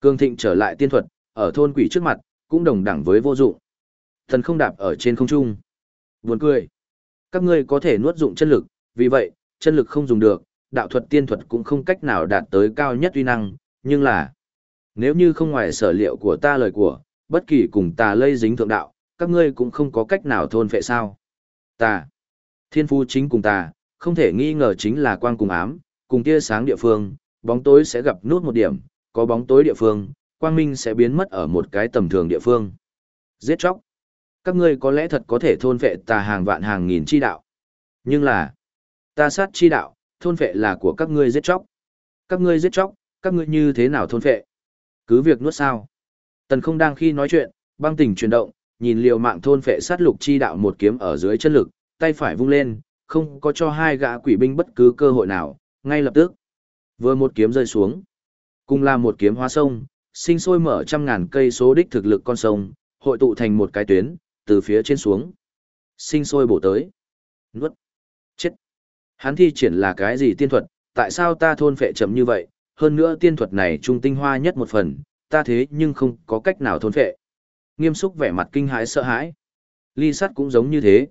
Cương thịnh trở lại tiên thuật, ở thôn quỷ trước mặt, cũng đồng đẳng với vô dụng. Thần không đạp ở trên không trung. Buồn cười. Các ngươi có thể nuốt dụng chân lực, vì vậy, chân lực không dùng được, đạo thuật tiên thuật cũng không cách nào đạt tới cao nhất uy năng, nhưng là nếu như không ngoài sở liệu của ta lời của, bất kỳ cùng ta lây dính thượng đạo, các ngươi cũng không có cách nào thôn phệ sao. Ta, thiên phu chính cùng ta, không thể nghi ngờ chính là quang cùng ám, cùng tia sáng địa phương, bóng tối sẽ gặp nút một điểm, có bóng tối địa phương, quang minh sẽ biến mất ở một cái tầm thường địa phương. Giết chóc. Các ngươi có lẽ thật có thể thôn vệ tà hàng vạn hàng nghìn chi đạo. Nhưng là, ta sát chi đạo, thôn vệ là của các ngươi giết chóc. Các ngươi giết chóc, các ngươi như thế nào thôn vệ? Cứ việc nuốt sao? Tần không đang khi nói chuyện, băng tình chuyển động, nhìn liều mạng thôn vệ sát lục chi đạo một kiếm ở dưới chân lực, tay phải vung lên, không có cho hai gã quỷ binh bất cứ cơ hội nào, ngay lập tức. Vừa một kiếm rơi xuống, cùng là một kiếm hóa sông, sinh sôi mở trăm ngàn cây số đích thực lực con sông, hội tụ thành một cái tuyến, từ phía trên xuống. Sinh sôi bổ tới. Nuốt. Chết. Hắn thi triển là cái gì tiên thuật, tại sao ta thôn phệ chậm như vậy, hơn nữa tiên thuật này trung tinh hoa nhất một phần, ta thế nhưng không có cách nào thôn phệ. Nghiêm xúc vẻ mặt kinh hãi sợ hãi. Ly sắt cũng giống như thế.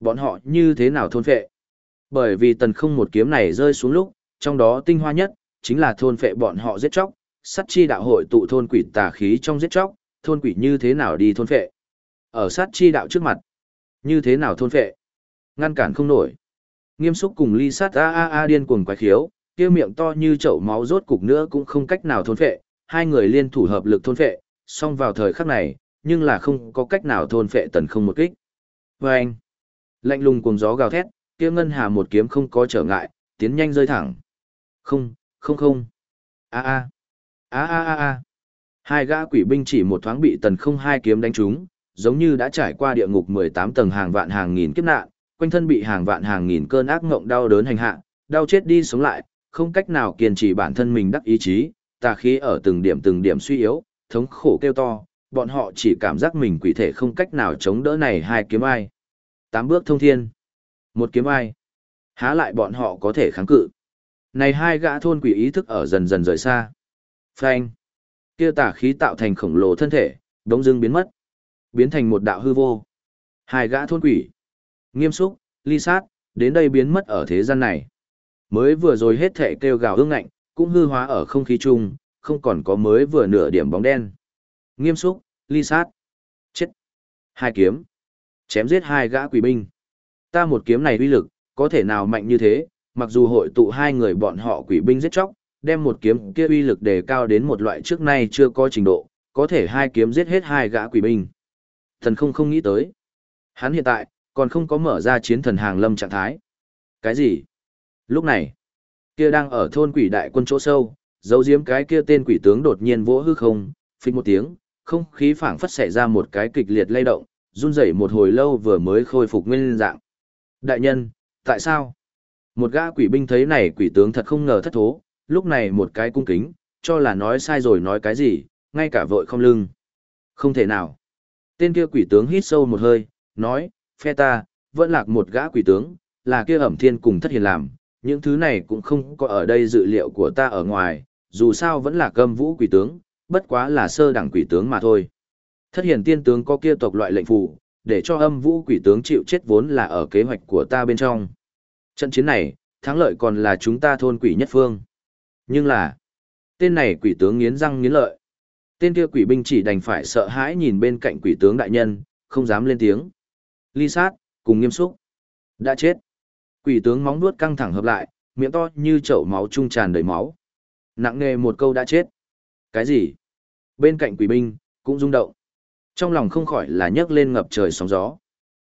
Bọn họ như thế nào thôn phệ? Bởi vì tần không một kiếm này rơi xuống lúc, trong đó tinh hoa nhất, chính là thôn phệ bọn họ giết chóc, sát chi đạo hội tụ thôn quỷ tà khí trong giết chóc, thôn quỷ như thế nào đi thôn phệ? Ở sát chi đạo trước mặt, như thế nào thôn phệ? Ngăn cản không nổi. Nghiêm xúc cùng ly sát a a a điên cuồng quái khiếu, kia miệng to như chậu máu rốt cục nữa cũng không cách nào thôn phệ, hai người liên thủ hợp lực thôn phệ, song vào thời khắc này, nhưng là không có cách nào thôn phệ tần không một kích. Và anh, lạnh lùng cuồng gió gào thét, kia ngân hà một kiếm không có trở ngại, tiến nhanh rơi thẳng. Không, không không. A a. A a a a. Hai gã quỷ binh chỉ một thoáng bị tần không hai kiếm đánh trúng, giống như đã trải qua địa ngục 18 tầng hàng vạn hàng nghìn kiếp nạn, quanh thân bị hàng vạn hàng nghìn cơn ác ngộng đau đớn hành hạ, đau chết đi sống lại, không cách nào kiên trì bản thân mình đắc ý chí, tà khí ở từng điểm từng điểm suy yếu, thống khổ kêu to, bọn họ chỉ cảm giác mình quỷ thể không cách nào chống đỡ này hai kiếm ai. Tám bước thông thiên. Một kiếm ai. Há lại bọn họ có thể kháng cự. Này hai gã thôn quỷ ý thức ở dần dần rời xa. Phanh. Kia tà khí tạo thành khổng lồ thân thể, đống dưng biến mất. Biến thành một đạo hư vô. Hai gã thôn quỷ. Nghiêm xúc, ly sát, đến đây biến mất ở thế gian này. Mới vừa rồi hết thể kêu gào ương ngạnh, cũng hư hóa ở không khí chung, không còn có mới vừa nửa điểm bóng đen. Nghiêm xúc, ly sát. Chết. Hai kiếm. Chém giết hai gã quỷ binh. Ta một kiếm này uy lực, có thể nào mạnh như thế, mặc dù hội tụ hai người bọn họ quỷ binh giết chóc, đem một kiếm kia uy lực đề cao đến một loại trước nay chưa có trình độ, có thể hai kiếm giết hết hai gã quỷ binh. Thần không không nghĩ tới. Hắn hiện tại, còn không có mở ra chiến thần hàng lâm trạng thái. Cái gì? Lúc này, kia đang ở thôn quỷ đại quân chỗ sâu, dấu diếm cái kia tên quỷ tướng đột nhiên vỗ hư không, phịch một tiếng, không khí phảng phất xảy ra một cái kịch liệt lay động, run rẩy một hồi lâu vừa mới khôi phục nguyên dạng. Đại nhân, tại sao? Một gã quỷ binh thấy này quỷ tướng thật không ngờ thất thố, lúc này một cái cung kính, cho là nói sai rồi nói cái gì, ngay cả vội không lưng. Không thể nào. Tên kia quỷ tướng hít sâu một hơi, nói, phe ta, vẫn lạc một gã quỷ tướng, là kia ẩm thiên cùng thất hiền làm, những thứ này cũng không có ở đây dự liệu của ta ở ngoài, dù sao vẫn là cơm vũ quỷ tướng, bất quá là sơ đẳng quỷ tướng mà thôi. Thất hiền tiên tướng có kia tộc loại lệnh phù, để cho âm vũ quỷ tướng chịu chết vốn là ở kế hoạch của ta bên trong. Trận chiến này, thắng lợi còn là chúng ta thôn quỷ nhất phương. Nhưng là, tên này quỷ tướng nghiến răng nghiến lợi. Tên kia quỷ binh chỉ đành phải sợ hãi nhìn bên cạnh quỷ tướng đại nhân, không dám lên tiếng. Ly sát, cùng nghiêm xúc. Đã chết. Quỷ tướng móng nuốt căng thẳng hợp lại, miệng to như chậu máu trung tràn đầy máu. Nặng nề một câu đã chết. Cái gì? Bên cạnh quỷ binh, cũng rung động. Trong lòng không khỏi là nhấc lên ngập trời sóng gió.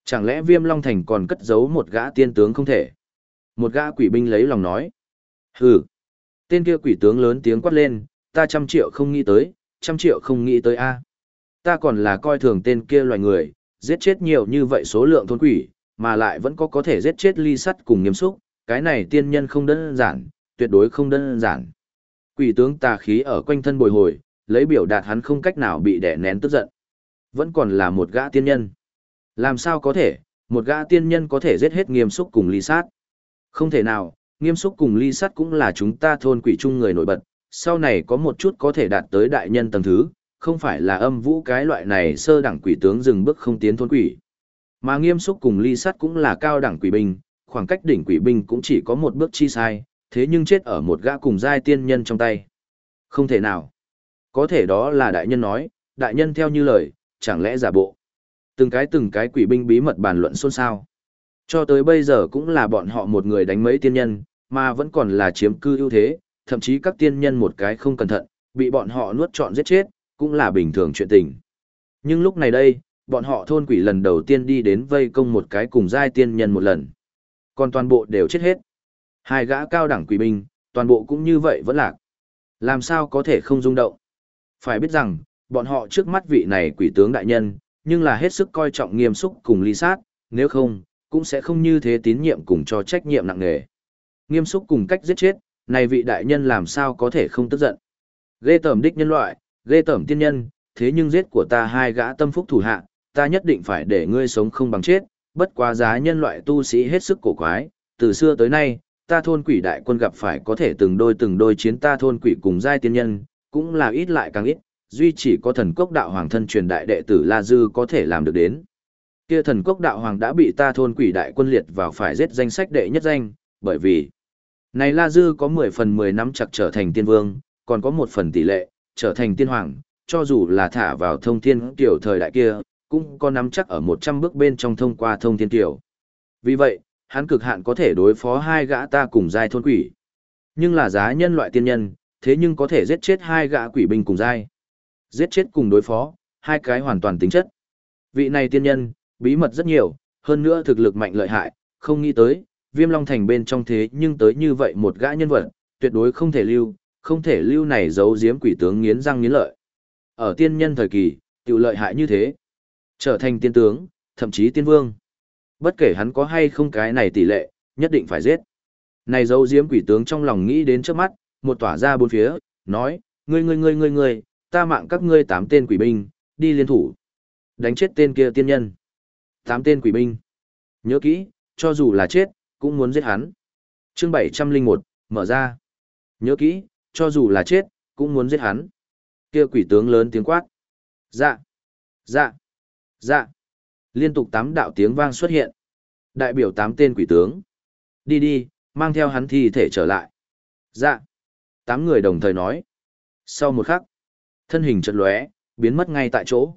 Chẳng lẽ viêm long thành còn cất giấu một gã tiên tướng không thể? Một gã quỷ binh lấy lòng nói. Hừ. Tên kia quỷ tướng lớn tiếng quát lên, ta trăm triệu không nghĩ tới, trăm triệu không nghĩ tới a. Ta còn là coi thường tên kia loài người, giết chết nhiều như vậy số lượng thôn quỷ, mà lại vẫn có có thể giết chết ly sắt cùng nghiêm xúc, cái này tiên nhân không đơn giản, tuyệt đối không đơn giản. Quỷ tướng tà khí ở quanh thân bồi hồi, lấy biểu đạt hắn không cách nào bị đè nén tức giận. Vẫn còn là một gã tiên nhân. Làm sao có thể, một gã tiên nhân có thể giết hết nghiêm xúc cùng ly sát? Không thể nào, nghiêm xúc cùng ly sắt cũng là chúng ta thôn quỷ chung người nổi bật, sau này có một chút có thể đạt tới đại nhân tầng thứ, không phải là âm vũ cái loại này sơ đẳng quỷ tướng dừng bước không tiến thôn quỷ. Mà nghiêm xúc cùng ly sắt cũng là cao đẳng quỷ binh, khoảng cách đỉnh quỷ binh cũng chỉ có một bước chi sai, thế nhưng chết ở một gã cùng giai tiên nhân trong tay. Không thể nào. Có thể đó là đại nhân nói, đại nhân theo như lời, chẳng lẽ giả bộ. Từng cái từng cái quỷ binh bí mật bàn luận xôn xao. Cho tới bây giờ cũng là bọn họ một người đánh mấy tiên nhân, mà vẫn còn là chiếm cư ưu thế, thậm chí các tiên nhân một cái không cẩn thận, bị bọn họ nuốt trọn giết chết, cũng là bình thường chuyện tình. Nhưng lúc này đây, bọn họ thôn quỷ lần đầu tiên đi đến vây công một cái cùng giai tiên nhân một lần. Còn toàn bộ đều chết hết. Hai gã cao đẳng quỷ binh, toàn bộ cũng như vậy vẫn lạc. Làm sao có thể không rung động? Phải biết rằng, bọn họ trước mắt vị này quỷ tướng đại nhân, nhưng là hết sức coi trọng nghiêm xúc cùng ly sát, nếu không, cũng sẽ không như thế tín nhiệm cùng cho trách nhiệm nặng nề. Nghiêm xúc cùng cách giết chết, này vị đại nhân làm sao có thể không tức giận. Ghê tởm đích nhân loại, ghê tởm tiên nhân, thế nhưng giết của ta hai gã tâm phúc thủ hạ, ta nhất định phải để ngươi sống không bằng chết, bất quá giá nhân loại tu sĩ hết sức cổ quái, từ xưa tới nay, ta thôn quỷ đại quân gặp phải có thể từng đôi từng đôi chiến ta thôn quỷ cùng giai tiên nhân, cũng là ít lại càng ít, duy chỉ có thần cốc đạo hoàng thân truyền đại đệ tử La Dư có thể làm được đến. Kia thần cốc đạo hoàng đã bị ta thôn quỷ đại quân liệt vào phải giết danh sách đệ nhất danh, bởi vì này La Dư có 10 phần 10 năm chặt trở thành tiên vương, còn có một phần tỷ lệ, trở thành tiên hoàng, cho dù là thả vào thông thiên tiểu thời đại kia, cũng có nắm chắc ở 100 bước bên trong thông qua thông thiên tiểu. Vì vậy, hắn cực hạn có thể đối phó hai gã ta cùng giai thôn quỷ. Nhưng là giá nhân loại tiên nhân, thế nhưng có thể giết chết hai gã quỷ binh cùng giai. Giết chết cùng đối phó, hai cái hoàn toàn tính chất. Vị này tiên nhân, bí mật rất nhiều, hơn nữa thực lực mạnh lợi hại, không nghĩ tới, viêm long thành bên trong thế nhưng tới như vậy một gã nhân vật, tuyệt đối không thể lưu, không thể lưu này giấu giếm quỷ tướng nghiến răng nghiến lợi. Ở tiên nhân thời kỳ, tiểu lợi hại như thế. Trở thành tiên tướng, thậm chí tiên vương. Bất kể hắn có hay không cái này tỷ lệ, nhất định phải giết. Này giấu giếm quỷ tướng trong lòng nghĩ đến trước mắt, một tỏa ra bốn phía, nói, ngươi ngươi ngươi ngươi ngươi, ta mạng các ngươi tám tên quỷ binh, đi liên thủ. Đánh chết tên kia tiên nhân. Tám tên quỷ binh. Nhớ kỹ, cho dù là chết, cũng muốn giết hắn. Chương 701, mở ra. Nhớ kỹ, cho dù là chết, cũng muốn giết hắn. Kia quỷ tướng lớn tiếng quát. Dạ. Dạ. Dạ. Liên tục tám đạo tiếng vang xuất hiện. Đại biểu tám tên quỷ tướng. Đi đi, mang theo hắn thi thể trở lại. Dạ. Tám người đồng thời nói. Sau một khắc, thân hình chợt lóe, biến mất ngay tại chỗ.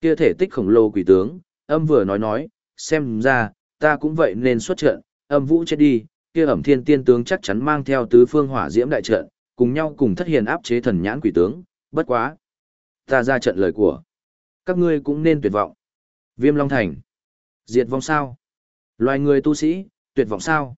Kia thể tích khổng lồ quỷ tướng, âm vừa nói nói, xem ra, ta cũng vậy nên xuất trận, âm vũ chết đi, kia ẩm thiên tiên tướng chắc chắn mang theo tứ phương hỏa diễm đại trận, cùng nhau cùng thất hiền áp chế thần nhãn quỷ tướng, bất quá. Ta ra trận lời của. Các ngươi cũng nên tuyệt vọng. Viêm Long Thành. Diệt vong sao? Loài người tu sĩ, tuyệt vọng sao?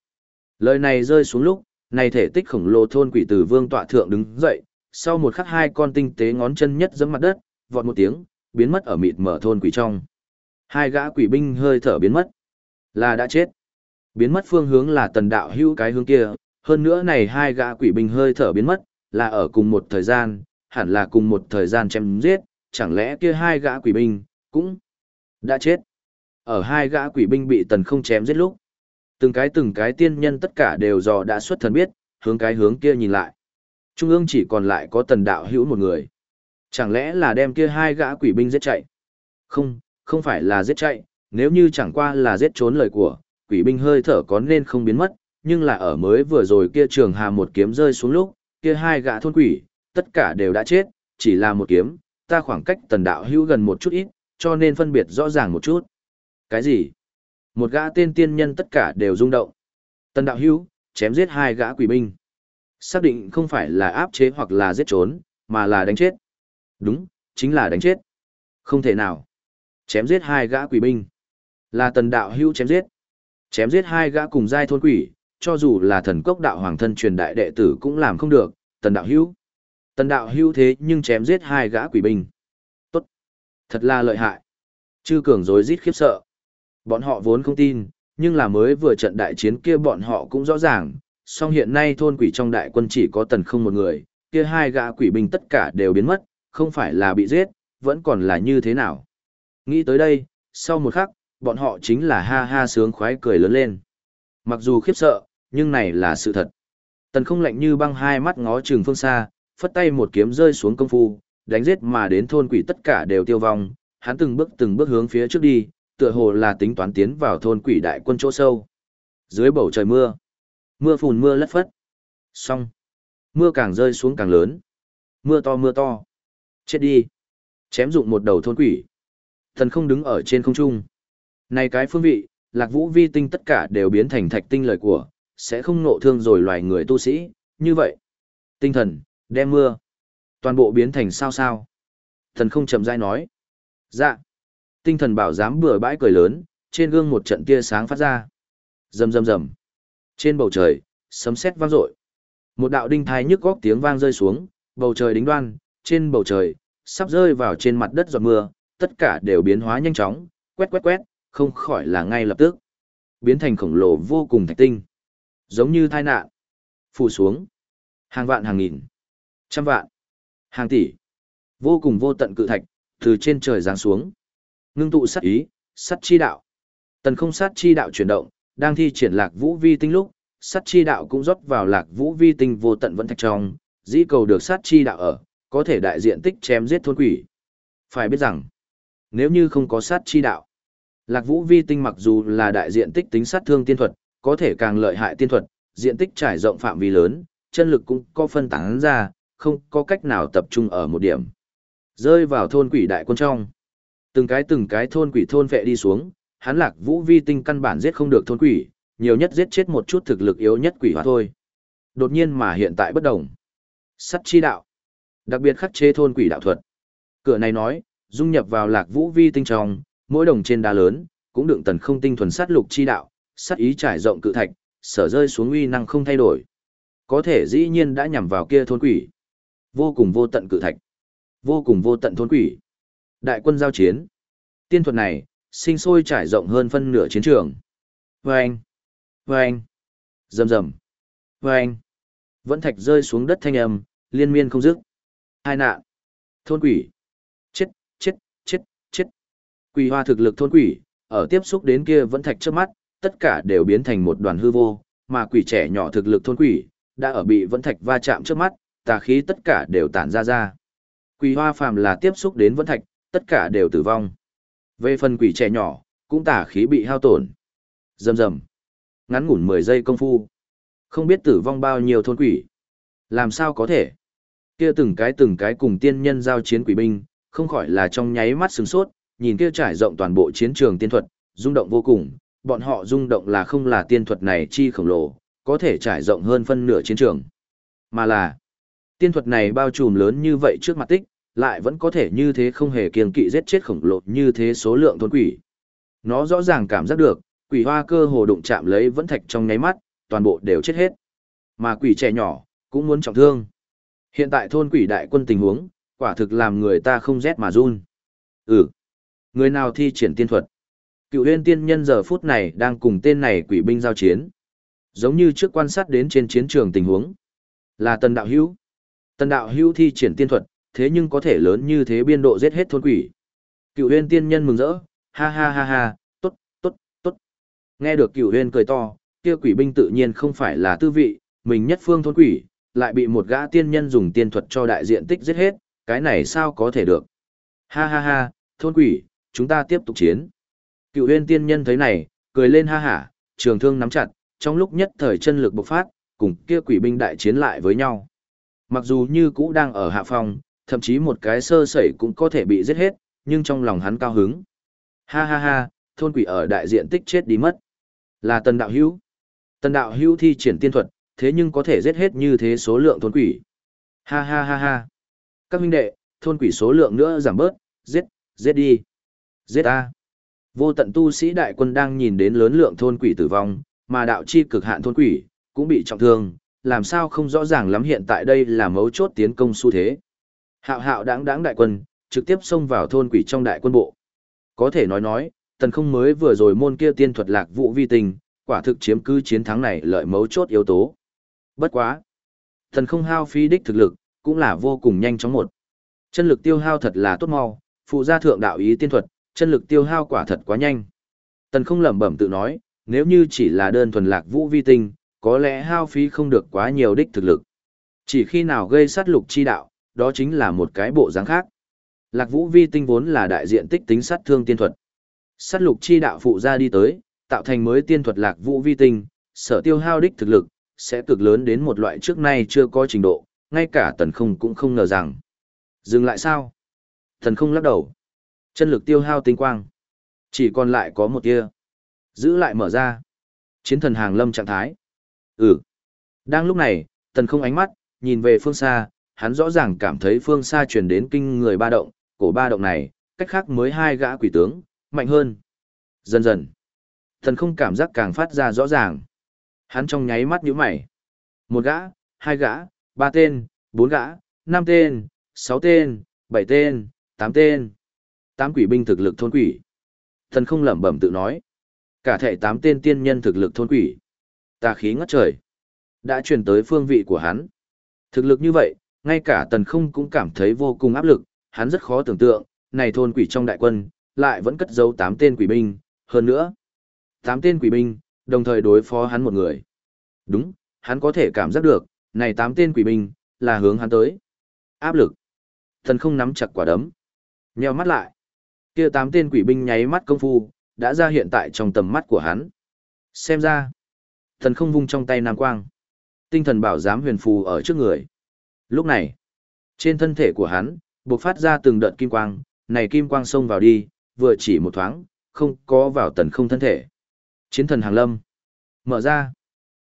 Lời này rơi xuống lúc, này thể tích khổng lồ thôn quỷ tử vương tọa thượng đứng dậy, sau một khắc hai con tinh tế ngón chân nhất giẫm mặt đất, vọt một tiếng, biến mất ở mịt mở thôn quỷ trong. Hai gã quỷ binh hơi thở biến mất. Là đã chết. Biến mất phương hướng là tần đạo hữu cái hướng kia, hơn nữa này hai gã quỷ binh hơi thở biến mất, là ở cùng một thời gian, hẳn là cùng một thời gian chém giết, chẳng lẽ kia hai gã quỷ binh, cũng đã chết. Ở hai gã quỷ binh bị tần không chém giết lúc, từng cái từng cái tiên nhân tất cả đều dò đã xuất thần biết, hướng cái hướng kia nhìn lại. Trung ương chỉ còn lại có tần đạo hữu một người. Chẳng lẽ là đem kia hai gã quỷ binh giết chạy? Không, không phải là giết chạy, nếu như chẳng qua là giết trốn lời của, quỷ binh hơi thở có nên không biến mất, nhưng là ở mới vừa rồi kia trường hà một kiếm rơi xuống lúc, kia hai gã thôn quỷ, tất cả đều đã chết, chỉ là một kiếm, ta khoảng cách tần đạo hữu gần một chút ít, cho nên phân biệt rõ ràng một chút. Cái gì? Một gã tên tiên nhân tất cả đều rung động. Tần đạo hữu, chém giết hai gã quỷ binh. Xác định không phải là áp chế hoặc là giết trốn, mà là đánh chết. Đúng, chính là đánh chết. Không thể nào. Chém giết hai gã quỷ binh. Là tần đạo hữu chém giết. Chém giết hai gã cùng giai thôn quỷ, cho dù là thần cốc đạo hoàng thân truyền đại đệ tử cũng làm không được, tần đạo hữu. Tần đạo hữu thế nhưng chém giết hai gã quỷ binh. Tốt. Thật là lợi hại. Chư cường rối rít khiếp sợ. Bọn họ vốn không tin, nhưng là mới vừa trận đại chiến kia bọn họ cũng rõ ràng, song hiện nay thôn quỷ trong đại quân chỉ có tần không một người, kia hai gã quỷ binh tất cả đều biến mất, không phải là bị giết, vẫn còn là như thế nào. Nghĩ tới đây, sau một khắc, bọn họ chính là ha ha sướng khoái cười lớn lên. Mặc dù khiếp sợ, nhưng này là sự thật. Tần không lạnh như băng hai mắt ngó trường phương xa, phất tay một kiếm rơi xuống công phu, đánh giết mà đến thôn quỷ tất cả đều tiêu vong, hắn từng bước từng bước hướng phía trước đi, tựa hồ là tính toán tiến vào thôn quỷ đại quân chỗ sâu. Dưới bầu trời mưa, mưa phùn mưa lất phất. Xong, mưa càng rơi xuống càng lớn. Mưa to mưa to. Chết đi. Chém dụng một đầu thôn quỷ. Thần không đứng ở trên không trung. Này cái phương vị, lạc vũ vi tinh tất cả đều biến thành thạch tinh lời của, sẽ không nộ thương rồi loài người tu sĩ, như vậy. Tinh thần, đem mưa. Toàn bộ biến thành sao sao. Thần không chậm rãi nói. Dạ. Tinh thần bảo dám bừa bãi cười lớn, trên gương một trận tia sáng phát ra. Rầm rầm rầm. Trên bầu trời, sấm sét vang dội. Một đạo đinh thai nhức góc tiếng vang rơi xuống, bầu trời đính đoan, trên bầu trời, sắp rơi vào trên mặt đất giọt mưa, tất cả đều biến hóa nhanh chóng, quét quét quét, không khỏi là ngay lập tức. Biến thành khổng lồ vô cùng thạch tinh. Giống như thai nạn. Phủ xuống. Hàng vạn hàng nghìn. Trăm vạn. Hàng tỷ. Vô cùng vô tận cự thạch, từ trên trời giáng xuống. Ngưng tụ sát ý, sát chi đạo. Tần không sát chi đạo chuyển động, đang thi triển lạc vũ vi tinh lúc, sát chi đạo cũng rót vào lạc vũ vi tinh vô tận vẫn thạch trong, dĩ cầu được sát chi đạo ở, có thể đại diện tích chém giết thôn quỷ. Phải biết rằng, nếu như không có sát chi đạo, lạc vũ vi tinh mặc dù là đại diện tích tính sát thương tiên thuật, có thể càng lợi hại tiên thuật, diện tích trải rộng phạm vi lớn, chân lực cũng có phân tán ra, không có cách nào tập trung ở một điểm. Rơi vào thôn quỷ đại quân trong. Từng cái từng cái thôn quỷ thôn vệ đi xuống, hắn lạc vũ vi tinh căn bản giết không được thôn quỷ, nhiều nhất giết chết một chút thực lực yếu nhất quỷ hóa thôi. Đột nhiên mà hiện tại bất đồng. Sắt chi đạo. Đặc biệt khắc chế thôn quỷ đạo thuật. Cửa này nói, dung nhập vào lạc vũ vi tinh trong, mỗi đồng trên đá lớn, cũng đựng tần không tinh thuần sát lục chi đạo, sát ý trải rộng cự thạch, sở rơi xuống uy năng không thay đổi. Có thể dĩ nhiên đã nhằm vào kia thôn quỷ. Vô cùng vô tận cự thạch. Vô cùng vô tận thôn quỷ. Đại quân giao chiến. Tiên thuật này, sinh sôi trải rộng hơn phân nửa chiến trường. Vâng! Vâng! Rầm rầm! Vâng! Vẫn thạch rơi xuống đất thanh âm, liên miên không dứt. Hai nạn! Thôn quỷ! Chết, chết, chết, chết! Quỷ hoa thực lực thôn quỷ, ở tiếp xúc đến kia vẫn thạch trước mắt, tất cả đều biến thành một đoàn hư vô, mà quỷ trẻ nhỏ thực lực thôn quỷ, đã ở bị vẫn thạch va chạm trước mắt, tà khí tất cả đều tản ra ra. Quỷ hoa phàm là tiếp xúc đến vẫn thạch, tất cả đều tử vong. Về phần quỷ trẻ nhỏ, cũng tà khí bị hao tổn. Rầm rầm. Ngắn ngủn 10 giây công phu. Không biết tử vong bao nhiêu thôn quỷ. Làm sao có thể? Kia từng cái từng cái cùng tiên nhân giao chiến quỷ binh, không khỏi là trong nháy mắt sửng sốt, nhìn kia trải rộng toàn bộ chiến trường tiên thuật, rung động vô cùng, bọn họ rung động là không là tiên thuật này chi khổng lồ, có thể trải rộng hơn phân nửa chiến trường. Mà là, tiên thuật này bao trùm lớn như vậy trước mặt tích, lại vẫn có thể như thế không hề kiêng kỵ giết chết khổng lồ như thế số lượng thôn quỷ. Nó rõ ràng cảm giác được, quỷ hoa cơ hồ đụng chạm lấy vẫn thạch trong nháy mắt, toàn bộ đều chết hết. Mà quỷ trẻ nhỏ, cũng muốn trọng thương. Hiện tại thôn quỷ đại quân tình huống, quả thực làm người ta không rét mà run. Ừ. Người nào thi triển tiên thuật? Cựu huyên tiên nhân giờ phút này đang cùng tên này quỷ binh giao chiến. Giống như trước quan sát đến trên chiến trường tình huống. Là tần đạo hữu. Tần đạo hữu thi triển tiên thuật, thế nhưng có thể lớn như thế biên độ giết hết thôn quỷ. Cựu huyên tiên nhân mừng rỡ, ha ha ha ha, tốt, tốt, tốt. Nghe được cựu huyên cười to, kia quỷ binh tự nhiên không phải là tư vị, mình nhất phương thôn quỷ, lại bị một gã tiên nhân dùng tiên thuật cho đại diện tích giết hết, cái này sao có thể được. Ha ha ha, thôn quỷ, chúng ta tiếp tục chiến. Cựu huyên tiên nhân thấy này, cười lên ha hả, trường thương nắm chặt, trong lúc nhất thời chân lực bộc phát, cùng kia quỷ binh đại chiến lại với nhau. Mặc dù như cũ đang ở hạ phong, thậm chí một cái sơ sẩy cũng có thể bị giết hết, nhưng trong lòng hắn cao hứng. Ha ha ha, thôn quỷ ở đại diện tích chết đi mất. Là tần đạo hữu. Tần đạo hữu thi triển tiên thuật, thế nhưng có thể giết hết như thế số lượng thôn quỷ. Ha ha ha ha. Các huynh đệ, thôn quỷ số lượng nữa giảm bớt, giết, giết đi. Giết a. Vô tận tu sĩ đại quân đang nhìn đến lớn lượng thôn quỷ tử vong, mà đạo chi cực hạn thôn quỷ cũng bị trọng thương, làm sao không rõ ràng lắm hiện tại đây là mấu chốt tiến công xu thế. Hạo hạo đáng đáng đại quân, trực tiếp xông vào thôn quỷ trong đại quân bộ. Có thể nói nói, tần không mới vừa rồi môn kia tiên thuật lạc vụ vi tình, quả thực chiếm cứ chiến thắng này lợi mấu chốt yếu tố. Bất quá. Tần không hao phí đích thực lực, cũng là vô cùng nhanh chóng một. Chân lực tiêu hao thật là tốt mau, phụ gia thượng đạo ý tiên thuật, chân lực tiêu hao quả thật quá nhanh. Tần không lẩm bẩm tự nói, nếu như chỉ là đơn thuần lạc vũ vi tinh, có lẽ hao phí không được quá nhiều đích thực lực. Chỉ khi nào gây sát lục chi đạo, đó chính là một cái bộ dáng khác. Lạc Vũ Vi tinh vốn là đại diện tích tính sát thương tiên thuật. Sát lục chi đạo phụ ra đi tới, tạo thành mới tiên thuật Lạc Vũ Vi tinh, sở tiêu hao đích thực lực, sẽ cực lớn đến một loại trước nay chưa có trình độ, ngay cả tần không cũng không ngờ rằng. Dừng lại sao? Tần không lắc đầu. Chân lực tiêu hao tinh quang. Chỉ còn lại có một tia. Giữ lại mở ra. Chiến thần hàng lâm trạng thái. Ừ. Đang lúc này, tần không ánh mắt, nhìn về phương xa, hắn rõ ràng cảm thấy phương xa truyền đến kinh người ba động, cổ ba động này, cách khác mới hai gã quỷ tướng, mạnh hơn. Dần dần, thần không cảm giác càng phát ra rõ ràng. Hắn trong nháy mắt nhíu mày. Một gã, hai gã, ba tên, bốn gã, năm tên, sáu tên, bảy tên, tám tên. Tám quỷ binh thực lực thôn quỷ. Thần không lẩm bẩm tự nói. Cả thệ tám tên tiên nhân thực lực thôn quỷ. Tà khí ngất trời. Đã truyền tới phương vị của hắn. Thực lực như vậy, ngay cả tần không cũng cảm thấy vô cùng áp lực, hắn rất khó tưởng tượng, này thôn quỷ trong đại quân, lại vẫn cất giấu tám tên quỷ binh, hơn nữa. tám tên quỷ binh, đồng thời đối phó hắn một người. Đúng, hắn có thể cảm giác được, này tám tên quỷ binh, là hướng hắn tới. Áp lực. Thần không nắm chặt quả đấm. Nheo mắt lại kia tám tên quỷ binh nháy mắt công phu, đã ra hiện tại trong tầm mắt của hắn. Xem ra. Thần không vung trong tay nam quang. Tinh thần bảo giám huyền phù ở trước người. Lúc này, trên thân thể của hắn, bộc phát ra từng đợt kim quang, này kim quang xông vào đi, vừa chỉ một thoáng, không có vào tần không thân thể. Chiến thần hàng lâm. Mở ra.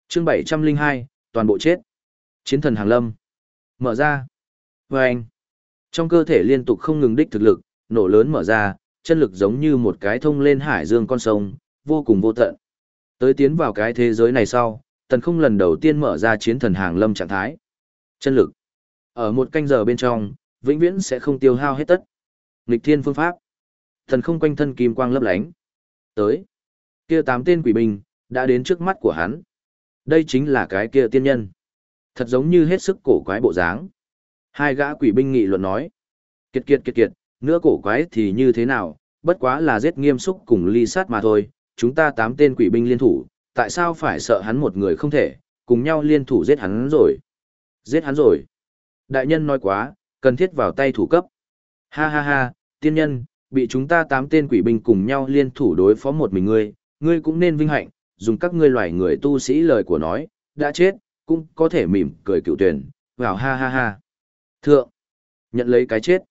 Chương 702, toàn bộ chết. Chiến thần hàng lâm. Mở ra. Và anh. Trong cơ thể liên tục không ngừng đích thực lực, nổ lớn mở ra, chân lực giống như một cái thông lên hải dương con sông, vô cùng vô tận. Tới tiến vào cái thế giới này sau, tần không lần đầu tiên mở ra chiến thần hàng lâm trạng thái. Chân lực. Ở một canh giờ bên trong, vĩnh viễn sẽ không tiêu hao hết tất. Nghịch thiên phương pháp. Thần không quanh thân kim quang lấp lánh. Tới. Kia tám tên quỷ binh, đã đến trước mắt của hắn. Đây chính là cái kia tiên nhân. Thật giống như hết sức cổ quái bộ dáng. Hai gã quỷ binh nghị luận nói. Kiệt kiệt kiệt kiệt, nữa cổ quái thì như thế nào, bất quá là giết nghiêm xúc cùng ly sát mà thôi. Chúng ta tám tên quỷ binh liên thủ, tại sao phải sợ hắn một người không thể, cùng nhau liên thủ giết hắn rồi. Giết hắn rồi. Đại nhân nói quá, cần thiết vào tay thủ cấp. Ha ha ha, tiên nhân, bị chúng ta tám tên quỷ binh cùng nhau liên thủ đối phó một mình ngươi, ngươi cũng nên vinh hạnh, dùng các ngươi loài người tu sĩ lời của nói, đã chết, cũng có thể mỉm cười cựu tuyển, vào ha ha ha. Thượng, nhận lấy cái chết.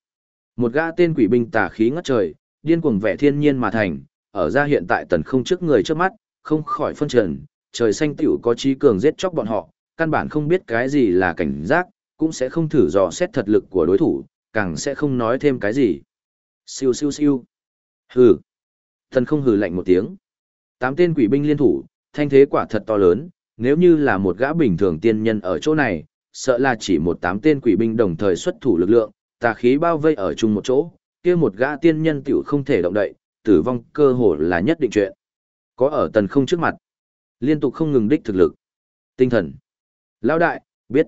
Một gã tên quỷ binh tà khí ngất trời, điên cuồng vẻ thiên nhiên mà thành, ở ra hiện tại tần không trước người trước mắt, không khỏi phân trần, trời xanh tiểu có trí cường giết chóc bọn họ, căn bản không biết cái gì là cảnh giác, cũng sẽ không thử dò xét thật lực của đối thủ, càng sẽ không nói thêm cái gì. Siêu siêu siêu. Hừ. tần không hừ lạnh một tiếng. Tám tên quỷ binh liên thủ, thanh thế quả thật to lớn, nếu như là một gã bình thường tiên nhân ở chỗ này, sợ là chỉ một tám tên quỷ binh đồng thời xuất thủ lực lượng, tà khí bao vây ở chung một chỗ, kia một gã tiên nhân tiểu không thể động đậy, tử vong cơ hồ là nhất định chuyện. Có ở tần không trước mặt, liên tục không ngừng đích thực lực. Tinh thần. Lão đại, biết.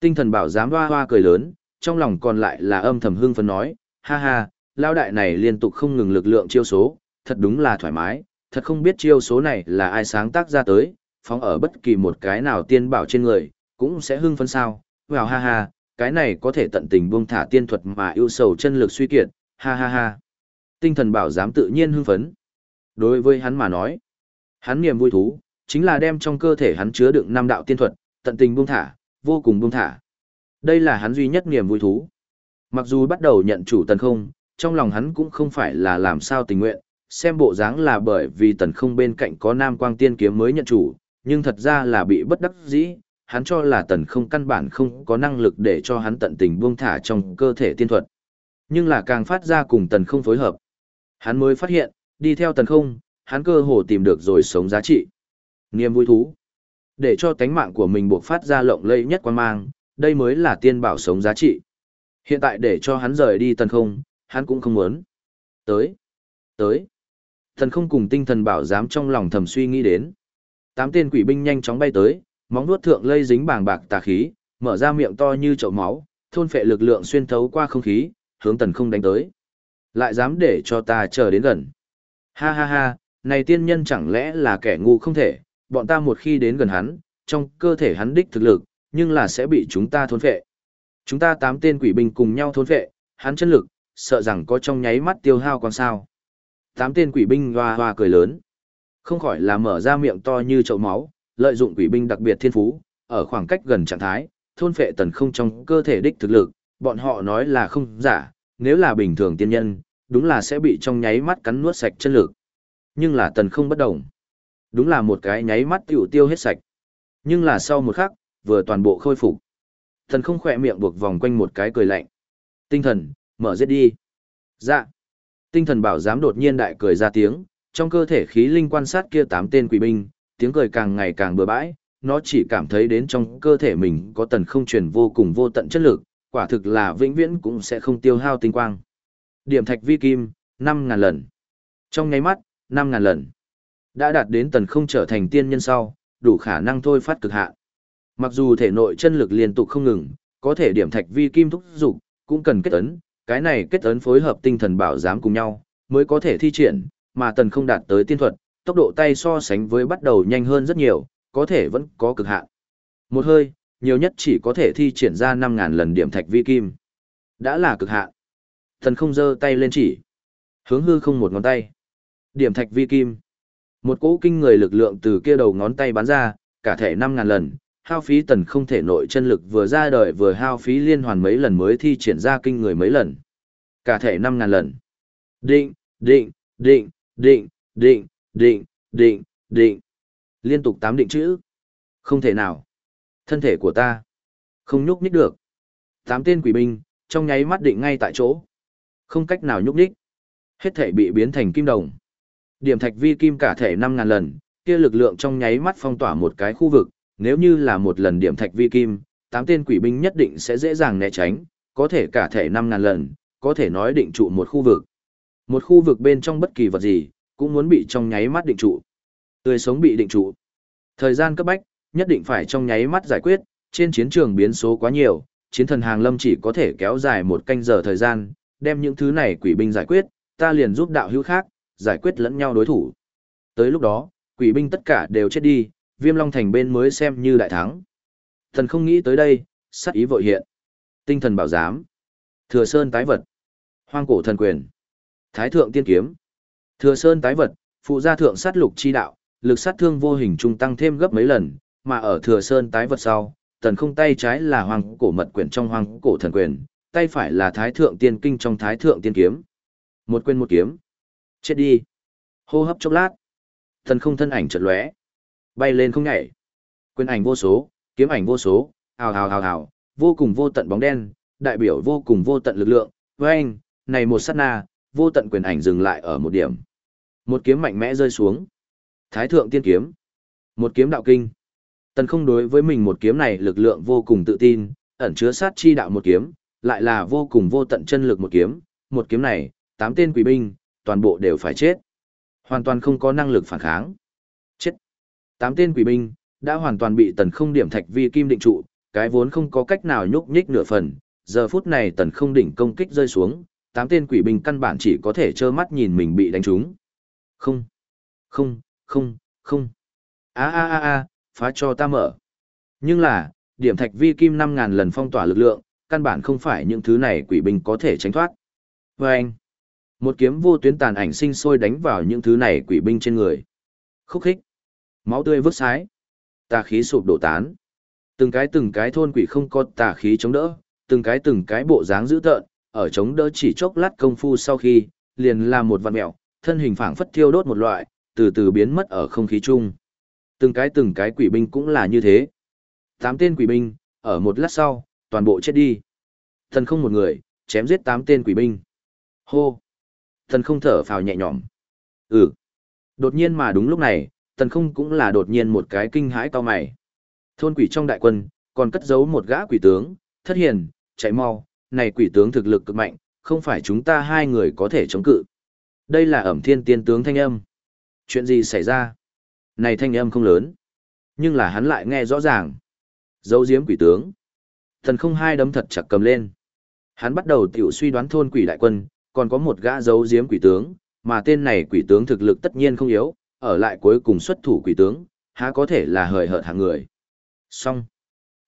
Tinh thần bảo giám hoa hoa cười lớn, trong lòng còn lại là âm thầm hưng phấn nói, ha ha, lao đại này liên tục không ngừng lực lượng chiêu số, thật đúng là thoải mái, thật không biết chiêu số này là ai sáng tác ra tới, phóng ở bất kỳ một cái nào tiên bảo trên người, cũng sẽ hưng phấn sao, wow ha ha, cái này có thể tận tình buông thả tiên thuật mà yêu sầu chân lực suy kiệt, ha ha ha. Tinh thần bảo giám tự nhiên hưng phấn. Đối với hắn mà nói, hắn niềm vui thú, chính là đem trong cơ thể hắn chứa đựng năm đạo tiên thuật, tận tình buông thả, vô cùng buông thả. Đây là hắn duy nhất niềm vui thú. Mặc dù bắt đầu nhận chủ tần không, trong lòng hắn cũng không phải là làm sao tình nguyện, xem bộ dáng là bởi vì tần không bên cạnh có nam quang tiên kiếm mới nhận chủ, nhưng thật ra là bị bất đắc dĩ, hắn cho là tần không căn bản không có năng lực để cho hắn tận tình buông thả trong cơ thể tiên thuật. Nhưng là càng phát ra cùng tần không phối hợp. Hắn mới phát hiện, đi theo tần không, hắn cơ hồ tìm được rồi sống giá trị. Niềm vui thú. Để cho tánh mạng của mình buộc phát ra lộng lẫy nhất quan mang, đây mới là tiên bảo sống giá trị. Hiện tại để cho hắn rời đi tần không, hắn cũng không muốn. Tới, tới. Thần không cùng tinh thần bảo dám trong lòng thầm suy nghĩ đến. Tám tên quỷ binh nhanh chóng bay tới, móng nuốt thượng lây dính bàng bạc tà khí, mở ra miệng to như chậu máu, thôn phệ lực lượng xuyên thấu qua không khí, hướng tần không đánh tới. Lại dám để cho ta chờ đến gần. Ha ha ha, này tiên nhân chẳng lẽ là kẻ ngu không thể, bọn ta một khi đến gần hắn, trong cơ thể hắn đích thực lực, nhưng là sẽ bị chúng ta thôn phệ. Chúng ta tám tên quỷ binh cùng nhau thôn phệ, hắn chân lực, sợ rằng có trong nháy mắt tiêu hao còn sao. Tám tên quỷ binh hoa hoa cười lớn. Không khỏi là mở ra miệng to như chậu máu, lợi dụng quỷ binh đặc biệt thiên phú, ở khoảng cách gần trạng thái, thôn phệ tần không trong cơ thể đích thực lực, bọn họ nói là không giả, nếu là bình thường tiên nhân, đúng là sẽ bị trong nháy mắt cắn nuốt sạch chân lực. Nhưng là tần không bất động, Đúng là một cái nháy mắt tiểu tiêu hết sạch. Nhưng là sau một khắc, vừa toàn bộ khôi phục. Tần không khỏe miệng buộc vòng quanh một cái cười lạnh. Tinh thần, mở giết đi. Dạ. Tinh thần bảo dám đột nhiên đại cười ra tiếng, trong cơ thể khí linh quan sát kia tám tên quỷ binh, tiếng cười càng ngày càng bừa bãi, nó chỉ cảm thấy đến trong cơ thể mình có tần không truyền vô cùng vô tận chất lực, quả thực là vĩnh viễn cũng sẽ không tiêu hao tinh quang. Điểm thạch vi kim, 5.000 lần. Trong nháy mắt, 5.000 lần. Đã đạt đến tần không trở thành tiên nhân sau, đủ khả năng thôi phát cực hạn. Mặc dù thể nội chân lực liên tục không ngừng, có thể điểm thạch vi kim thúc dục cũng cần kết ấn, cái này kết ấn phối hợp tinh thần bảo giám cùng nhau, mới có thể thi triển, mà tần không đạt tới tiên thuật, tốc độ tay so sánh với bắt đầu nhanh hơn rất nhiều, có thể vẫn có cực hạn. Một hơi, nhiều nhất chỉ có thể thi triển ra 5.000 lần điểm thạch vi kim. Đã là cực hạn. Thần không giơ tay lên chỉ. Hướng hư không một ngón tay. Điểm thạch vi kim. Một cỗ kinh người lực lượng từ kia đầu ngón tay bắn ra, cả thể 5.000 lần. Hao phí tần không thể nội chân lực vừa ra đời vừa hao phí liên hoàn mấy lần mới thi triển ra kinh người mấy lần. Cả thể 5.000 lần. Định, định, định, định, định, định, định, định. Liên tục tám định chữ. Không thể nào. Thân thể của ta. Không nhúc nhích được. Tám tên quỷ binh, trong nháy mắt định ngay tại chỗ. Không cách nào nhúc nhích. Hết thể bị biến thành kim đồng. Điểm thạch vi kim cả thể năm ngàn lần, kia lực lượng trong nháy mắt phong tỏa một cái khu vực. Nếu như là một lần điểm thạch vi kim, tám tên quỷ binh nhất định sẽ dễ dàng né tránh, có thể cả thể năm ngàn lần, có thể nói định trụ một khu vực. Một khu vực bên trong bất kỳ vật gì, cũng muốn bị trong nháy mắt định trụ. Tươi sống bị định trụ. Thời gian cấp bách, nhất định phải trong nháy mắt giải quyết, trên chiến trường biến số quá nhiều, chiến thần hàng lâm chỉ có thể kéo dài một canh giờ thời gian, đem những thứ này quỷ binh giải quyết, ta liền giúp đạo hữu khác, giải quyết lẫn nhau đối thủ. Tới lúc đó, quỷ binh tất cả đều chết đi, viêm long thành bên mới xem như đại thắng. Thần không nghĩ tới đây, sắc ý vội hiện. Tinh thần bảo giám. Thừa sơn tái vật. Hoang cổ thần quyền. Thái thượng tiên kiếm. Thừa sơn tái vật, phụ gia thượng sát lục chi đạo, lực sát thương vô hình trung tăng thêm gấp mấy lần, mà ở thừa sơn tái vật sau, tần không tay trái là hoàng cổ mật quyển trong hoàng cổ thần quyền, tay phải là thái thượng tiên kinh trong thái thượng tiên kiếm. Một quên một kiếm. Chết đi. Hô hấp chốc lát. Tần không thân ảnh chợt lóe, bay lên không nhảy. Quyền ảnh vô số, kiếm ảnh vô số, hào hào hào hào, vô cùng vô tận bóng đen, đại biểu vô cùng vô tận lực lượng. Với anh, này một sát na, vô tận quyền ảnh dừng lại ở một điểm. Một kiếm mạnh mẽ rơi xuống. Thái thượng tiên kiếm. Một kiếm đạo kinh. Tần không đối với mình một kiếm này lực lượng vô cùng tự tin, ẩn chứa sát chi đạo một kiếm, lại là vô cùng vô tận chân lực một kiếm, một kiếm này, tám tên quỷ binh, toàn bộ đều phải chết. Hoàn toàn không có năng lực phản kháng. Chết. Tám tên quỷ binh, đã hoàn toàn bị tần không điểm thạch vi kim định trụ, cái vốn không có cách nào nhúc nhích nửa phần. Giờ phút này tần không đỉnh công kích rơi xuống, tám tên quỷ binh căn bản chỉ có thể trơ mắt nhìn mình bị đánh trúng. Không, không, không, không. a a a a phá cho ta mở. Nhưng là, điểm thạch vi kim 5.000 lần phong tỏa lực lượng, căn bản không phải những thứ này quỷ binh có thể tránh thoát. Và anh, một kiếm vô tuyến tàn ảnh sinh sôi đánh vào những thứ này quỷ binh trên người. Khúc khích, máu tươi vứt sái, tà khí sụp đổ tán. Từng cái từng cái thôn quỷ không có tà khí chống đỡ, từng cái từng cái bộ dáng dữ tợn, ở chống đỡ chỉ chốc lát công phu sau khi, liền làm một vạn mẹo, thân hình phảng phất thiêu đốt một loại, từ từ biến mất ở không khí chung. Từng cái từng cái quỷ binh cũng là như thế. Tám tên quỷ binh, ở một lát sau, toàn bộ chết đi. Thần không một người, chém giết tám tên quỷ binh. Hô! Thần không thở phào nhẹ nhõm. Ừ. Đột nhiên mà đúng lúc này, thần không cũng là đột nhiên một cái kinh hãi to mày. Thôn quỷ trong đại quân, còn cất giấu một gã quỷ tướng, thất hiền, chạy mau, này quỷ tướng thực lực cực mạnh, không phải chúng ta hai người có thể chống cự. Đây là ẩm thiên tiên tướng thanh âm. Chuyện gì xảy ra? Này thanh âm không lớn, nhưng là hắn lại nghe rõ ràng. Dấu diếm quỷ tướng. Thần không hai đấm thật chặt cầm lên. Hắn bắt đầu tiểu suy đoán thôn quỷ đại quân, còn có một gã dấu diếm quỷ tướng, mà tên này quỷ tướng thực lực tất nhiên không yếu, ở lại cuối cùng xuất thủ quỷ tướng, há có thể là hời hợt hàng người. Xong.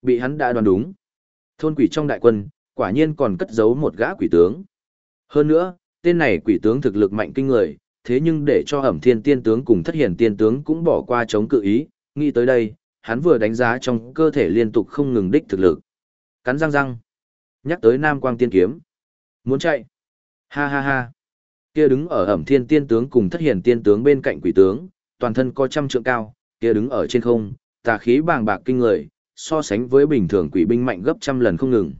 Bị hắn đã đoán đúng. Thôn quỷ trong đại quân, quả nhiên còn cất giấu một gã quỷ tướng. Hơn nữa, tên này quỷ tướng thực lực mạnh kinh người, thế nhưng để cho ẩm thiên tiên tướng cùng thất hiển tiên tướng cũng bỏ qua chống cự ý, nghĩ tới đây, hắn vừa đánh giá trong cơ thể liên tục không ngừng đích thực lực. Cắn răng răng. Nhắc tới Nam Quang Tiên Kiếm. Muốn chạy. Ha ha ha. Kia đứng ở ẩm thiên tiên tướng cùng thất hiển tiên tướng bên cạnh quỷ tướng, toàn thân có trăm trượng cao, kia đứng ở trên không, tà khí bàng bạc kinh người, so sánh với bình thường quỷ binh mạnh gấp trăm lần không ngừng.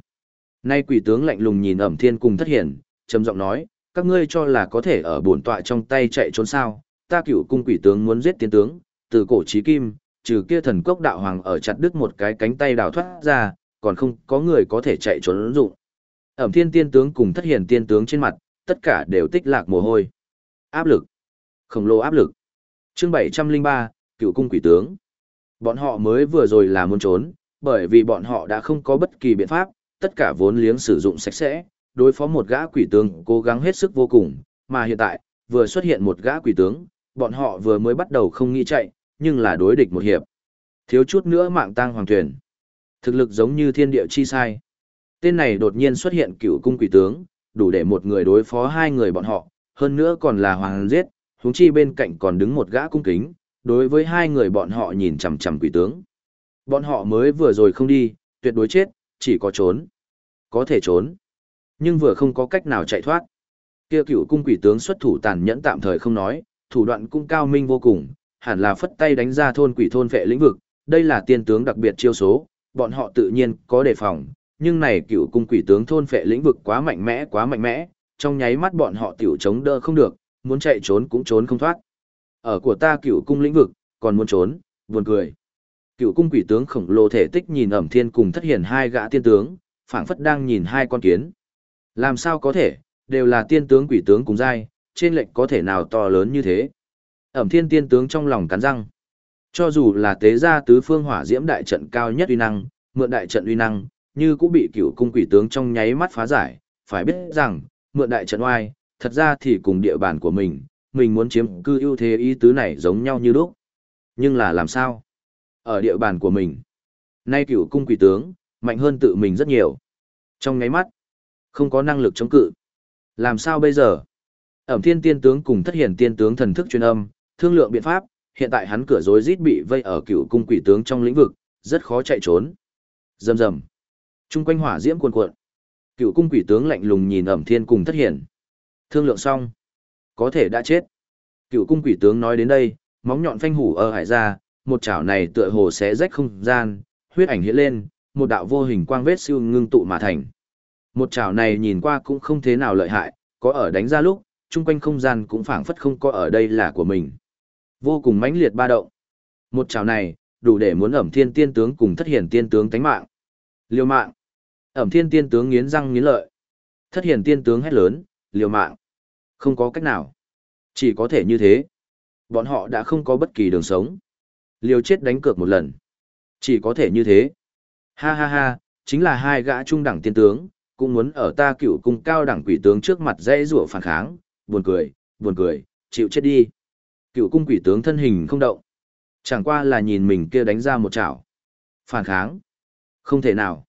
Nay quỷ tướng lạnh lùng nhìn ẩm thiên cùng thất hiển, trầm giọng nói, các ngươi cho là có thể ở bổn tọa trong tay chạy trốn sao, ta cựu cung quỷ tướng muốn giết tiên tướng, từ cổ chí kim, trừ kia thần cốc đạo hoàng ở chặt đứt một cái cánh tay đào thoát ra, còn không có người có thể chạy trốn ứng dụng. Ẩm thiên tiên tướng cùng thất hiển tiên tướng trên mặt, tất cả đều tích lạc mồ hôi. Áp lực. Khổng lồ áp lực. chương 703, cựu cung quỷ tướng. Bọn họ mới vừa rồi là muốn trốn, bởi vì bọn họ đã không có bất kỳ biện pháp, tất cả vốn liếng sử dụng sạch sẽ, đối phó một gã quỷ tướng cố gắng hết sức vô cùng, mà hiện tại, vừa xuất hiện một gã quỷ tướng, bọn họ vừa mới bắt đầu không nghĩ chạy, nhưng là đối địch một hiệp. Thiếu chút nữa mạng tang hoàng thuyền. Thực lực giống như thiên địa chi sai. Tên này đột nhiên xuất hiện cựu cung quỷ tướng, đủ để một người đối phó hai người bọn họ, hơn nữa còn là hoàng giết, huống chi bên cạnh còn đứng một gã cung kính, đối với hai người bọn họ nhìn chằm chằm quỷ tướng. Bọn họ mới vừa rồi không đi, tuyệt đối chết, chỉ có trốn. Có thể trốn, nhưng vừa không có cách nào chạy thoát. Kia cựu cung quỷ tướng xuất thủ tàn nhẫn tạm thời không nói, thủ đoạn cũng cao minh vô cùng, hẳn là phất tay đánh ra thôn quỷ thôn vệ lĩnh vực, đây là tiên tướng đặc biệt chiêu số, bọn họ tự nhiên có đề phòng, nhưng này cựu cung quỷ tướng thôn vệ lĩnh vực quá mạnh mẽ quá mạnh mẽ, trong nháy mắt bọn họ tiểu chống đỡ không được, muốn chạy trốn cũng trốn không thoát. Ở của ta cựu cung lĩnh vực, còn muốn trốn, buồn cười. Cựu cung quỷ tướng khổng lồ thể tích nhìn ẩm thiên cùng thất hiển hai gã tiên tướng, phảng phất đang nhìn hai con kiến. Làm sao có thể, đều là tiên tướng quỷ tướng cùng giai, trên lệnh có thể nào to lớn như thế. Ẩm thiên tiên tướng trong lòng cắn răng. Cho dù là tế gia tứ phương hỏa diễm đại trận cao nhất uy năng, mượn đại trận uy năng, như cũng bị cựu cung quỷ tướng trong nháy mắt phá giải, phải biết rằng, mượn đại trận oai, thật ra thì cùng địa bàn của mình, mình muốn chiếm cư ưu thế ý tứ này giống nhau như lúc. Nhưng là làm sao? Ở địa bàn của mình, nay cựu cung quỷ tướng, mạnh hơn tự mình rất nhiều. Trong ngáy mắt, không có năng lực chống cự. Làm sao bây giờ? Ẩm thiên tiên tướng cùng thất hiển tiên tướng thần thức truyền âm, thương lượng biện pháp, hiện tại hắn cửa rối rít bị vây ở cựu cung quỷ tướng trong lĩnh vực, rất khó chạy trốn. Rầm rầm. Trung quanh hỏa diễm cuồn cuộn. Cựu cung quỷ tướng lạnh lùng nhìn Ẩm Thiên cùng Thất Hiển. Thương lượng xong, có thể đã chết. Cựu cung quỷ tướng nói đến đây, móng nhọn phanh hủ ở hải ra, một chảo này tựa hồ sẽ rách không gian, huyết ảnh hiện lên, một đạo vô hình quang vết siêu ngưng tụ mà thành. Một chảo này nhìn qua cũng không thế nào lợi hại, có ở đánh ra lúc, chung quanh không gian cũng phảng phất không có ở đây là của mình. Vô cùng mãnh liệt ba động. Một chảo này, đủ để muốn ẩm thiên tiên tướng cùng thất hiển tiên tướng tánh mạng. Liêu mạng. Ẩm thiên tiên tướng nghiến răng nghiến lợi. Thất hiển tiên tướng hét lớn, liều mạng. Không có cách nào. Chỉ có thể như thế. Bọn họ đã không có bất kỳ đường sống. Liều chết đánh cược một lần. Chỉ có thể như thế. Ha ha ha, chính là hai gã trung đẳng tiên tướng, cũng muốn ở ta cựu cung cao đẳng quỷ tướng trước mặt dễ rủa phản kháng. Buồn cười, buồn cười, chịu chết đi. Cựu cung quỷ tướng thân hình không động. Chẳng qua là nhìn mình kia đánh ra một chảo. Phản kháng. Không thể nào.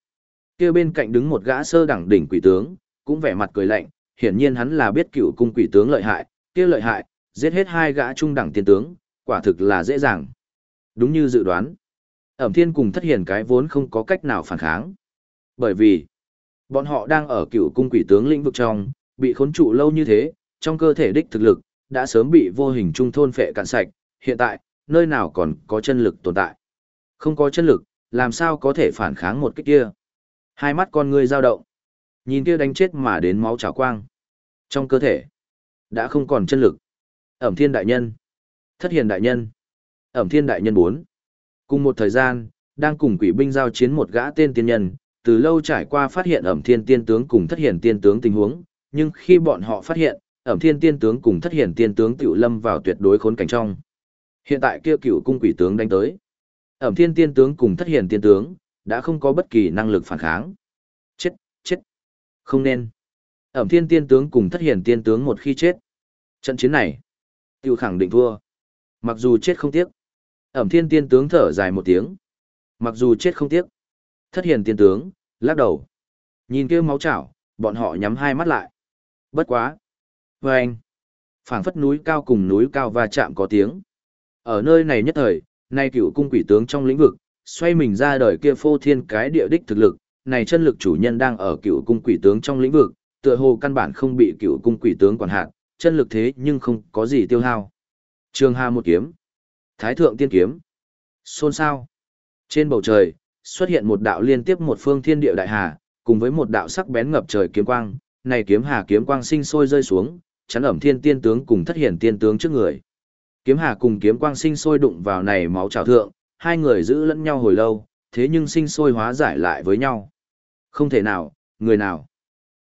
Kia bên cạnh đứng một gã sơ đẳng đỉnh quỷ tướng, cũng vẻ mặt cười lạnh, hiển nhiên hắn là biết cựu cung quỷ tướng lợi hại, kia lợi hại, giết hết hai gã trung đẳng tiên tướng, quả thực là dễ dàng. Đúng như dự đoán, ẩm thiên cùng thất hiển cái vốn không có cách nào phản kháng. Bởi vì, bọn họ đang ở cựu cung quỷ tướng lĩnh vực trong, bị khốn trụ lâu như thế, trong cơ thể đích thực lực, đã sớm bị vô hình trung thôn phệ cạn sạch, hiện tại, nơi nào còn có chân lực tồn tại. Không có chân lực, làm sao có thể phản kháng một cách kia. Hai mắt con người dao động. Nhìn kia đánh chết mà đến máu trào quang. Trong cơ thể, đã không còn chân lực. Ẩm thiên đại nhân. Thất hiền đại nhân. Ẩm thiên đại nhân bốn Cùng một thời gian, đang cùng quỷ binh giao chiến một gã tên tiên nhân, từ lâu trải qua phát hiện ẩm thiên tiên tướng cùng thất hiền tiên tướng tình huống, nhưng khi bọn họ phát hiện, ẩm thiên tiên tướng cùng thất hiền tiên tướng tiểu lâm vào tuyệt đối khốn cảnh trong. Hiện tại kia cựu cung quỷ tướng đánh tới. Ẩm thiên tiên tướng cùng thất hiền tiên tướng, đã không có bất kỳ năng lực phản kháng. Chết, chết. Không nên. Ẩm thiên tiên tướng cùng thất hiền tiên tướng một khi chết. Trận chiến này, tiêu khẳng định thua. Mặc dù chết không tiếc. Ẩm thiên tiên tướng thở dài một tiếng. Mặc dù chết không tiếc. Thất hiền tiên tướng, lắc đầu. Nhìn kia máu chảo, bọn họ nhắm hai mắt lại. Bất quá. Và anh. phảng phất núi cao cùng núi cao va chạm có tiếng. Ở nơi này nhất thời, nay cựu cung quỷ tướng trong lĩnh vực, xoay mình ra đời kia phô thiên cái địa đích thực lực, này chân lực chủ nhân đang ở cựu cung quỷ tướng trong lĩnh vực, tựa hồ căn bản không bị cựu cung quỷ tướng quản hạt, chân lực thế nhưng không có gì tiêu hao. Trường Hà một kiếm, Thái thượng tiên kiếm. Xôn sao? Trên bầu trời, xuất hiện một đạo liên tiếp một phương thiên địa đại hà, cùng với một đạo sắc bén ngập trời kiếm quang, này kiếm hà kiếm quang sinh sôi rơi xuống, chắn ẩm thiên tiên tướng cùng thất hiển tiên tướng trước người. Kiếm hà cùng kiếm quang sinh sôi đụng vào này máu trào thượng, hai người giữ lẫn nhau hồi lâu, thế nhưng sinh sôi hóa giải lại với nhau. Không thể nào, người nào?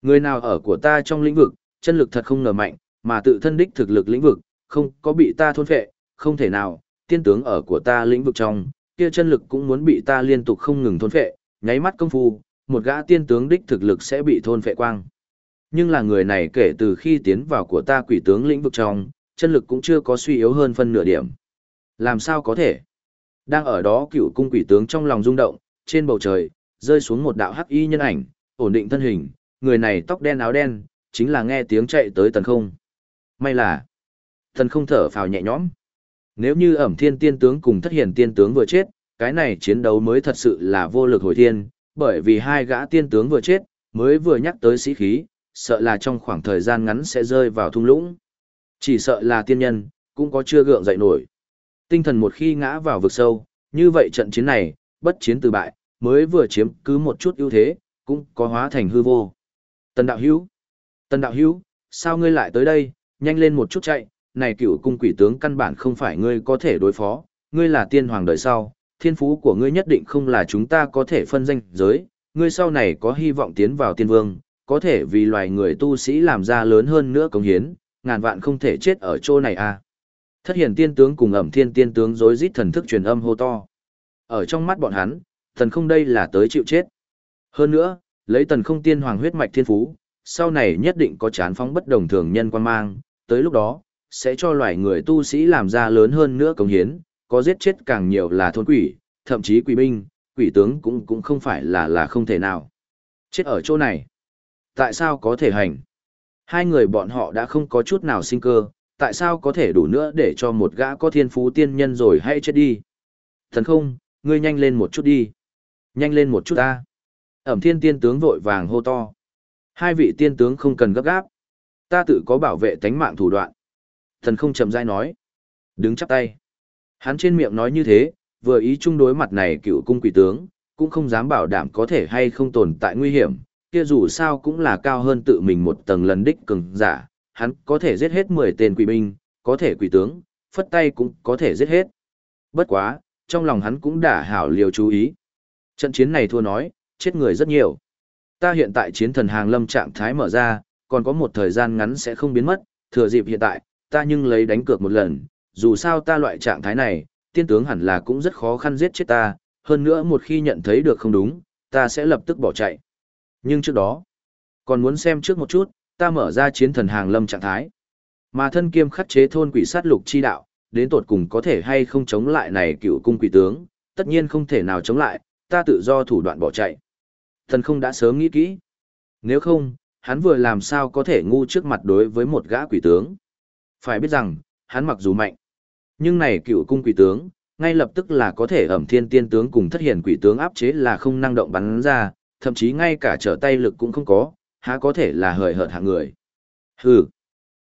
Người nào ở của ta trong lĩnh vực, chân lực thật không ngờ mạnh, mà tự thân đích thực lực lĩnh vực, không có bị ta thôn phệ, không thể nào, tiên tướng ở của ta lĩnh vực trong, kia chân lực cũng muốn bị ta liên tục không ngừng thôn phệ, nháy mắt công phu, một gã tiên tướng đích thực lực sẽ bị thôn phệ quang. Nhưng là người này kể từ khi tiến vào của ta quỷ tướng lĩnh vực trong, chân lực cũng chưa có suy yếu hơn phân nửa điểm. Làm sao có thể? Đang ở đó cựu cung quỷ tướng trong lòng rung động, trên bầu trời, rơi xuống một đạo hắc y nhân ảnh, ổn định thân hình, người này tóc đen áo đen, chính là nghe tiếng chạy tới tần không. May là, tần không thở phào nhẹ nhõm. Nếu như ẩm thiên tiên tướng cùng thất hiển tiên tướng vừa chết, cái này chiến đấu mới thật sự là vô lực hồi thiên, bởi vì hai gã tiên tướng vừa chết, mới vừa nhắc tới sĩ khí, sợ là trong khoảng thời gian ngắn sẽ rơi vào thung lũng. Chỉ sợ là tiên nhân, cũng có chưa gượng dậy nổi. Tinh thần một khi ngã vào vực sâu, như vậy trận chiến này, bất chiến từ bại, mới vừa chiếm cứ một chút ưu thế, cũng có hóa thành hư vô. Tần đạo hữu, tần đạo hữu, sao ngươi lại tới đây, nhanh lên một chút chạy, này cựu cung quỷ tướng căn bản không phải ngươi có thể đối phó, ngươi là tiên hoàng đời sau, thiên phú của ngươi nhất định không là chúng ta có thể phân danh giới, ngươi sau này có hy vọng tiến vào tiên vương, có thể vì loài người tu sĩ làm ra lớn hơn nữa công hiến, ngàn vạn không thể chết ở chỗ này à. Thất hiển tiên tướng cùng ẩm thiên tiên tướng rối rít thần thức truyền âm hô to. Ở trong mắt bọn hắn, thần không đây là tới chịu chết. Hơn nữa, lấy tần không tiên hoàng huyết mạch thiên phú, sau này nhất định có chán phóng bất đồng thường nhân quan mang, tới lúc đó, sẽ cho loài người tu sĩ làm ra lớn hơn nữa công hiến, có giết chết càng nhiều là thôn quỷ, thậm chí quỷ binh, quỷ tướng cũng cũng không phải là là không thể nào. Chết ở chỗ này. Tại sao có thể hành? Hai người bọn họ đã không có chút nào sinh cơ, tại sao có thể đủ nữa để cho một gã có thiên phú tiên nhân rồi hay chết đi? Thần không, ngươi nhanh lên một chút đi. Nhanh lên một chút ta. Ẩm thiên tiên tướng vội vàng hô to. Hai vị tiên tướng không cần gấp gáp. Ta tự có bảo vệ tánh mạng thủ đoạn. Thần không chậm rãi nói. Đứng chắp tay. Hắn trên miệng nói như thế, vừa ý chung đối mặt này cựu cung quỷ tướng, cũng không dám bảo đảm có thể hay không tồn tại nguy hiểm, kia dù sao cũng là cao hơn tự mình một tầng lần đích cường giả, hắn có thể giết hết 10 tên quỷ binh, có thể quỷ tướng, phất tay cũng có thể giết hết. Bất quá, trong lòng hắn cũng đã hảo liều chú ý. Trận chiến này thua nói, chết người rất nhiều. Ta hiện tại chiến thần hàng lâm trạng thái mở ra, còn có một thời gian ngắn sẽ không biến mất, thừa dịp hiện tại, ta nhưng lấy đánh cược một lần, dù sao ta loại trạng thái này, tiên tướng hẳn là cũng rất khó khăn giết chết ta, hơn nữa một khi nhận thấy được không đúng, ta sẽ lập tức bỏ chạy. Nhưng trước đó, còn muốn xem trước một chút, ta mở ra chiến thần hàng lâm trạng thái. Mà thân kiêm khắc chế thôn quỷ sát lục chi đạo, đến tột cùng có thể hay không chống lại này cựu cung quỷ tướng, tất nhiên không thể nào chống lại, ta tự do thủ đoạn bỏ chạy. Thần không đã sớm nghĩ kỹ. Nếu không, hắn vừa làm sao có thể ngu trước mặt đối với một gã quỷ tướng. Phải biết rằng, hắn mặc dù mạnh, nhưng này cựu cung quỷ tướng, ngay lập tức là có thể ẩm thiên tiên tướng cùng thất hiển quỷ tướng áp chế là không năng động bắn ra, thậm chí ngay cả trở tay lực cũng không có, há có thể là hời hợt hạng người. Hừ.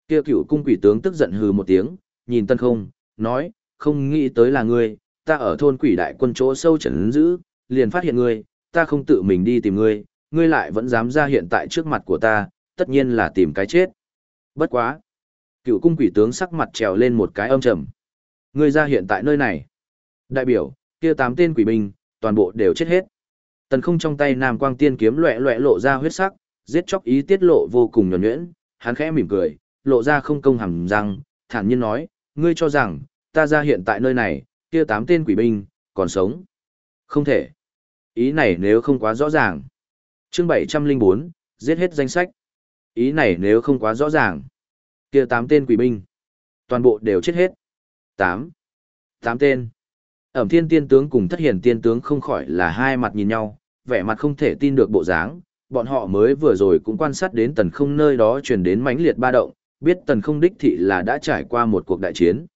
Kia cựu cung quỷ tướng tức giận hừ một tiếng, nhìn tân không, nói, không nghĩ tới là ngươi, ta ở thôn quỷ đại quân chỗ sâu trấn giữ, liền phát hiện ngươi, ta không tự mình đi tìm ngươi, ngươi lại vẫn dám ra hiện tại trước mặt của ta, tất nhiên là tìm cái chết. Bất quá. Cựu cung quỷ tướng sắc mặt trèo lên một cái âm trầm. Ngươi ra hiện tại nơi này. Đại biểu, kia tám tên quỷ binh, toàn bộ đều chết hết. Tần không trong tay nam quang tiên kiếm loẹ loẹ lộ ra huyết sắc, giết chóc ý tiết lộ vô cùng nhuẩn nhuyễn, hắn khẽ mỉm cười, lộ ra không công hẳn răng, thản nhiên nói, ngươi cho rằng, ta ra hiện tại nơi này, kia tám tên quỷ binh, còn sống. Không thể. Ý này nếu không quá rõ ràng. chương 704, giết hết danh sách. Ý này nếu không quá rõ ràng kia tám tên quỷ binh. Toàn bộ đều chết hết. Tám. Tám tên. Ẩm thiên tiên tướng cùng thất hiển tiên tướng không khỏi là hai mặt nhìn nhau, vẻ mặt không thể tin được bộ dáng, bọn họ mới vừa rồi cũng quan sát đến tần không nơi đó truyền đến mãnh liệt ba động, biết tần không đích thị là đã trải qua một cuộc đại chiến.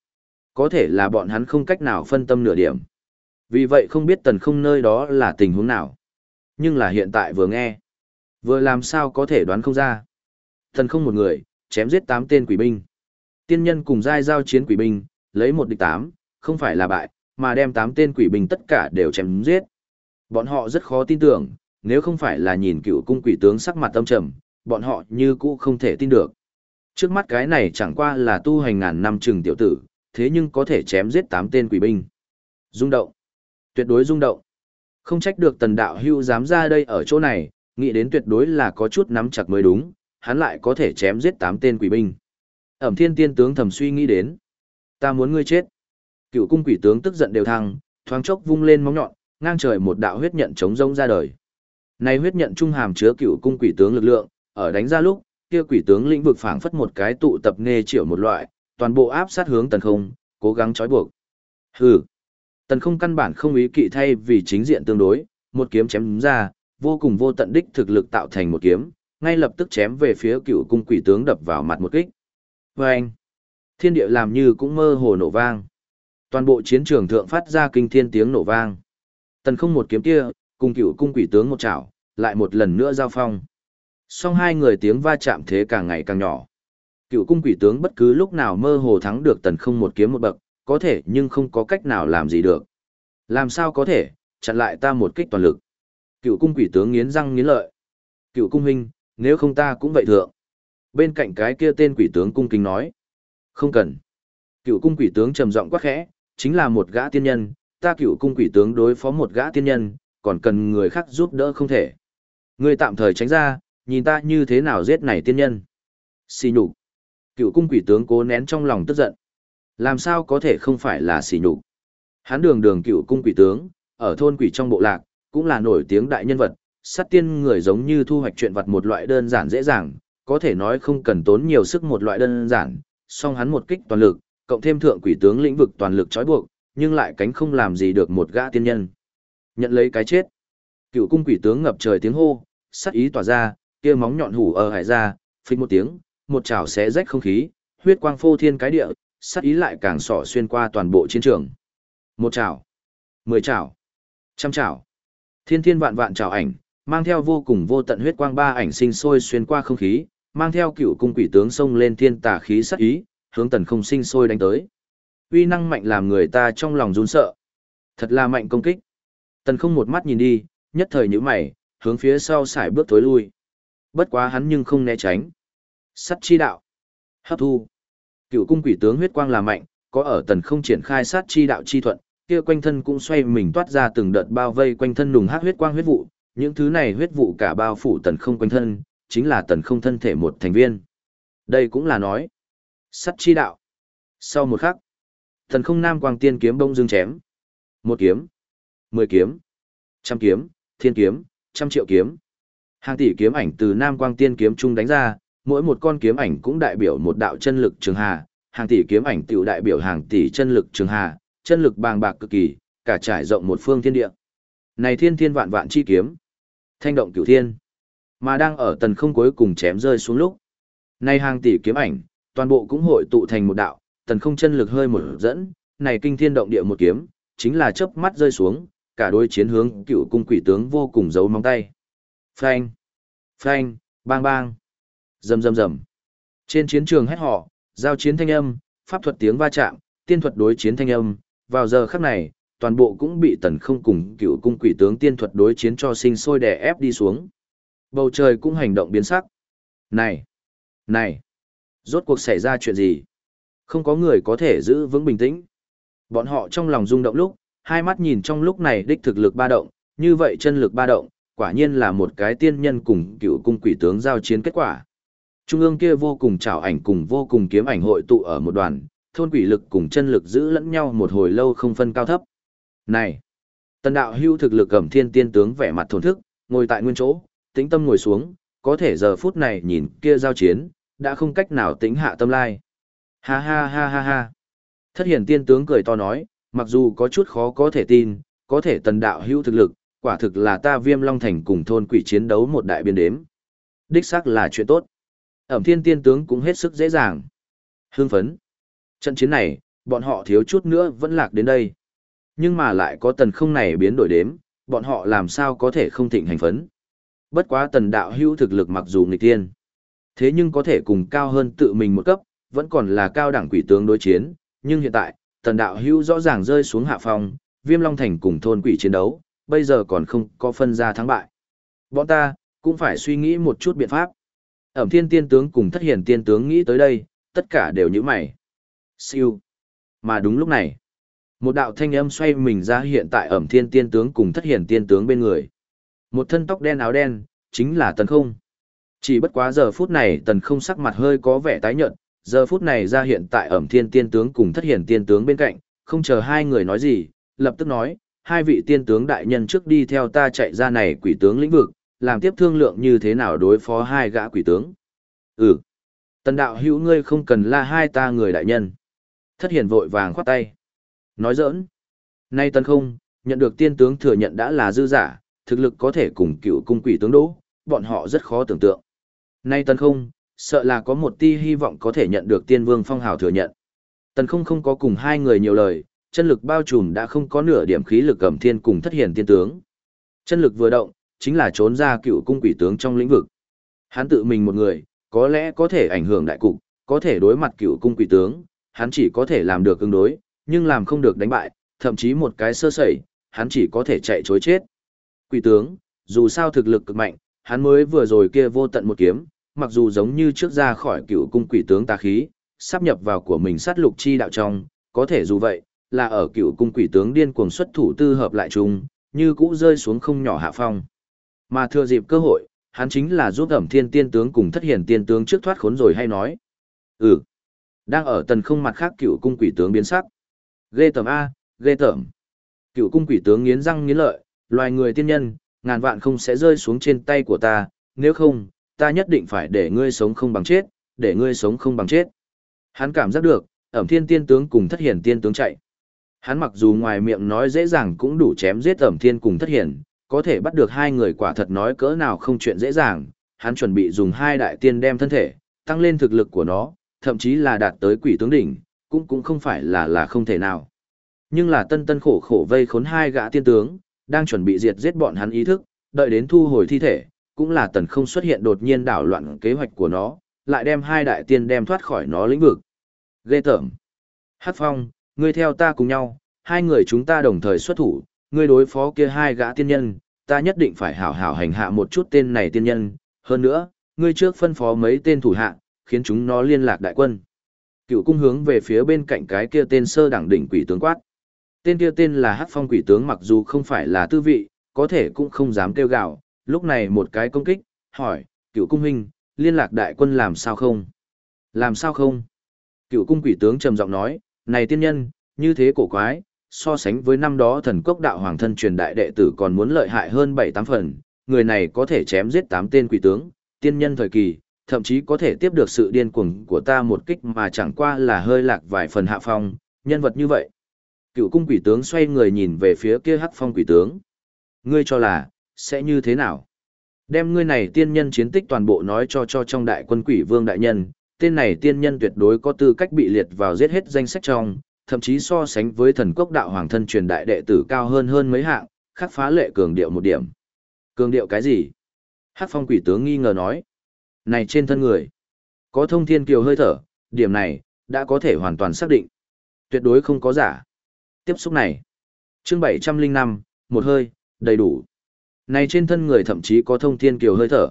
Có thể là bọn hắn không cách nào phân tâm nửa điểm. Vì vậy không biết tần không nơi đó là tình huống nào. Nhưng là hiện tại vừa nghe. Vừa làm sao có thể đoán không ra. Tần không một người, chém giết tám tên quỷ binh. Tiên nhân cùng giai giao chiến quỷ binh, lấy một địch tám, không phải là bại, mà đem tám tên quỷ binh tất cả đều chém giết. Bọn họ rất khó tin tưởng, nếu không phải là nhìn cựu cung quỷ tướng sắc mặt tâm trầm, bọn họ như cũ không thể tin được. Trước mắt cái này chẳng qua là tu hành ngàn năm trừng tiểu tử, thế nhưng có thể chém giết tám tên quỷ binh. Rung động. Tuyệt đối rung động. Không trách được tần đạo hưu dám ra đây ở chỗ này, nghĩ đến tuyệt đối là có chút nắm chặt mới đúng, hắn lại có thể chém giết tám tên quỷ binh. Ẩm thiên tiên tướng thầm suy nghĩ đến. Ta muốn ngươi chết. Cựu cung quỷ tướng tức giận đều thăng, thoáng chốc vung lên móng nhọn, ngang trời một đạo huyết nhận chống rông ra đời. Này huyết nhận trung hàm chứa cựu cung quỷ tướng lực lượng, ở đánh ra lúc, kia quỷ tướng lĩnh vực phảng phất một cái tụ tập nghe triệu một loại, toàn bộ áp sát hướng tần không, cố gắng trói buộc. Hừ. Tần không căn bản không ý kỵ thay vì chính diện tương đối, một kiếm chém ra, vô cùng vô tận đích thực lực tạo thành một kiếm, ngay lập tức chém về phía cựu cung quỷ tướng đập vào mặt một kích. Và anh, thiên địa làm như cũng mơ hồ nổ vang. Toàn bộ chiến trường thượng phát ra kinh thiên tiếng nổ vang. Tần không một kiếm kia, cùng cựu cung quỷ tướng một chảo, lại một lần nữa giao phong. Song hai người tiếng va chạm thế càng ngày càng nhỏ. Cựu cung quỷ tướng bất cứ lúc nào mơ hồ thắng được tần không một kiếm một bậc, có thể nhưng không có cách nào làm gì được. Làm sao có thể, chặn lại ta một kích toàn lực. Cựu cung quỷ tướng nghiến răng nghiến lợi. Cựu cung huynh, nếu không ta cũng vậy thượng. Bên cạnh cái kia tên quỷ tướng cung kính nói. Không cần. Cựu cung quỷ tướng trầm giọng quát khẽ, chính là một gã tiên nhân, ta cựu cung quỷ tướng đối phó một gã tiên nhân, còn cần người khác giúp đỡ không thể. Người tạm thời tránh ra, nhìn ta như thế nào giết này tiên nhân. Xì nhục. Cựu cung quỷ tướng cố nén trong lòng tức giận. Làm sao có thể không phải là xì nhục. Hắn đường đường cựu cung quỷ tướng, ở thôn quỷ trong bộ lạc, cũng là nổi tiếng đại nhân vật, sát tiên người giống như thu hoạch chuyện vật một loại đơn giản dễ dàng, có thể nói không cần tốn nhiều sức một loại đơn giản, song hắn một kích toàn lực, cộng thêm thượng quỷ tướng lĩnh vực toàn lực trói buộc, nhưng lại cánh không làm gì được một gã tiên nhân. Nhận lấy cái chết. Cựu cung quỷ tướng ngập trời tiếng hô, sát ý tỏa ra, kia móng nhọn hủ ở hải ra, phình một tiếng, một chảo xé rách không khí, huyết quang phô thiên cái địa, sát ý lại càng sỏ xuyên qua toàn bộ chiến trường. Một chảo, mười chảo, trăm chảo, thiên thiên vạn vạn chảo ảnh, mang theo vô cùng vô tận huyết quang ba ảnh sinh sôi xuyên qua không khí, mang theo cựu cung quỷ tướng xông lên thiên tà khí sát ý, hướng tần không sinh sôi đánh tới. Uy năng mạnh làm người ta trong lòng run sợ. Thật là mạnh công kích. Tần không một mắt nhìn đi, nhất thời nhíu mày, hướng phía sau xài bước tối lui. Bất quá hắn nhưng không né tránh. Sắt chi đạo. Hấp thu. Cựu cung quỷ tướng huyết quang là mạnh, có ở tần không triển khai sát chi đạo chi thuận, kia quanh thân cũng xoay mình toát ra từng đợt bao vây quanh thân nùng hát huyết quang huyết vụ, những thứ này huyết vụ cả bao phủ tần không quanh thân, chính là tần không thân thể một thành viên. Đây cũng là nói. Sắt chi đạo. Sau một khắc, tần không nam quang tiên kiếm bông dương chém. Một kiếm, mười kiếm, trăm kiếm, thiên kiếm, trăm triệu kiếm. Hàng tỷ kiếm ảnh từ nam quang tiên kiếm trung đánh ra, mỗi một con kiếm ảnh cũng đại biểu một đạo chân lực trường hà, hàng tỷ kiếm ảnh tiểu đại biểu hàng tỷ chân lực trường hà, chân lực bàng bạc cực kỳ, cả trải rộng một phương thiên địa. Này thiên thiên vạn vạn chi kiếm, thanh động cửu thiên, mà đang ở tần không cuối cùng chém rơi xuống lúc. Này hàng tỷ kiếm ảnh, toàn bộ cũng hội tụ thành một đạo, tần không chân lực hơi một dẫn, này kinh thiên động địa một kiếm, chính là chớp mắt rơi xuống, cả đôi chiến hướng cựu cung quỷ tướng vô cùng giấu móng tay. Phanh, phanh, bang bang, rầm rầm rầm. Trên chiến trường hét họ, giao chiến thanh âm, pháp thuật tiếng va chạm, tiên thuật đối chiến thanh âm, vào giờ khắc này, toàn bộ cũng bị tần không cùng cựu cung quỷ tướng tiên thuật đối chiến cho sinh sôi đè ép đi xuống. Bầu trời cũng hành động biến sắc. Này! Này! Rốt cuộc xảy ra chuyện gì? Không có người có thể giữ vững bình tĩnh. Bọn họ trong lòng rung động lúc, hai mắt nhìn trong lúc này đích thực lực ba động, như vậy chân lực ba động, quả nhiên là một cái tiên nhân cùng cựu cung quỷ tướng giao chiến kết quả. Trung ương kia vô cùng trảo ảnh cùng vô cùng kiếm ảnh hội tụ ở một đoàn, thôn quỷ lực cùng chân lực giữ lẫn nhau một hồi lâu không phân cao thấp. Này! Tần đạo hưu thực lực cầm thiên tiên tướng vẻ mặt thổn thức, ngồi tại nguyên chỗ, tĩnh tâm ngồi xuống, có thể giờ phút này nhìn kia giao chiến, đã không cách nào tĩnh hạ tâm lai. Ha ha ha ha ha! Thất hiển tiên tướng cười to nói, mặc dù có chút khó có thể tin, có thể tần đạo hưu thực lực, Quả thực là ta viêm long thành cùng thôn quỷ chiến đấu một đại biên đếm. Đích xác là chuyện tốt. Ẩm thiên tiên tướng cũng hết sức dễ dàng. Hương phấn. Trận chiến này, bọn họ thiếu chút nữa vẫn lạc đến đây. Nhưng mà lại có tần không này biến đổi đếm, bọn họ làm sao có thể không thịnh hành phấn. Bất quá tần đạo hữu thực lực mặc dù nghịch tiên. Thế nhưng có thể cùng cao hơn tự mình một cấp, vẫn còn là cao đẳng quỷ tướng đối chiến. Nhưng hiện tại, tần đạo hữu rõ ràng rơi xuống hạ phong, viêm long thành cùng thôn quỷ chiến đấu, bây giờ còn không có phân ra thắng bại. Bọn ta, cũng phải suy nghĩ một chút biện pháp. Ẩm thiên tiên tướng cùng thất hiển tiên tướng nghĩ tới đây, tất cả đều như mày. Siêu. Mà đúng lúc này, một đạo thanh âm xoay mình ra hiện tại ẩm thiên tiên tướng cùng thất hiển tiên tướng bên người. Một thân tóc đen áo đen, chính là tần không. Chỉ bất quá giờ phút này tần không sắc mặt hơi có vẻ tái nhợt, giờ phút này ra hiện tại ẩm thiên tiên tướng cùng thất hiển tiên tướng bên cạnh, không chờ hai người nói gì, lập tức nói, hai vị tiên tướng đại nhân trước đi theo ta chạy ra này quỷ tướng lĩnh vực, làm tiếp thương lượng như thế nào đối phó hai gã quỷ tướng. Ừ. Tần đạo hữu ngươi không cần la hai ta người đại nhân. Thất hiển vội vàng khoát tay. Nói giỡn. Nay tân không, nhận được tiên tướng thừa nhận đã là dư giả, thực lực có thể cùng cựu cung quỷ tướng đỗ, bọn họ rất khó tưởng tượng. Nay tân không, sợ là có một ti hy vọng có thể nhận được tiên vương phong hào thừa nhận. Tần không không có cùng hai người nhiều lời, chân lực bao trùm đã không có nửa điểm khí lực cầm thiên cùng thất hiển tiên tướng. Chân lực vừa động, chính là trốn ra cựu cung quỷ tướng trong lĩnh vực. Hắn tự mình một người, có lẽ có thể ảnh hưởng đại cục, có thể đối mặt cựu cung quỷ tướng, hắn chỉ có thể làm được ứng đối, nhưng làm không được đánh bại, thậm chí một cái sơ sẩy, hắn chỉ có thể chạy chối chết. Quỷ tướng, dù sao thực lực cực mạnh, hắn mới vừa rồi kia vô tận một kiếm, mặc dù giống như trước ra khỏi cựu cung quỷ tướng tà khí, sắp nhập vào của mình sát lục chi đạo trong, có thể dù vậy, là ở cựu cung quỷ tướng điên cuồng xuất thủ tư hợp lại chung, như cũ rơi xuống không nhỏ hạ phong. Mà thừa dịp cơ hội, hắn chính là giúp ẩm thiên tiên tướng cùng thất hiển tiên tướng trước thoát khốn rồi hay nói. Ừ, đang ở tần không mặt khác cựu cung quỷ tướng biến sắc. Ghê tởm A, ghê tởm. Cựu cung quỷ tướng nghiến răng nghiến lợi, loài người tiên nhân, ngàn vạn không sẽ rơi xuống trên tay của ta, nếu không, ta nhất định phải để ngươi sống không bằng chết, để ngươi sống không bằng chết. Hắn cảm giác được, ẩm thiên tiên tướng cùng thất hiển tiên tướng chạy. Hắn mặc dù ngoài miệng nói dễ dàng cũng đủ chém giết ẩm thiên cùng thất hiển, có thể bắt được hai người quả thật nói cỡ nào không chuyện dễ dàng, hắn chuẩn bị dùng hai đại tiên đem thân thể, tăng lên thực lực của nó, thậm chí là đạt tới quỷ tướng đỉnh, cũng cũng không phải là là không thể nào. Nhưng là tân tân khổ khổ vây khốn hai gã tiên tướng, đang chuẩn bị diệt giết bọn hắn ý thức, đợi đến thu hồi thi thể, cũng là tần không xuất hiện đột nhiên đảo loạn kế hoạch của nó, lại đem hai đại tiên đem thoát khỏi nó lĩnh vực. Ghê tởm. Hát phong, ngươi theo ta cùng nhau, hai người chúng ta đồng thời xuất thủ, ngươi đối phó kia hai gã tiên nhân, ta nhất định phải hảo hảo hành hạ một chút tên này tiên nhân, hơn nữa, ngươi trước phân phó mấy tên thủ hạ, khiến chúng nó liên lạc đại quân. Cựu cung hướng về phía bên cạnh cái kia tên sơ đẳng đỉnh quỷ tướng quát. Tên kia tên là Hắc Phong quỷ tướng mặc dù không phải là tư vị, có thể cũng không dám kêu gào, lúc này một cái công kích, hỏi, cựu cung huynh, liên lạc đại quân làm sao không? Làm sao không? Cựu cung quỷ tướng trầm giọng nói, này tiên nhân, như thế cổ quái, so sánh với năm đó thần cốc đạo hoàng thân truyền đại đệ tử còn muốn lợi hại hơn bảy tám phần, người này có thể chém giết tám tên quỷ tướng, tiên nhân thời kỳ, thậm chí có thể tiếp được sự điên cuồng của ta một kích mà chẳng qua là hơi lạc vài phần hạ phong, nhân vật như vậy. Cựu cung quỷ tướng xoay người nhìn về phía kia hắc phong quỷ tướng. Ngươi cho là, sẽ như thế nào? Đem ngươi này tiên nhân chiến tích toàn bộ nói cho cho trong đại quân quỷ vương đại nhân, tên này tiên nhân tuyệt đối có tư cách bị liệt vào giết hết danh sách trong, thậm chí so sánh với thần cốc đạo hoàng thân truyền đại đệ tử cao hơn hơn mấy hạng, khắc phá lệ cường điệu một điểm. Cường điệu cái gì? Hắc phong quỷ tướng nghi ngờ nói. Này trên thân người, có thông thiên kiều hơi thở, điểm này, đã có thể hoàn toàn xác định. Tuyệt đối không có giả. Tiếp xúc này. chương 705, một hơi, đầy đủ. Này trên thân người thậm chí có thông thiên kiều hơi thở.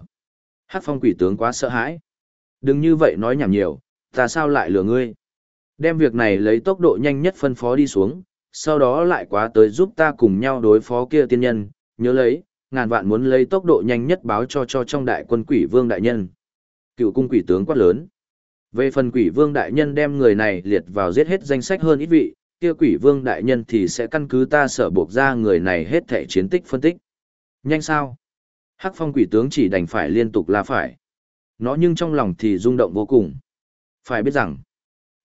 Hắc phong quỷ tướng quá sợ hãi. Đừng như vậy nói nhảm nhiều, ta sao lại lừa ngươi. Đem việc này lấy tốc độ nhanh nhất phân phó đi xuống, sau đó lại quá tới giúp ta cùng nhau đối phó kia tiên nhân, nhớ lấy, ngàn vạn muốn lấy tốc độ nhanh nhất báo cho cho trong đại quân quỷ vương đại nhân. Cựu cung quỷ tướng quát lớn. Về phần quỷ vương đại nhân đem người này liệt vào giết hết danh sách hơn ít vị, kia quỷ vương đại nhân thì sẽ căn cứ ta sở buộc ra người này hết thể chiến tích phân tích. Nhanh sao? Hắc phong quỷ tướng chỉ đành phải liên tục là phải. Nó nhưng trong lòng thì rung động vô cùng. Phải biết rằng,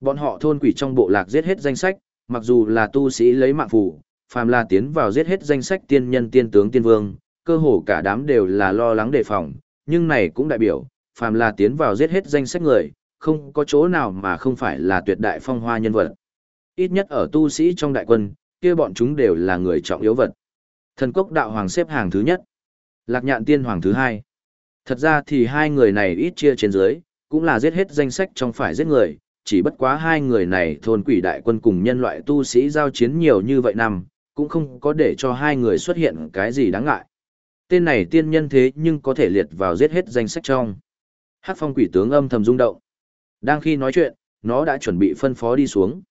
Bọn họ thôn quỷ trong bộ lạc giết hết danh sách, mặc dù là tu sĩ lấy mạng phù, phàm là tiến vào giết hết danh sách tiên nhân tiên tướng tiên vương, cơ hồ cả đám đều là lo lắng đề phòng, nhưng này cũng đại biểu, phàm là tiến vào giết hết danh sách người, không có chỗ nào mà không phải là tuyệt đại phong hoa nhân vật. Ít nhất ở tu sĩ trong đại quân, kia bọn chúng đều là người trọng yếu vật. Thần cốc đạo hoàng xếp hàng thứ nhất, lạc nhạn tiên hoàng thứ hai. Thật ra thì hai người này ít chia trên dưới, cũng là giết hết danh sách trong phải giết người, chỉ bất quá hai người này thôn quỷ đại quân cùng nhân loại tu sĩ giao chiến nhiều như vậy năm, cũng không có để cho hai người xuất hiện cái gì đáng ngại. Tên này tiên nhân thế nhưng có thể liệt vào giết hết danh sách trong. Hát phong quỷ tướng âm thầm rung động. Đang khi nói chuyện, nó đã chuẩn bị phân phó đi xuống.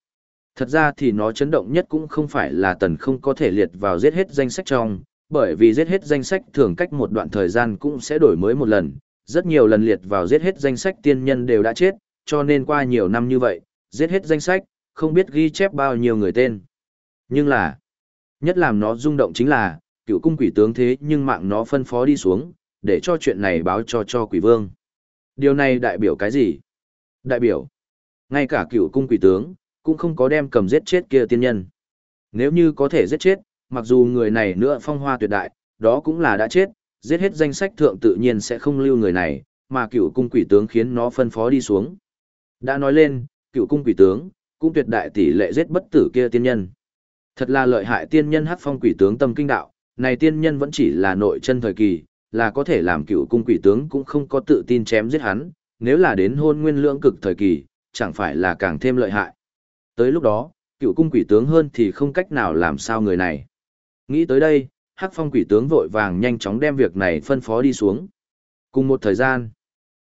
Thật ra thì nó chấn động nhất cũng không phải là tần không có thể liệt vào giết hết danh sách trong, bởi vì giết hết danh sách thường cách một đoạn thời gian cũng sẽ đổi mới một lần, rất nhiều lần liệt vào giết hết danh sách tiên nhân đều đã chết, cho nên qua nhiều năm như vậy, giết hết danh sách, không biết ghi chép bao nhiêu người tên. Nhưng là, nhất làm nó rung động chính là, cựu cung quỷ tướng thế nhưng mạng nó phân phó đi xuống, để cho chuyện này báo cho cho quỷ vương. Điều này đại biểu cái gì? Đại biểu, ngay cả cựu cung quỷ tướng, cũng không có đem cầm giết chết kia tiên nhân. Nếu như có thể giết chết, mặc dù người này nữa phong hoa tuyệt đại, đó cũng là đã chết, giết hết danh sách thượng tự nhiên sẽ không lưu người này, mà cựu cung quỷ tướng khiến nó phân phó đi xuống. Đã nói lên, cựu cung quỷ tướng, cũng tuyệt đại tỷ lệ giết bất tử kia tiên nhân. Thật là lợi hại tiên nhân hắc phong quỷ tướng tâm kinh đạo, này tiên nhân vẫn chỉ là nội chân thời kỳ, là có thể làm cựu cung quỷ tướng cũng không có tự tin chém giết hắn, nếu là đến hôn nguyên lưỡng cực thời kỳ, chẳng phải là càng thêm lợi hại. Tới lúc đó, cựu cung quỷ tướng hơn thì không cách nào làm sao người này. Nghĩ tới đây, hắc phong quỷ tướng vội vàng nhanh chóng đem việc này phân phó đi xuống. Cùng một thời gian,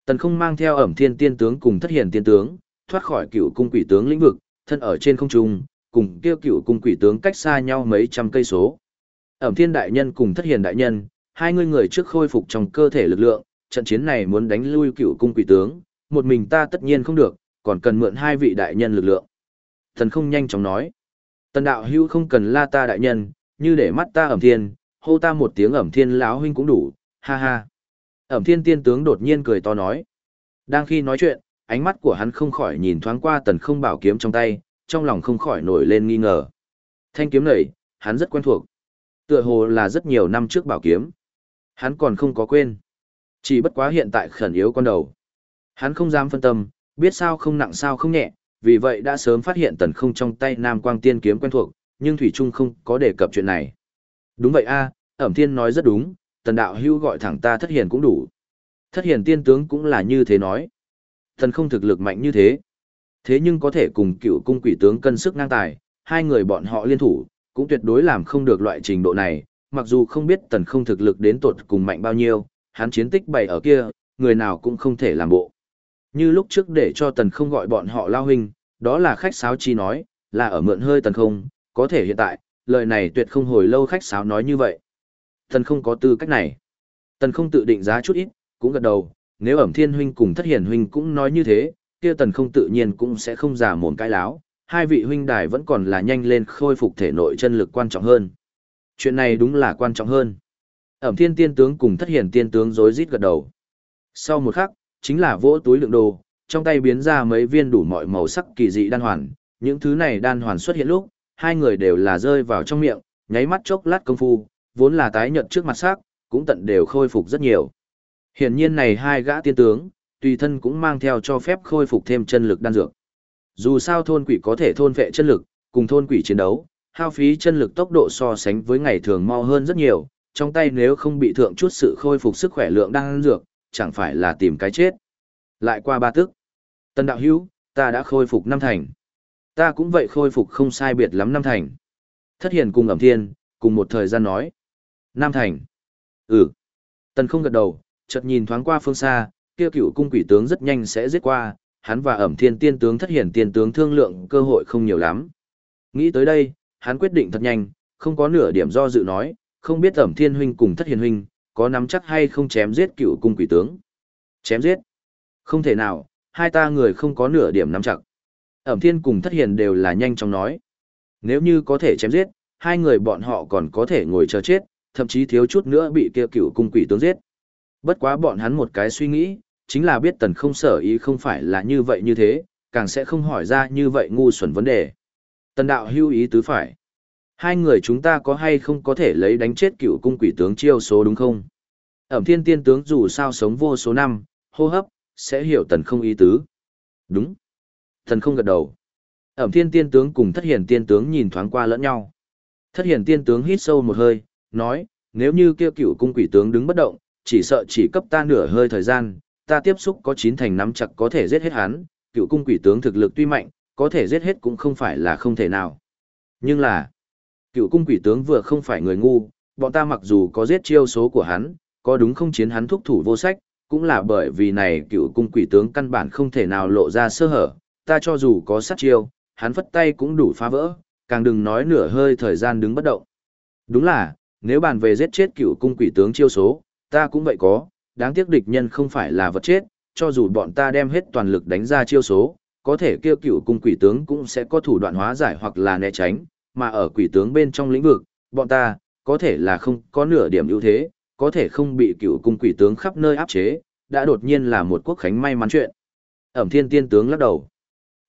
tần không mang theo ẩm thiên tiên tướng cùng thất hiền tiên tướng, thoát khỏi cựu cung quỷ tướng lĩnh vực, thân ở trên không trung, cùng kêu cựu cung quỷ tướng cách xa nhau mấy trăm cây số. Ẩm thiên đại nhân cùng thất hiền đại nhân, hai người người trước khôi phục trong cơ thể lực lượng, trận chiến này muốn đánh lui cựu cung quỷ tướng, một mình ta tất nhiên không được, còn cần mượn hai vị đại nhân lực lượng. Thần không nhanh chóng nói. Tần đạo hưu không cần la ta đại nhân, như để mắt ta ẩm thiên, hô ta một tiếng ẩm thiên lão huynh cũng đủ, ha ha. Ẩm thiên tiên tướng đột nhiên cười to nói. Đang khi nói chuyện, ánh mắt của hắn không khỏi nhìn thoáng qua tần không bảo kiếm trong tay, trong lòng không khỏi nổi lên nghi ngờ. Thanh kiếm này, hắn rất quen thuộc. Tựa hồ là rất nhiều năm trước bảo kiếm. Hắn còn không có quên. Chỉ bất quá hiện tại khẩn yếu con đầu. Hắn không dám phân tâm, biết sao không nặng sao không nhẹ, vì vậy đã sớm phát hiện tần không trong tay Nam Quang Tiên kiếm quen thuộc, nhưng Thủy Trung không có đề cập chuyện này. Đúng vậy a, ẩm thiên nói rất đúng, tần đạo hưu gọi thẳng ta thất hiền cũng đủ. Thất hiền tiên tướng cũng là như thế nói. Thần không thực lực mạnh như thế. Thế nhưng có thể cùng cựu cung quỷ tướng cân sức ngang tài, hai người bọn họ liên thủ, cũng tuyệt đối làm không được loại trình độ này, mặc dù không biết tần không thực lực đến tột cùng mạnh bao nhiêu, hắn chiến tích bày ở kia, người nào cũng không thể làm bộ. Như lúc trước để cho tần không gọi bọn họ lao huynh, đó là khách sáo chi nói, là ở mượn hơi tần không, có thể hiện tại, lời này tuyệt không hồi lâu khách sáo nói như vậy. Tần không có tư cách này. Tần không tự định giá chút ít, cũng gật đầu, nếu ẩm thiên huynh cùng thất hiển huynh cũng nói như thế, kia tần không tự nhiên cũng sẽ không giả mồm cái láo, hai vị huynh đài vẫn còn là nhanh lên khôi phục thể nội chân lực quan trọng hơn. Chuyện này đúng là quan trọng hơn. Ẩm thiên tiên tướng cùng thất hiển tiên tướng rối rít gật đầu. Sau một khắc, chính là vỗ túi lượng đồ, trong tay biến ra mấy viên đủ mọi màu sắc kỳ dị đan hoàn, những thứ này đan hoàn xuất hiện lúc, hai người đều là rơi vào trong miệng, nháy mắt chốc lát công phu, vốn là tái nhợt trước mặt sắc, cũng tận đều khôi phục rất nhiều. Hiển nhiên này hai gã tiên tướng, tùy thân cũng mang theo cho phép khôi phục thêm chân lực đan dược. Dù sao thôn quỷ có thể thôn vệ chân lực, cùng thôn quỷ chiến đấu, hao phí chân lực tốc độ so sánh với ngày thường mau hơn rất nhiều, trong tay nếu không bị thượng chút sự khôi phục sức khỏe lượng đang dược, chẳng phải là tìm cái chết. Lại qua ba tức. Tân đạo hữu, ta đã khôi phục năm thành. Ta cũng vậy khôi phục không sai biệt lắm năm thành. Thất hiền cùng ẩm thiên, cùng một thời gian nói. Nam thành. Ừ. Tần không gật đầu, chợt nhìn thoáng qua phương xa, kia cựu cung quỷ tướng rất nhanh sẽ giết qua, hắn và ẩm thiên tiên tướng thất hiền tiên tướng thương lượng cơ hội không nhiều lắm. Nghĩ tới đây, hắn quyết định thật nhanh, không có nửa điểm do dự nói, không biết ẩm thiên huynh cùng thất hiền huynh, có nắm chắc hay không chém giết cựu cung quỷ tướng. Chém giết? Không thể nào, hai ta người không có nửa điểm nắm chặt. Ẩm thiên cùng thất hiền đều là nhanh chóng nói. Nếu như có thể chém giết, hai người bọn họ còn có thể ngồi chờ chết, thậm chí thiếu chút nữa bị kia cựu cung quỷ tướng giết. Bất quá bọn hắn một cái suy nghĩ, chính là biết tần không sở ý không phải là như vậy như thế, càng sẽ không hỏi ra như vậy ngu xuẩn vấn đề. Tần đạo hưu ý tứ phải. Hai người chúng ta có hay không có thể lấy đánh chết cựu cung quỷ tướng chiêu số đúng không? Ẩm thiên tiên tướng dù sao sống vô số năm, hô hấp, sẽ hiểu tần không ý tứ. Đúng. Tần không gật đầu. Ẩm thiên tiên tướng cùng thất hiển tiên tướng nhìn thoáng qua lẫn nhau. Thất hiển tiên tướng hít sâu một hơi, nói, nếu như kia cựu cung quỷ tướng đứng bất động, chỉ sợ chỉ cấp ta nửa hơi thời gian, ta tiếp xúc có chín thành nắm chặt có thể giết hết hắn, cựu cung quỷ tướng thực lực tuy mạnh, có thể giết hết cũng không phải là không thể nào. Nhưng là, cựu cung quỷ tướng vừa không phải người ngu, bọn ta mặc dù có giết chiêu số của hắn, có đúng không chiến hắn thúc thủ vô sách, cũng là bởi vì này cựu cung quỷ tướng căn bản không thể nào lộ ra sơ hở, ta cho dù có sát chiêu, hắn phất tay cũng đủ phá vỡ, càng đừng nói nửa hơi thời gian đứng bất động. Đúng là, nếu bàn về giết chết cựu cung quỷ tướng chiêu số, ta cũng vậy có, đáng tiếc địch nhân không phải là vật chết, cho dù bọn ta đem hết toàn lực đánh ra chiêu số, có thể kêu cựu cung quỷ tướng cũng sẽ có thủ đoạn hóa giải hoặc là né tránh, mà ở quỷ tướng bên trong lĩnh vực, bọn ta, có thể là không có nửa điểm ưu thế, có thể không bị cựu cung quỷ tướng khắp nơi áp chế, đã đột nhiên là một quốc khánh may mắn chuyện. Ẩm thiên tiên tướng lắc đầu.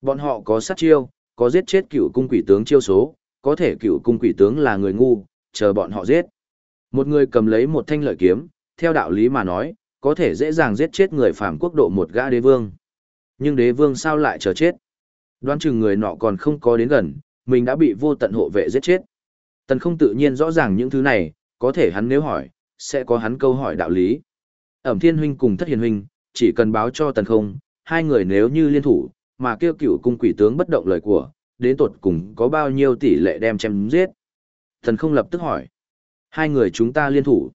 Bọn họ có sát chiêu, có giết chết cựu cung quỷ tướng chiêu số, có thể cựu cung quỷ tướng là người ngu, chờ bọn họ giết. Một người cầm lấy một thanh lợi kiếm, theo đạo lý mà nói, có thể dễ dàng giết chết người phàm quốc độ một gã đế vương. Nhưng đế vương sao lại chờ chết? Đoán chừng người nọ còn không có đến gần, mình đã bị vô tận hộ vệ giết chết. Tần không tự nhiên rõ ràng những thứ này, có thể hắn nếu hỏi, sẽ có hắn câu hỏi đạo lý. Ẩm thiên huynh cùng thất hiền huynh, chỉ cần báo cho tần không, hai người nếu như liên thủ, mà kêu cựu cung quỷ tướng bất động lời của, đến tột cùng có bao nhiêu tỷ lệ đem chém giết. Tần không lập tức hỏi. Hai người chúng ta liên thủ.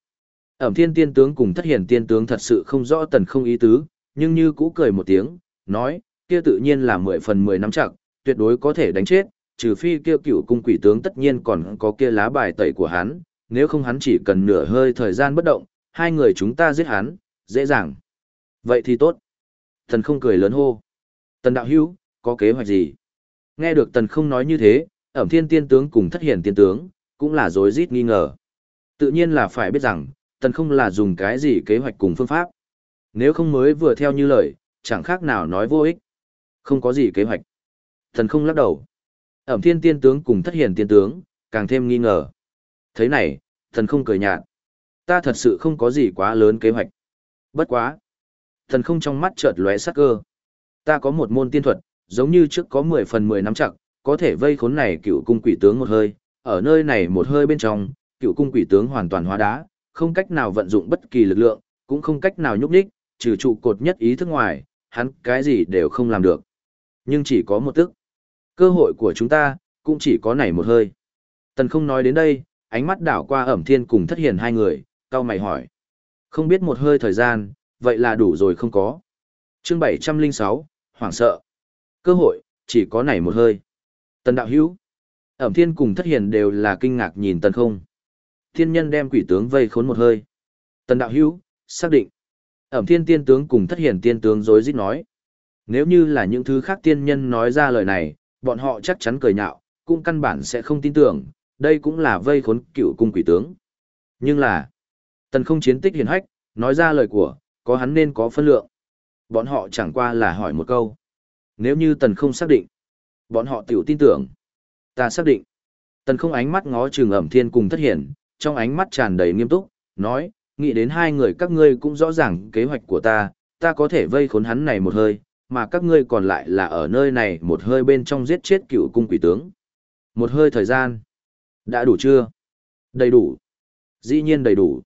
Ẩm thiên tiên tướng cùng thất hiền tiên tướng thật sự không rõ tần không ý tứ, nhưng như cũ cười một tiếng, nói, kia tự nhiên là mười phần mười nắm chặt, tuyệt đối có thể đánh chết, trừ phi kia cựu cung quỷ tướng tất nhiên còn có kia lá bài tẩy của hắn, nếu không hắn chỉ cần nửa hơi thời gian bất động, hai người chúng ta giết hắn, dễ dàng. Vậy thì tốt. Tần không cười lớn hô. Tần đạo hữu, có kế hoạch gì? Nghe được tần không nói như thế, ẩm thiên tiên tướng cùng thất hiển tiên tướng, cũng là dối rít nghi ngờ. Tự nhiên là phải biết rằng, tần không là dùng cái gì kế hoạch cùng phương pháp. Nếu không mới vừa theo như lời, chẳng khác nào nói vô ích. Không có gì kế hoạch. thần không lắc đầu. Ẩm thiên tiên tướng cùng thất hiển tiên tướng, càng thêm nghi ngờ. Thế này, thần không cười nhạt. Ta thật sự không có gì quá lớn kế hoạch. Bất quá. Thần không trong mắt chợt lóe sắc cơ. Ta có một môn tiên thuật, giống như trước có 10 phần 10 nắm chặt, có thể vây khốn này cựu cung quỷ tướng một hơi. Ở nơi này một hơi bên trong, cựu cung quỷ tướng hoàn toàn hóa đá, không cách nào vận dụng bất kỳ lực lượng, cũng không cách nào nhúc nhích, trừ trụ cột nhất ý thức ngoài, hắn cái gì đều không làm được. Nhưng chỉ có một tức. Cơ hội của chúng ta, cũng chỉ có này một hơi. Tần không nói đến đây, ánh mắt đảo qua ẩm thiên cùng thất hiền hai người, cao mày hỏi. Không biết một hơi thời gian, vậy là đủ rồi không có. chương 706, hoảng sợ. Cơ hội, chỉ có này một hơi. Tần đạo hữu. Ẩm thiên cùng thất hiền đều là kinh ngạc nhìn tần không. Thiên nhân đem quỷ tướng vây khốn một hơi. Tần đạo hữu, xác định. Ẩm thiên tiên tướng cùng thất hiền tiên tướng dối rít nói. Nếu như là những thứ khác tiên nhân nói ra lời này, bọn họ chắc chắn cười nhạo, cũng căn bản sẽ không tin tưởng, đây cũng là vây khốn cựu cung quỷ tướng. Nhưng là, tần không chiến tích hiển hách, nói ra lời của, có hắn nên có phân lượng. Bọn họ chẳng qua là hỏi một câu. Nếu như tần không xác định, bọn họ tiểu tin tưởng. Ta xác định. Tần không ánh mắt ngó trường ẩm thiên cùng thất hiển, trong ánh mắt tràn đầy nghiêm túc, nói, nghĩ đến hai người các ngươi cũng rõ ràng kế hoạch của ta, ta có thể vây khốn hắn này một hơi, mà các ngươi còn lại là ở nơi này một hơi bên trong giết chết cựu cung quỷ tướng. Một hơi thời gian. Đã đủ chưa? Đầy đủ. Dĩ nhiên đầy đủ.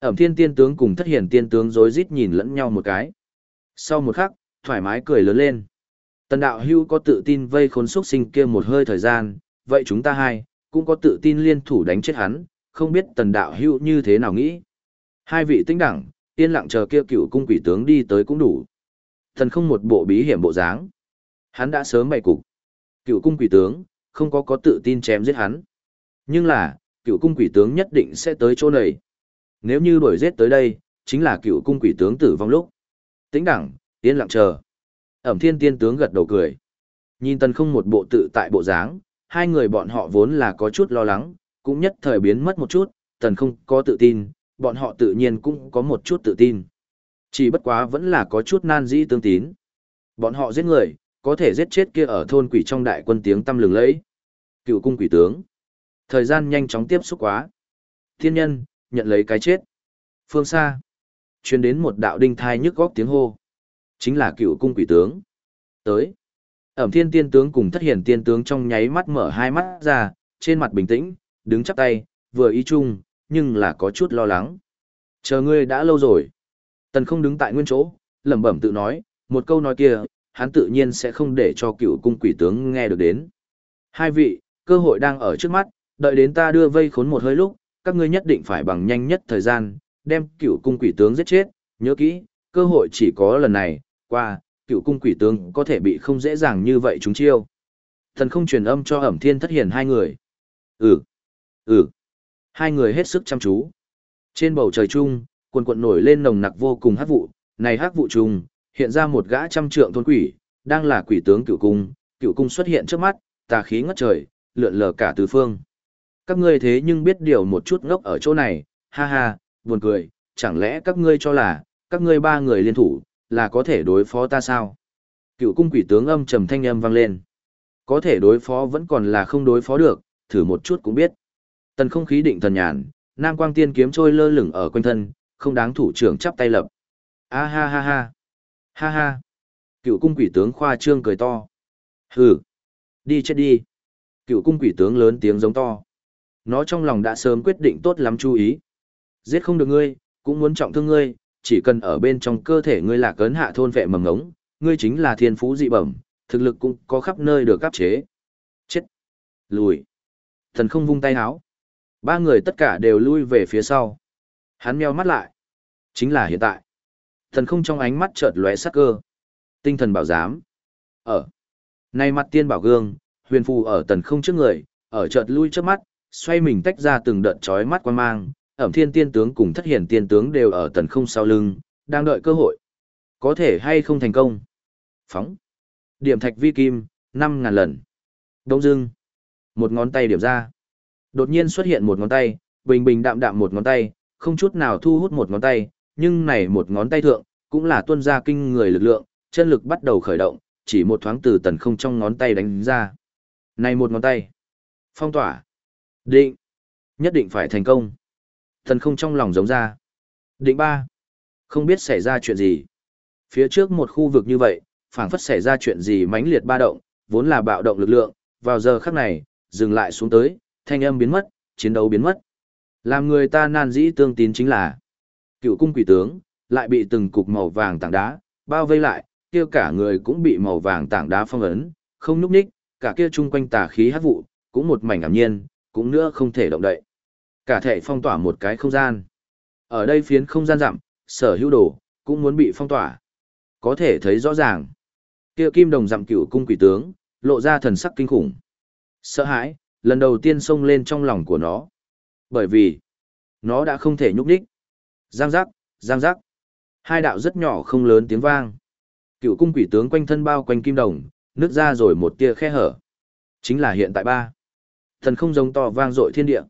Ẩm thiên tiên tướng cùng thất hiển tiên tướng rối rít nhìn lẫn nhau một cái. Sau một khắc, thoải mái cười lớn lên. Tần đạo hưu có tự tin vây khốn xuất sinh kia một hơi thời gian, vậy chúng ta hai, cũng có tự tin liên thủ đánh chết hắn, không biết tần đạo hưu như thế nào nghĩ. Hai vị tinh đẳng, yên lặng chờ kia cựu cung quỷ tướng đi tới cũng đủ. Thần không một bộ bí hiểm bộ dáng. Hắn đã sớm bày cục. Cựu cung quỷ tướng, không có có tự tin chém giết hắn. Nhưng là, cựu cung quỷ tướng nhất định sẽ tới chỗ này. Nếu như đuổi giết tới đây, chính là cựu cung quỷ tướng tử vong lúc. Tĩnh đẳng, yên lặng chờ. Ẩm thiên tiên tướng gật đầu cười. Nhìn tần không một bộ tự tại bộ dáng, hai người bọn họ vốn là có chút lo lắng, cũng nhất thời biến mất một chút, tần không có tự tin, bọn họ tự nhiên cũng có một chút tự tin. Chỉ bất quá vẫn là có chút nan dĩ tương tín. Bọn họ giết người, có thể giết chết kia ở thôn quỷ trong đại quân tiếng tâm lừng lẫy. Cựu cung quỷ tướng. Thời gian nhanh chóng tiếp xúc quá. Thiên nhân, nhận lấy cái chết. Phương xa, truyền đến một đạo đinh thai nhức góc tiếng hô. Chính là cựu cung quỷ tướng. Tới. Ẩm thiên tiên tướng cùng thất hiển tiên tướng trong nháy mắt mở hai mắt ra, trên mặt bình tĩnh, đứng chắp tay, vừa ý chung, nhưng là có chút lo lắng. Chờ ngươi đã lâu rồi. Tần không đứng tại nguyên chỗ, lẩm bẩm tự nói, một câu nói kia, hắn tự nhiên sẽ không để cho cựu cung quỷ tướng nghe được đến. Hai vị, cơ hội đang ở trước mắt, đợi đến ta đưa vây khốn một hơi lúc, các ngươi nhất định phải bằng nhanh nhất thời gian, đem cựu cung quỷ tướng giết chết, nhớ kỹ, cơ hội chỉ có lần này, qua, cựu cung quỷ tướng có thể bị không dễ dàng như vậy chúng chiêu. Thần không truyền âm cho ẩm thiên thất hiền hai người. Ừ, ừ. Hai người hết sức chăm chú. Trên bầu trời chung, quần quận nổi lên nồng nặc vô cùng hát vụ, này hát vụ chung, hiện ra một gã trăm trượng thôn quỷ, đang là quỷ tướng cựu cung, cựu cung xuất hiện trước mắt, tà khí ngất trời, lượn lờ cả tứ phương. Các ngươi thế nhưng biết điều một chút ngốc ở chỗ này, ha ha, buồn cười, chẳng lẽ các ngươi cho là, các ngươi ba người liên thủ, là có thể đối phó ta sao? Cựu cung quỷ tướng âm trầm thanh âm vang lên. Có thể đối phó vẫn còn là không đối phó được, thử một chút cũng biết. Tần không khí định thần nhàn, nam quang tiên kiếm trôi lơ lửng ở quanh thân, không đáng thủ trưởng chắp tay lập. A ha ha ha. Ha ha. Cựu cung quỷ tướng khoa trương cười to. Hừ. Đi chết đi. Cựu cung quỷ tướng lớn tiếng giống to. Nó trong lòng đã sớm quyết định tốt lắm chú ý. Giết không được ngươi, cũng muốn trọng thương ngươi, chỉ cần ở bên trong cơ thể ngươi là cấn hạ thôn vệ mầm ngống, ngươi chính là thiên phú dị bẩm, thực lực cũng có khắp nơi được áp chế. Chết. Lùi. Thần không vung tay háo. Ba người tất cả đều lui về phía sau. Hắn meo mắt lại. Chính là hiện tại. Thần không trong ánh mắt chợt lóe sắc cơ. Tinh thần bảo giám. Ở. Nay mặt tiên bảo gương, huyền phù ở tần không trước người, ở chợt lui trước mắt, xoay mình tách ra từng đợt chói mắt quan mang, ẩm thiên tiên tướng cùng thất hiển tiên tướng đều ở tần không sau lưng, đang đợi cơ hội. Có thể hay không thành công. Phóng. Điểm thạch vi kim, năm ngàn lần. Đông dưng. Một ngón tay điểm ra. Đột nhiên xuất hiện một ngón tay, bình bình đạm đạm một ngón tay, không chút nào thu hút một ngón tay, nhưng này một ngón tay thượng, cũng là tuân ra kinh người lực lượng, chân lực bắt đầu khởi động, chỉ một thoáng từ tần không trong ngón tay đánh ra. Này một ngón tay. Phong tỏa. Định. Nhất định phải thành công. Tần không trong lòng giống ra. Định ba. Không biết xảy ra chuyện gì. Phía trước một khu vực như vậy, phảng phất xảy ra chuyện gì mãnh liệt ba động, vốn là bạo động lực lượng, vào giờ khắc này, dừng lại xuống tới, thanh âm biến mất, chiến đấu biến mất. Làm người ta nan dĩ tương tín chính là cựu cung quỷ tướng, lại bị từng cục màu vàng tảng đá, bao vây lại, kia cả người cũng bị màu vàng tảng đá phong ấn, không núp ních, cả kia chung quanh tà khí hát vụ, cũng một mảnh ảm nhiên, cũng nữa không thể động đậy. Cả thể phong tỏa một cái không gian. Ở đây phiến không gian rậm, sở hữu đồ, cũng muốn bị phong tỏa. Có thể thấy rõ ràng. Kia kim đồng rậm cựu cung quỷ tướng, lộ ra thần sắc kinh khủng. Sợ hãi, lần đầu tiên xông lên trong lòng của nó. Bởi vì, nó đã không thể nhúc đích. Giang giác, giang giác. Hai đạo rất nhỏ không lớn tiếng vang. Cựu cung quỷ tướng quanh thân bao quanh kim đồng, nứt ra rồi một tia khe hở. Chính là hiện tại ba. Thần không giống to vang dội thiên địa.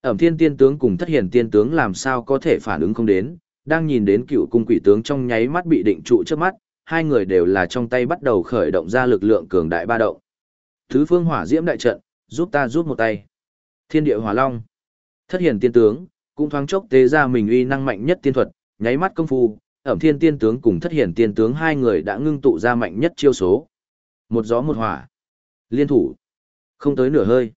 Ẩm thiên tiên tướng cùng thất hiển tiên tướng làm sao có thể phản ứng không đến, đang nhìn đến cựu cung quỷ tướng trong nháy mắt bị định trụ trước mắt, hai người đều là trong tay bắt đầu khởi động ra lực lượng cường đại ba động. Thứ phương hỏa diễm đại trận, giúp ta giúp một tay. Thiên địa hỏa long. Thất hiển tiên tướng, cũng thoáng chốc tế ra mình uy năng mạnh nhất tiên thuật, nháy mắt công phu, ẩm thiên tiên tướng cùng thất hiển tiên tướng hai người đã ngưng tụ ra mạnh nhất chiêu số. Một gió một hỏa. Liên thủ. Không tới nửa hơi.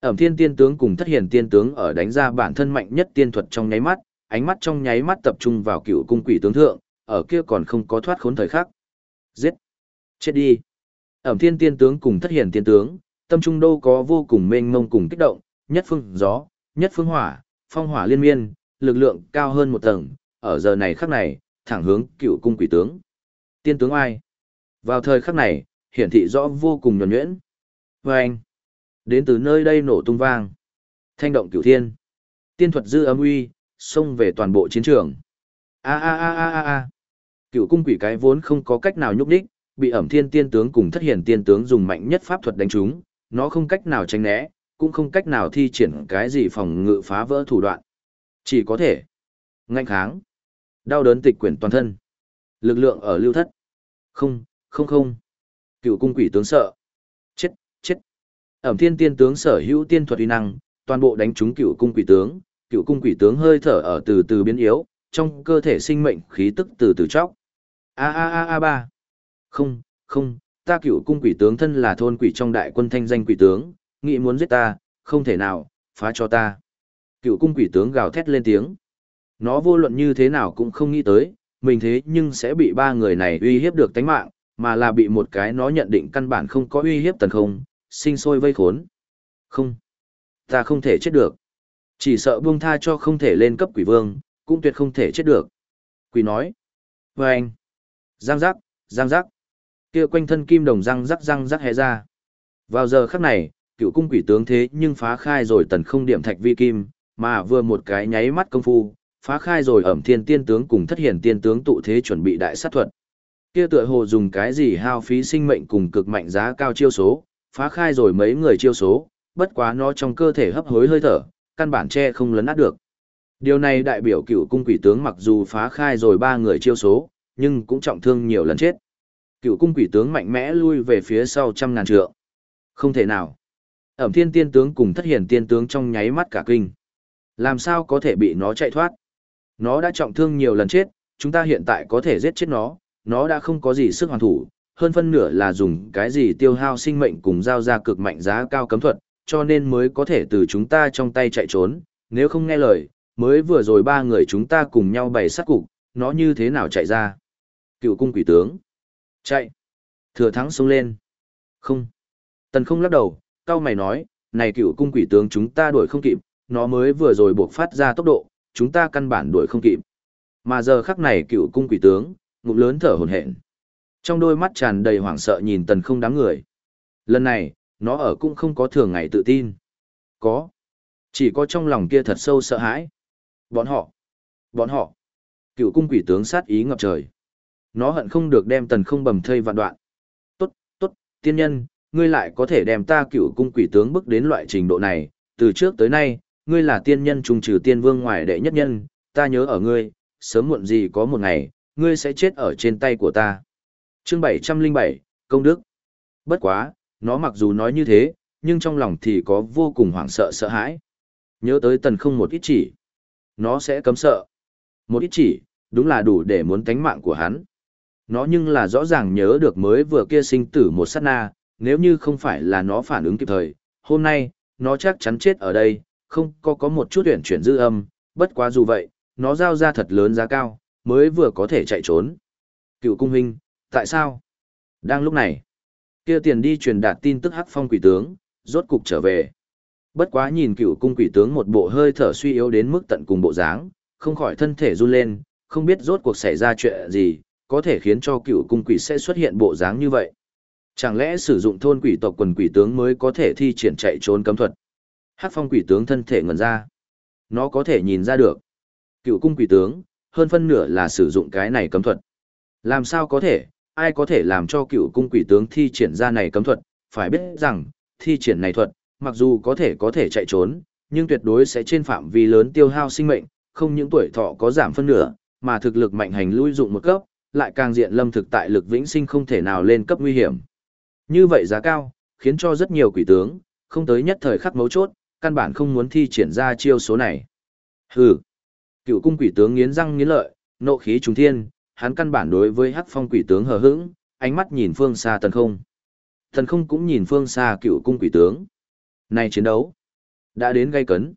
Ẩm thiên tiên tướng cùng thất hiển tiên tướng ở đánh ra bản thân mạnh nhất tiên thuật trong nháy mắt, ánh mắt trong nháy mắt tập trung vào cựu cung quỷ tướng thượng, ở kia còn không có thoát khốn thời khắc. Giết! Chết đi! Ẩm thiên tiên tướng cùng thất hiển tiên tướng, tâm trung đô có vô cùng mênh mông cùng kích động, nhất phương gió, nhất phương hỏa, phong hỏa liên miên, lực lượng cao hơn một tầng, ở giờ này khắc này, thẳng hướng cựu cung quỷ tướng. Tiên tướng ai? Vào thời khắc này, hiển thị rõ vô cùng nhuẩn nhuyễn. Và anh, đến từ nơi đây nổ tung vang. Thanh động cửu thiên. Tiên thuật dư âm uy, xông về toàn bộ chiến trường. A a a a a a. Cựu cung quỷ cái vốn không có cách nào nhúc đích, bị ẩm thiên tiên tướng cùng thất hiển tiên tướng dùng mạnh nhất pháp thuật đánh trúng, nó không cách nào tránh né, cũng không cách nào thi triển cái gì phòng ngự phá vỡ thủ đoạn. Chỉ có thể ngạnh kháng. Đau đớn tịch quyển toàn thân. Lực lượng ở lưu thất. Không, không không. Cựu cung quỷ tướng sợ. Chết, chết. Ẩm thiên tiên tướng sở hữu tiên thuật uy năng, toàn bộ đánh trúng cựu cung quỷ tướng, cựu cung quỷ tướng hơi thở ở từ từ biến yếu, trong cơ thể sinh mệnh khí tức từ từ chóc. A a a a ba. Không, không, ta cựu cung quỷ tướng thân là thôn quỷ trong đại quân thanh danh quỷ tướng, nghĩ muốn giết ta, không thể nào, phá cho ta. Cựu cung quỷ tướng gào thét lên tiếng. Nó vô luận như thế nào cũng không nghĩ tới, mình thế nhưng sẽ bị ba người này uy hiếp được tánh mạng, mà là bị một cái nó nhận định căn bản không có uy hiếp tần không, sinh sôi vây khốn. Không, ta không thể chết được. Chỉ sợ buông tha cho không thể lên cấp quỷ vương, cũng tuyệt không thể chết được. Quỷ nói. Và anh. Giang giác, giang giác kia quanh thân kim đồng răng rắc răng rắc hé ra. Vào giờ khắc này, cựu cung quỷ tướng thế nhưng phá khai rồi tần không điểm thạch vi kim, mà vừa một cái nháy mắt công phu, phá khai rồi ẩm thiên tiên tướng cùng thất hiển tiên tướng tụ thế chuẩn bị đại sát thuật. Kia tựa hồ dùng cái gì hao phí sinh mệnh cùng cực mạnh giá cao chiêu số, phá khai rồi mấy người chiêu số, bất quá nó trong cơ thể hấp hối hơi thở, căn bản che không lấn át được. Điều này đại biểu cựu cung quỷ tướng mặc dù phá khai rồi ba người chiêu số, nhưng cũng trọng thương nhiều lần chết. Cựu cung quỷ tướng mạnh mẽ lui về phía sau trăm ngàn trượng. Không thể nào. Ẩm thiên tiên tướng cùng thất hiển tiên tướng trong nháy mắt cả kinh. Làm sao có thể bị nó chạy thoát? Nó đã trọng thương nhiều lần chết, chúng ta hiện tại có thể giết chết nó, nó đã không có gì sức hoàn thủ, hơn phân nửa là dùng cái gì tiêu hao sinh mệnh cùng giao ra cực mạnh giá cao cấm thuật, cho nên mới có thể từ chúng ta trong tay chạy trốn, nếu không nghe lời, mới vừa rồi ba người chúng ta cùng nhau bày sát cục, nó như thế nào chạy ra. Cựu cung quỷ tướng. Chạy. Thừa thắng xông lên. Không. Tần không lắc đầu, cao mày nói, này cựu cung quỷ tướng chúng ta đuổi không kịp, nó mới vừa rồi buộc phát ra tốc độ, chúng ta căn bản đuổi không kịp. Mà giờ khắc này cựu cung quỷ tướng, ngụm lớn thở hổn hển. Trong đôi mắt tràn đầy hoảng sợ nhìn tần không đám người. Lần này, nó ở cũng không có thường ngày tự tin. Có. Chỉ có trong lòng kia thật sâu sợ hãi. Bọn họ. Bọn họ. Cựu cung quỷ tướng sát ý ngập trời. Nó hận không được đem tần không bầm thây vạn đoạn. Tốt, tốt, tiên nhân, ngươi lại có thể đem ta cựu cung quỷ tướng bước đến loại trình độ này. Từ trước tới nay, ngươi là tiên nhân trùng trừ tiên vương ngoài đệ nhất nhân, ta nhớ ở ngươi, sớm muộn gì có một ngày, ngươi sẽ chết ở trên tay của ta. Chương 707, Công Đức. Bất quá, nó mặc dù nói như thế, nhưng trong lòng thì có vô cùng hoảng sợ sợ hãi. Nhớ tới tần không một ít chỉ. Nó sẽ cấm sợ. Một ít chỉ, đúng là đủ để muốn tánh mạng của hắn. Nó nhưng là rõ ràng nhớ được mới vừa kia sinh tử một sát na, nếu như không phải là nó phản ứng kịp thời, hôm nay, nó chắc chắn chết ở đây, không có có một chút tuyển chuyển dư âm, bất quá dù vậy, nó giao ra thật lớn giá cao, mới vừa có thể chạy trốn. Cựu cung huynh, tại sao? Đang lúc này, kia tiền đi truyền đạt tin tức hắc phong quỷ tướng, rốt cục trở về. Bất quá nhìn cựu cung quỷ tướng một bộ hơi thở suy yếu đến mức tận cùng bộ dáng, không khỏi thân thể run lên, không biết rốt cuộc xảy ra chuyện gì, có thể khiến cho cựu cung quỷ sẽ xuất hiện bộ dáng như vậy. Chẳng lẽ sử dụng thôn quỷ tộc quần quỷ tướng mới có thể thi triển chạy trốn cấm thuật? Hắc phong quỷ tướng thân thể ngẩn ra. Nó có thể nhìn ra được. Cựu cung quỷ tướng, hơn phân nửa là sử dụng cái này cấm thuật. Làm sao có thể, ai có thể làm cho cựu cung quỷ tướng thi triển ra này cấm thuật, phải biết rằng, thi triển này thuật, mặc dù có thể có thể chạy trốn, nhưng tuyệt đối sẽ trên phạm vi lớn tiêu hao sinh mệnh, không những tuổi thọ có giảm phân nửa, mà thực lực mạnh hành lui dụng một cấp, lại càng diện lâm thực tại lực vĩnh sinh không thể nào lên cấp nguy hiểm. Như vậy giá cao, khiến cho rất nhiều quỷ tướng, không tới nhất thời khắc mấu chốt, căn bản không muốn thi triển ra chiêu số này. Hừ. Cựu cung quỷ tướng nghiến răng nghiến lợi, nộ khí trùng thiên, hắn căn bản đối với hắc phong quỷ tướng hờ hững, ánh mắt nhìn phương xa tần không. Tần không cũng nhìn phương xa cựu cung quỷ tướng. Này chiến đấu, đã đến gây cấn.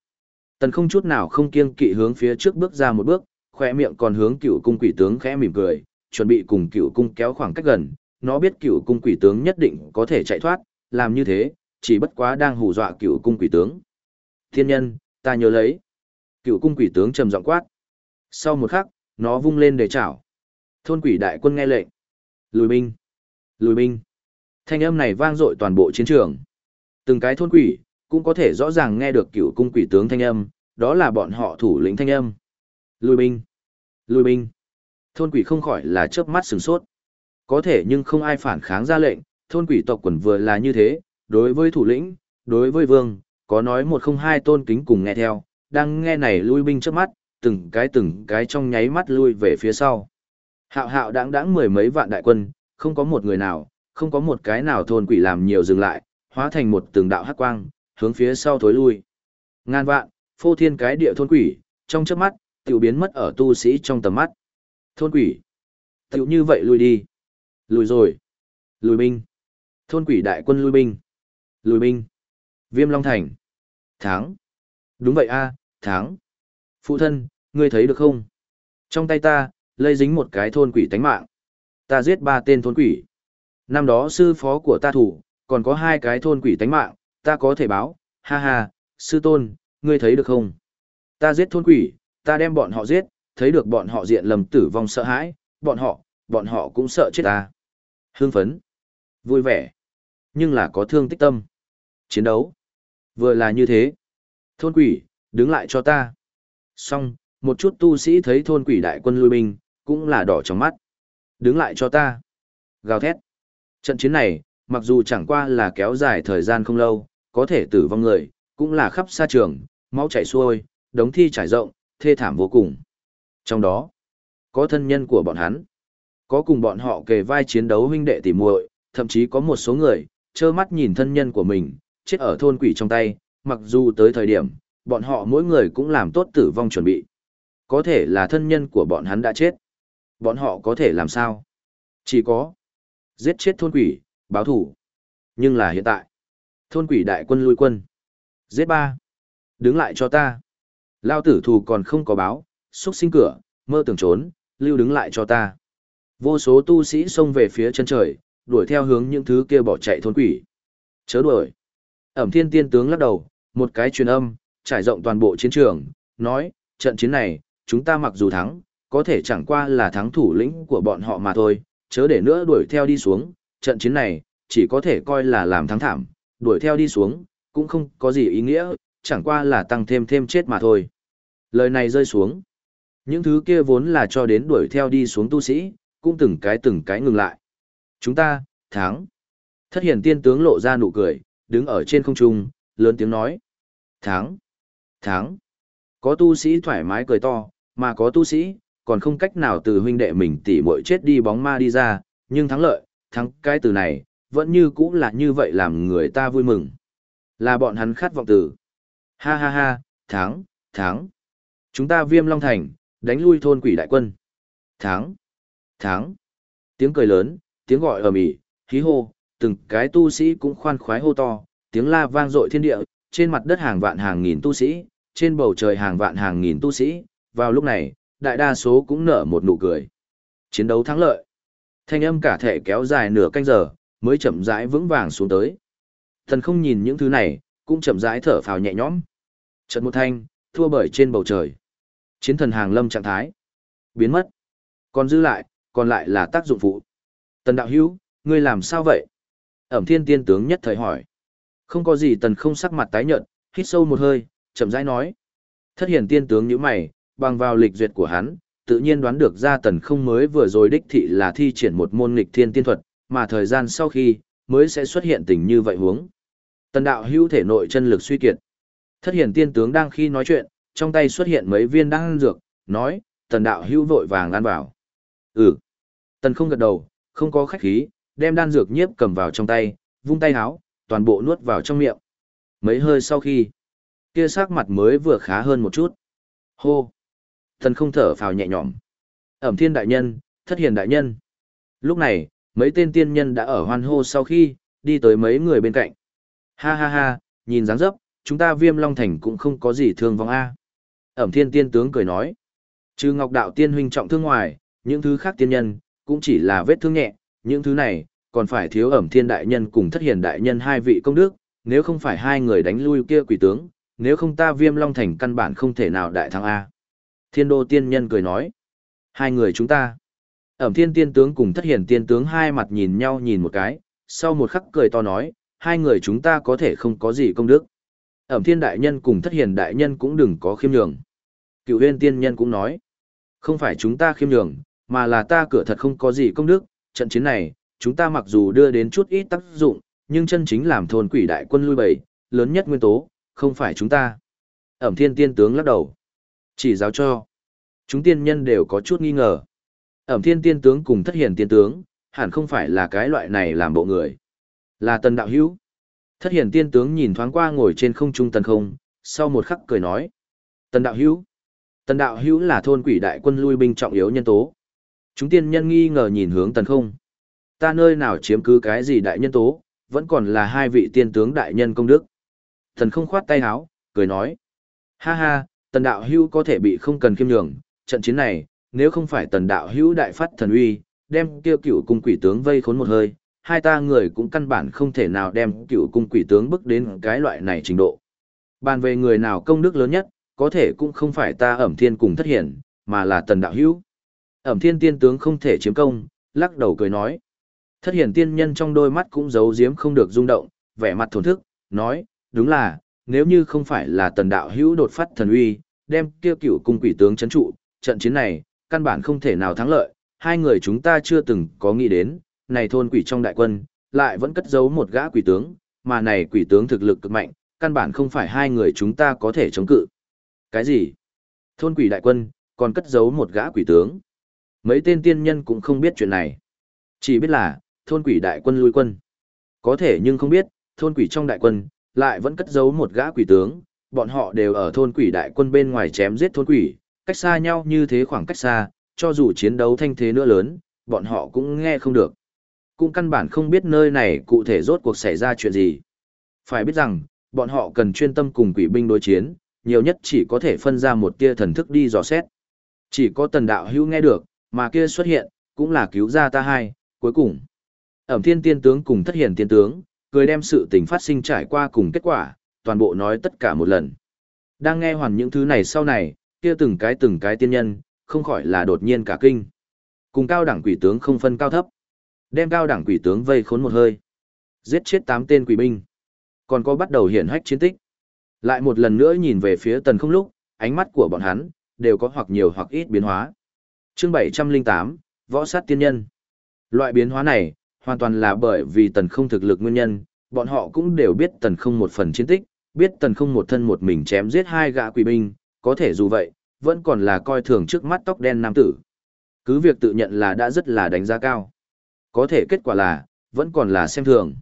Tần không chút nào không kiêng kỵ hướng phía trước bước ra một bước, khỏe miệng còn hướng cựu cung quỷ tướng khẽ mỉm cười, chuẩn bị cùng cựu cung kéo khoảng cách gần. Nó biết cựu cung quỷ tướng nhất định có thể chạy thoát, làm như thế, chỉ bất quá đang hù dọa cựu cung quỷ tướng. Thiên nhân, ta nhớ lấy. Cựu cung quỷ tướng trầm giọng quát. Sau một khắc, nó vung lên để chảo. Thôn quỷ đại quân nghe lệnh. Lùi binh. Lùi binh. Thanh âm này vang dội toàn bộ chiến trường. Từng cái thôn quỷ, cũng có thể rõ ràng nghe được cựu cung quỷ tướng thanh âm, đó là bọn họ thủ lĩnh thanh âm. Lùi binh. Lùi binh. Thôn quỷ không khỏi là chớp mắt sừng sốt. Có thể nhưng không ai phản kháng ra lệnh, thôn quỷ tộc quần vừa là như thế, đối với thủ lĩnh, đối với vương, có nói một không hai tôn kính cùng nghe theo, đang nghe này lui binh trước mắt, từng cái từng cái trong nháy mắt lui về phía sau. Hạo hạo đáng đáng mười mấy vạn đại quân, không có một người nào, không có một cái nào thôn quỷ làm nhiều dừng lại, hóa thành một từng đạo hắc quang, hướng phía sau thối lui. Ngàn vạn, phô thiên cái địa thôn quỷ, trong chớp mắt, tiểu biến mất ở tu sĩ trong tầm mắt. Thôn quỷ. Tiểu như vậy lùi đi. Lùi rồi. Lùi binh. Thôn quỷ đại quân lùi binh. Lùi binh. Viêm Long Thành. Tháng. Đúng vậy a, tháng. Phụ thân, ngươi thấy được không? Trong tay ta, lây dính một cái thôn quỷ tánh mạng. Ta giết ba tên thôn quỷ. Năm đó sư phó của ta thủ, còn có hai cái thôn quỷ tánh mạng, ta có thể báo, ha ha, sư tôn, ngươi thấy được không? Ta giết thôn quỷ, ta đem bọn họ giết, thấy được bọn họ diện lầm tử vong sợ hãi, bọn họ, bọn họ cũng sợ chết ta. Hương phấn, vui vẻ, nhưng là có thương tích tâm. Chiến đấu, vừa là như thế. Thôn quỷ, đứng lại cho ta. Xong, một chút tu sĩ thấy thôn quỷ đại quân lui binh, cũng là đỏ trong mắt. Đứng lại cho ta. Gào thét. Trận chiến này, mặc dù chẳng qua là kéo dài thời gian không lâu, có thể tử vong người, cũng là khắp xa trường, máu chảy xuôi, đống thi trải rộng, thê thảm vô cùng. Trong đó, có thân nhân của bọn hắn, có cùng bọn họ kề vai chiến đấu huynh đệ tỉ muội, thậm chí có một số người, trơ mắt nhìn thân nhân của mình, chết ở thôn quỷ trong tay, mặc dù tới thời điểm, bọn họ mỗi người cũng làm tốt tử vong chuẩn bị. Có thể là thân nhân của bọn hắn đã chết. Bọn họ có thể làm sao? Chỉ có giết chết thôn quỷ, báo thủ. Nhưng là hiện tại, thôn quỷ đại quân lui quân. Giết ba. Đứng lại cho ta. Lao tử thù còn không có báo, xúc sinh cửa, mơ tưởng trốn, lưu đứng lại cho ta. Vô số tu sĩ xông về phía chân trời, đuổi theo hướng những thứ kia bỏ chạy thôn quỷ. Chớ đuổi. Ẩm thiên tiên tướng lắc đầu, một cái truyền âm, trải rộng toàn bộ chiến trường, nói, trận chiến này, chúng ta mặc dù thắng, có thể chẳng qua là thắng thủ lĩnh của bọn họ mà thôi, chớ để nữa đuổi theo đi xuống, trận chiến này, chỉ có thể coi là làm thắng thảm, đuổi theo đi xuống, cũng không có gì ý nghĩa, chẳng qua là tăng thêm thêm chết mà thôi. Lời này rơi xuống. Những thứ kia vốn là cho đến đuổi theo đi xuống tu sĩ, cũng từng cái từng cái ngừng lại. Chúng ta, thắng. Thất hiển tiên tướng lộ ra nụ cười, đứng ở trên không trung, lớn tiếng nói. Thắng. Thắng. Có tu sĩ thoải mái cười to, mà có tu sĩ, còn không cách nào từ huynh đệ mình tỉ muội chết đi bóng ma đi ra, nhưng thắng lợi, thắng cái từ này, vẫn như cũng là như vậy làm người ta vui mừng. Là bọn hắn khát vọng từ. Ha ha ha, thắng, thắng. Chúng ta viêm long thành, đánh lui thôn quỷ đại quân. Thắng, thắng. Tiếng cười lớn, tiếng gọi ầm ĩ, khí hô, từng cái tu sĩ cũng khoan khoái hô to, tiếng la vang dội thiên địa, trên mặt đất hàng vạn hàng nghìn tu sĩ, trên bầu trời hàng vạn hàng nghìn tu sĩ, vào lúc này, đại đa số cũng nở một nụ cười. Chiến đấu thắng lợi. Thanh âm cả thể kéo dài nửa canh giờ, mới chậm rãi vững vàng xuống tới. Thần không nhìn những thứ này, cũng chậm rãi thở phào nhẹ nhõm. Trận một thanh, thua bởi trên bầu trời. Chiến thần hàng lâm trạng thái. Biến mất. Còn dư lại, còn lại là tác dụng phụ. Tần đạo hữu, ngươi làm sao vậy? Ẩm thiên tiên tướng nhất thời hỏi. Không có gì tần không sắc mặt tái nhợt, hít sâu một hơi, chậm rãi nói. Thất hiển tiên tướng như mày, bằng vào lịch duyệt của hắn, tự nhiên đoán được ra tần không mới vừa rồi đích thị là thi triển một môn nghịch thiên tiên thuật, mà thời gian sau khi, mới sẽ xuất hiện tình như vậy huống. Tần đạo hữu thể nội chân lực suy kiệt. Thất hiển tiên tướng đang khi nói chuyện, trong tay xuất hiện mấy viên đan dược, nói, tần đạo hữu vội vàng ăn vào. Ừ. Tần không gật đầu, không có khách khí, đem đan dược nhiếp cầm vào trong tay, vung tay háo, toàn bộ nuốt vào trong miệng. Mấy hơi sau khi, kia sắc mặt mới vừa khá hơn một chút. Hô. Tần không thở phào nhẹ nhõm. Ẩm thiên đại nhân, thất hiền đại nhân. Lúc này, mấy tên tiên nhân đã ở hoan hô sau khi, đi tới mấy người bên cạnh. Ha ha ha, nhìn dáng dấp, chúng ta viêm long thành cũng không có gì thương vong A. Ẩm thiên tiên tướng cười nói. Trừ ngọc đạo tiên huynh trọng thương ngoài, những thứ khác tiên nhân, cũng chỉ là vết thương nhẹ, những thứ này, còn phải thiếu ẩm thiên đại nhân cùng thất hiền đại nhân hai vị công đức, nếu không phải hai người đánh lui kia quỷ tướng, nếu không ta viêm long thành căn bản không thể nào đại thắng A. Thiên đô tiên nhân cười nói. Hai người chúng ta. Ẩm thiên tiên tướng cùng thất hiền tiên tướng hai mặt nhìn nhau nhìn một cái, sau một khắc cười to nói, hai người chúng ta có thể không có gì công đức. Ẩm thiên đại nhân cùng thất hiền đại nhân cũng đừng có khiêm nhường. Cựu huyên tiên nhân cũng nói, không phải chúng ta khiêm nhường, mà là ta cửa thật không có gì công đức, trận chiến này, chúng ta mặc dù đưa đến chút ít tác dụng, nhưng chân chính làm thôn quỷ đại quân lui bầy, lớn nhất nguyên tố, không phải chúng ta. Ẩm thiên tiên tướng lắc đầu. Chỉ giáo cho. Chúng tiên nhân đều có chút nghi ngờ. Ẩm thiên tiên tướng cùng thất hiền tiên tướng, hẳn không phải là cái loại này làm bộ người. Là tần đạo hữu. Thất hiền tiên tướng nhìn thoáng qua ngồi trên không trung tần không, sau một khắc cười nói. Tần đạo hữu. Tần đạo hữu là thôn quỷ đại quân lui binh trọng yếu nhân tố. Chúng tiên nhân nghi ngờ nhìn hướng tần không. Ta nơi nào chiếm cứ cái gì đại nhân tố, vẫn còn là hai vị tiên tướng đại nhân công đức. Tần không khoát tay áo, cười nói. Ha ha, tần đạo hữu có thể bị không cần kiêm nhường, trận chiến này, nếu không phải tần đạo hữu đại phát thần uy, đem kêu cửu cung quỷ tướng vây khốn một hơi, hai ta người cũng căn bản không thể nào đem cửu cung quỷ tướng bước đến cái loại này trình độ. Bàn về người nào công đức lớn nhất, có thể cũng không phải ta ẩm thiên cùng thất hiển, mà là tần đạo hữu. Ẩm thiên tiên tướng không thể chiếm công, lắc đầu cười nói. Thất hiển tiên nhân trong đôi mắt cũng giấu giếm không được rung động, vẻ mặt thổn thức, nói, đúng là, nếu như không phải là tần đạo hữu đột phát thần uy, đem kia cựu cung quỷ tướng chấn trụ, trận chiến này, căn bản không thể nào thắng lợi, hai người chúng ta chưa từng có nghĩ đến, này thôn quỷ trong đại quân, lại vẫn cất giấu một gã quỷ tướng, mà này quỷ tướng thực lực cực mạnh, căn bản không phải hai người chúng ta có thể chống cự. Cái gì? Thôn quỷ đại quân, còn cất giấu một gã quỷ tướng. Mấy tên tiên nhân cũng không biết chuyện này. Chỉ biết là, thôn quỷ đại quân lui quân. Có thể nhưng không biết, thôn quỷ trong đại quân, lại vẫn cất giấu một gã quỷ tướng, bọn họ đều ở thôn quỷ đại quân bên ngoài chém giết thôn quỷ, cách xa nhau như thế khoảng cách xa, cho dù chiến đấu thanh thế nữa lớn, bọn họ cũng nghe không được. Cũng căn bản không biết nơi này cụ thể rốt cuộc xảy ra chuyện gì. Phải biết rằng, bọn họ cần chuyên tâm cùng quỷ binh đối chiến, nhiều nhất chỉ có thể phân ra một tia thần thức đi dò xét. Chỉ có tần đạo hữu nghe được, mà kia xuất hiện, cũng là cứu ra ta hai, cuối cùng. Ẩm thiên tiên tướng cùng thất hiển tiên tướng, cười đem sự tình phát sinh trải qua cùng kết quả, toàn bộ nói tất cả một lần. Đang nghe hoàn những thứ này sau này, kia từng cái từng cái tiên nhân, không khỏi là đột nhiên cả kinh. Cùng cao đẳng quỷ tướng không phân cao thấp. Đem cao đẳng quỷ tướng vây khốn một hơi. Giết chết tám tên quỷ binh. Còn có bắt đầu hiển hách chiến tích. Lại một lần nữa nhìn về phía tần không lúc, ánh mắt của bọn hắn, đều có hoặc nhiều hoặc ít biến hóa. chương 708, Võ sát tiên nhân. Loại biến hóa này, hoàn toàn là bởi vì tần không thực lực nguyên nhân, bọn họ cũng đều biết tần không một phần chiến tích, biết tần không một thân một mình chém giết hai gã quỷ binh, có thể dù vậy, vẫn còn là coi thường trước mắt tóc đen nam tử. Cứ việc tự nhận là đã rất là đánh giá cao. Có thể kết quả là, vẫn còn là xem thường.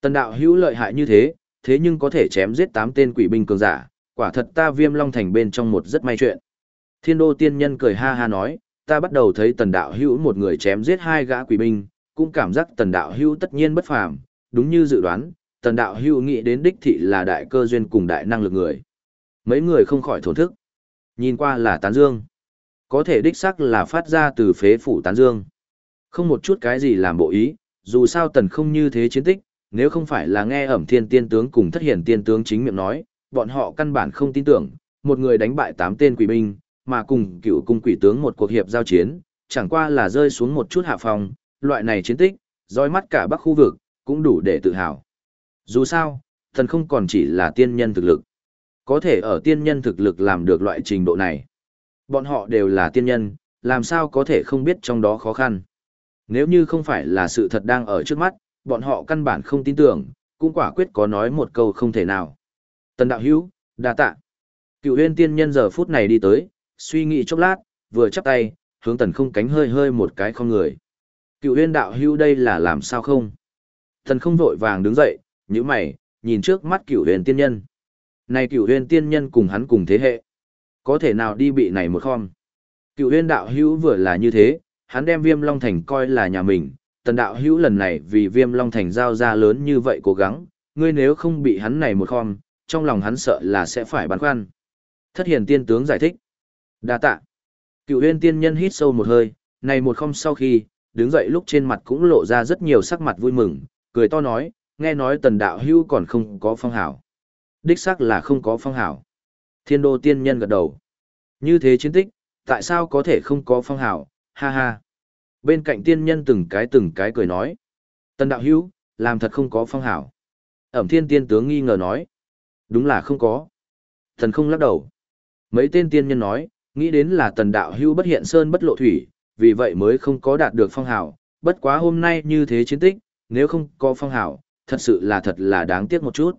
Tần đạo hữu lợi hại như thế, thế nhưng có thể chém giết tám tên quỷ binh cường giả, quả thật ta viêm long thành bên trong một rất may chuyện. Thiên đô tiên nhân cười ha ha nói, ta bắt đầu thấy tần đạo hữu một người chém giết hai gã quỷ binh, cũng cảm giác tần đạo hữu tất nhiên bất phàm, đúng như dự đoán, tần đạo hữu nghĩ đến đích thị là đại cơ duyên cùng đại năng lực người. Mấy người không khỏi thổn thức. Nhìn qua là tán dương. Có thể đích xác là phát ra từ phế phủ tán dương. Không một chút cái gì làm bộ ý, dù sao tần không như thế chiến tích, nếu không phải là nghe ẩm thiên tiên tướng cùng thất hiển tiên tướng chính miệng nói, bọn họ căn bản không tin tưởng, một người đánh bại tám tên quỷ binh, mà cùng cựu cung quỷ tướng một cuộc hiệp giao chiến, chẳng qua là rơi xuống một chút hạ phòng, loại này chiến tích, roi mắt cả bắc khu vực, cũng đủ để tự hào. Dù sao, thần không còn chỉ là tiên nhân thực lực. Có thể ở tiên nhân thực lực làm được loại trình độ này. Bọn họ đều là tiên nhân, làm sao có thể không biết trong đó khó khăn. Nếu như không phải là sự thật đang ở trước mắt, bọn họ căn bản không tin tưởng, cũng quả quyết có nói một câu không thể nào. Tần đạo hữu, đa tạ. Cựu huyên tiên nhân giờ phút này đi tới, suy nghĩ chốc lát, vừa chắp tay, hướng tần không cánh hơi hơi một cái không người. Cựu huyên đạo hữu đây là làm sao không? Tần không vội vàng đứng dậy, như mày, nhìn trước mắt cựu huyền tiên nhân. Này cựu huyền tiên nhân cùng hắn cùng thế hệ. Có thể nào đi bị này một khom. Cựu huyền đạo hữu vừa là như thế, hắn đem viêm long thành coi là nhà mình. Tần đạo hữu lần này vì viêm long thành giao ra lớn như vậy cố gắng, ngươi nếu không bị hắn này một khom, trong lòng hắn sợ là sẽ phải băn khoăn. Thất hiền tiên tướng giải thích. đa tạ. Cựu huyền tiên nhân hít sâu một hơi, này một khom sau khi, đứng dậy lúc trên mặt cũng lộ ra rất nhiều sắc mặt vui mừng, cười to nói, nghe nói tần đạo hữu còn không có phong hảo. Đích xác là không có phong hảo. Thiên đô tiên nhân gật đầu. Như thế chiến tích, tại sao có thể không có phong hảo, ha ha. Bên cạnh tiên nhân từng cái từng cái cười nói. Tần đạo hữu, làm thật không có phong hảo. Ẩm thiên tiên tướng nghi ngờ nói. Đúng là không có. Thần không lắc đầu. Mấy tên tiên nhân nói, nghĩ đến là tần đạo hữu bất hiện sơn bất lộ thủy, vì vậy mới không có đạt được phong hảo. Bất quá hôm nay như thế chiến tích, nếu không có phong hảo, thật sự là thật là đáng tiếc một chút.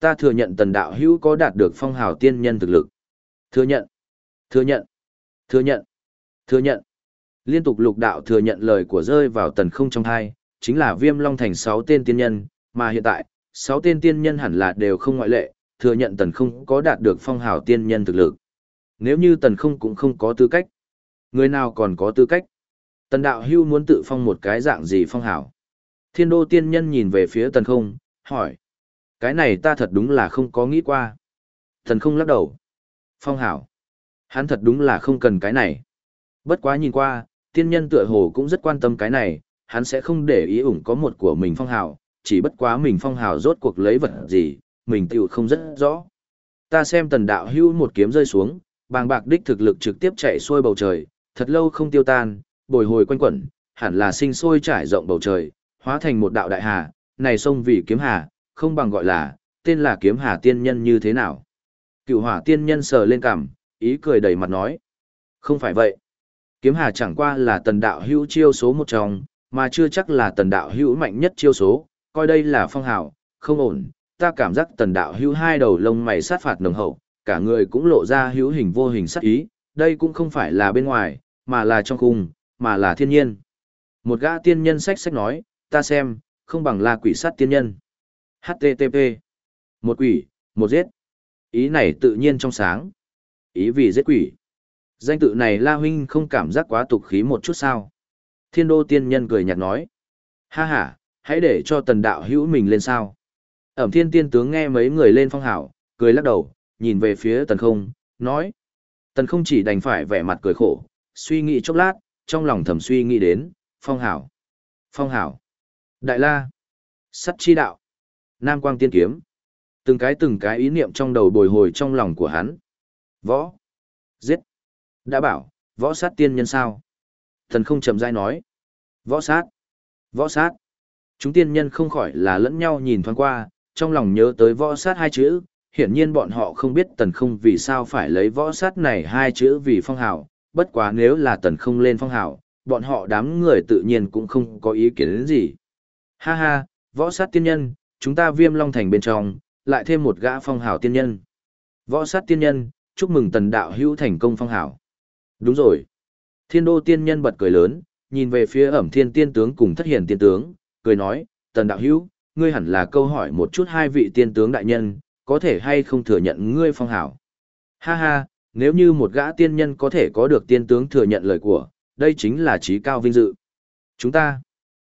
Ta thừa nhận tần đạo hữu có đạt được phong hào tiên nhân thực lực. Thừa nhận, thừa nhận, thừa nhận, thừa nhận. Liên tục lục đạo thừa nhận lời của rơi vào tần không trong hai, chính là viêm long thành sáu tên tiên nhân, mà hiện tại, sáu tên tiên nhân hẳn là đều không ngoại lệ, thừa nhận tần không có đạt được phong hào tiên nhân thực lực. Nếu như tần không cũng không có tư cách. Người nào còn có tư cách? Tần đạo hưu muốn tự phong một cái dạng gì phong hào? Thiên đô tiên nhân nhìn về phía tần không, hỏi. Cái này ta thật đúng là không có nghĩ qua. Tần không lắc đầu. Phong hảo. Hắn thật đúng là không cần cái này. Bất quá nhìn qua, tiên nhân tựa hồ cũng rất quan tâm cái này, hắn sẽ không để ý ủng có một của mình phong hào, chỉ bất quá mình phong hào rốt cuộc lấy vật gì, mình tiểu không rất rõ. Ta xem tần đạo hưu một kiếm rơi xuống, bàng bạc đích thực lực trực tiếp chạy xuôi bầu trời, thật lâu không tiêu tan, bồi hồi quanh quẩn, hẳn là sinh sôi trải rộng bầu trời, hóa thành một đạo đại hà, này sông vì kiếm hà, không bằng gọi là, tên là kiếm hà tiên nhân như thế nào. Cựu hỏa tiên nhân sờ lên cằm, ý cười đầy mặt nói. Không phải vậy. Kiếm hà chẳng qua là tần đạo hữu chiêu số một trong, mà chưa chắc là tần đạo hữu mạnh nhất chiêu số, coi đây là phong hào, không ổn. Ta cảm giác tần đạo hữu hai đầu lông mày sát phạt nồng hậu, cả người cũng lộ ra hữu hình vô hình sát ý, đây cũng không phải là bên ngoài, mà là trong khung, mà là thiên nhiên. Một gã tiên nhân sách sách nói, ta xem, không bằng là quỷ sát tiên nhân. HTTP. Một quỷ, một giết. Ý này tự nhiên trong sáng. Ý vì giết quỷ. Danh tự này La Huynh không cảm giác quá tục khí một chút sao. Thiên đô tiên nhân cười nhạt nói. Ha ha, hãy để cho tần đạo hữu mình lên sao. Ẩm thiên tiên tướng nghe mấy người lên phong hảo, cười lắc đầu, nhìn về phía tần không, nói. Tần không chỉ đành phải vẻ mặt cười khổ, suy nghĩ chốc lát, trong lòng thầm suy nghĩ đến, phong hảo. Phong hảo. Đại la. Sắt chi đạo. Nam quang tiên kiếm. Từng cái từng cái ý niệm trong đầu bồi hồi trong lòng của hắn. Võ. Giết. Đã bảo, võ sát tiên nhân sao? Thần không chậm rãi nói. Võ sát. Võ sát. Chúng tiên nhân không khỏi là lẫn nhau nhìn thoáng qua, trong lòng nhớ tới võ sát hai chữ, hiển nhiên bọn họ không biết tần không vì sao phải lấy võ sát này hai chữ vì phong hào, bất quá nếu là tần không lên phong hào, bọn họ đám người tự nhiên cũng không có ý kiến đến gì. Ha ha, võ sát tiên nhân, chúng ta viêm long thành bên trong, lại thêm một gã phong hào tiên nhân. Võ sát tiên nhân, chúc mừng tần đạo hữu thành công phong hào. Đúng rồi. Thiên đô tiên nhân bật cười lớn, nhìn về phía ẩm thiên tiên tướng cùng thất hiền tiên tướng, cười nói, tần đạo hữu, ngươi hẳn là câu hỏi một chút hai vị tiên tướng đại nhân, có thể hay không thừa nhận ngươi phong hảo. Ha ha, nếu như một gã tiên nhân có thể có được tiên tướng thừa nhận lời của, đây chính là trí cao vinh dự. Chúng ta,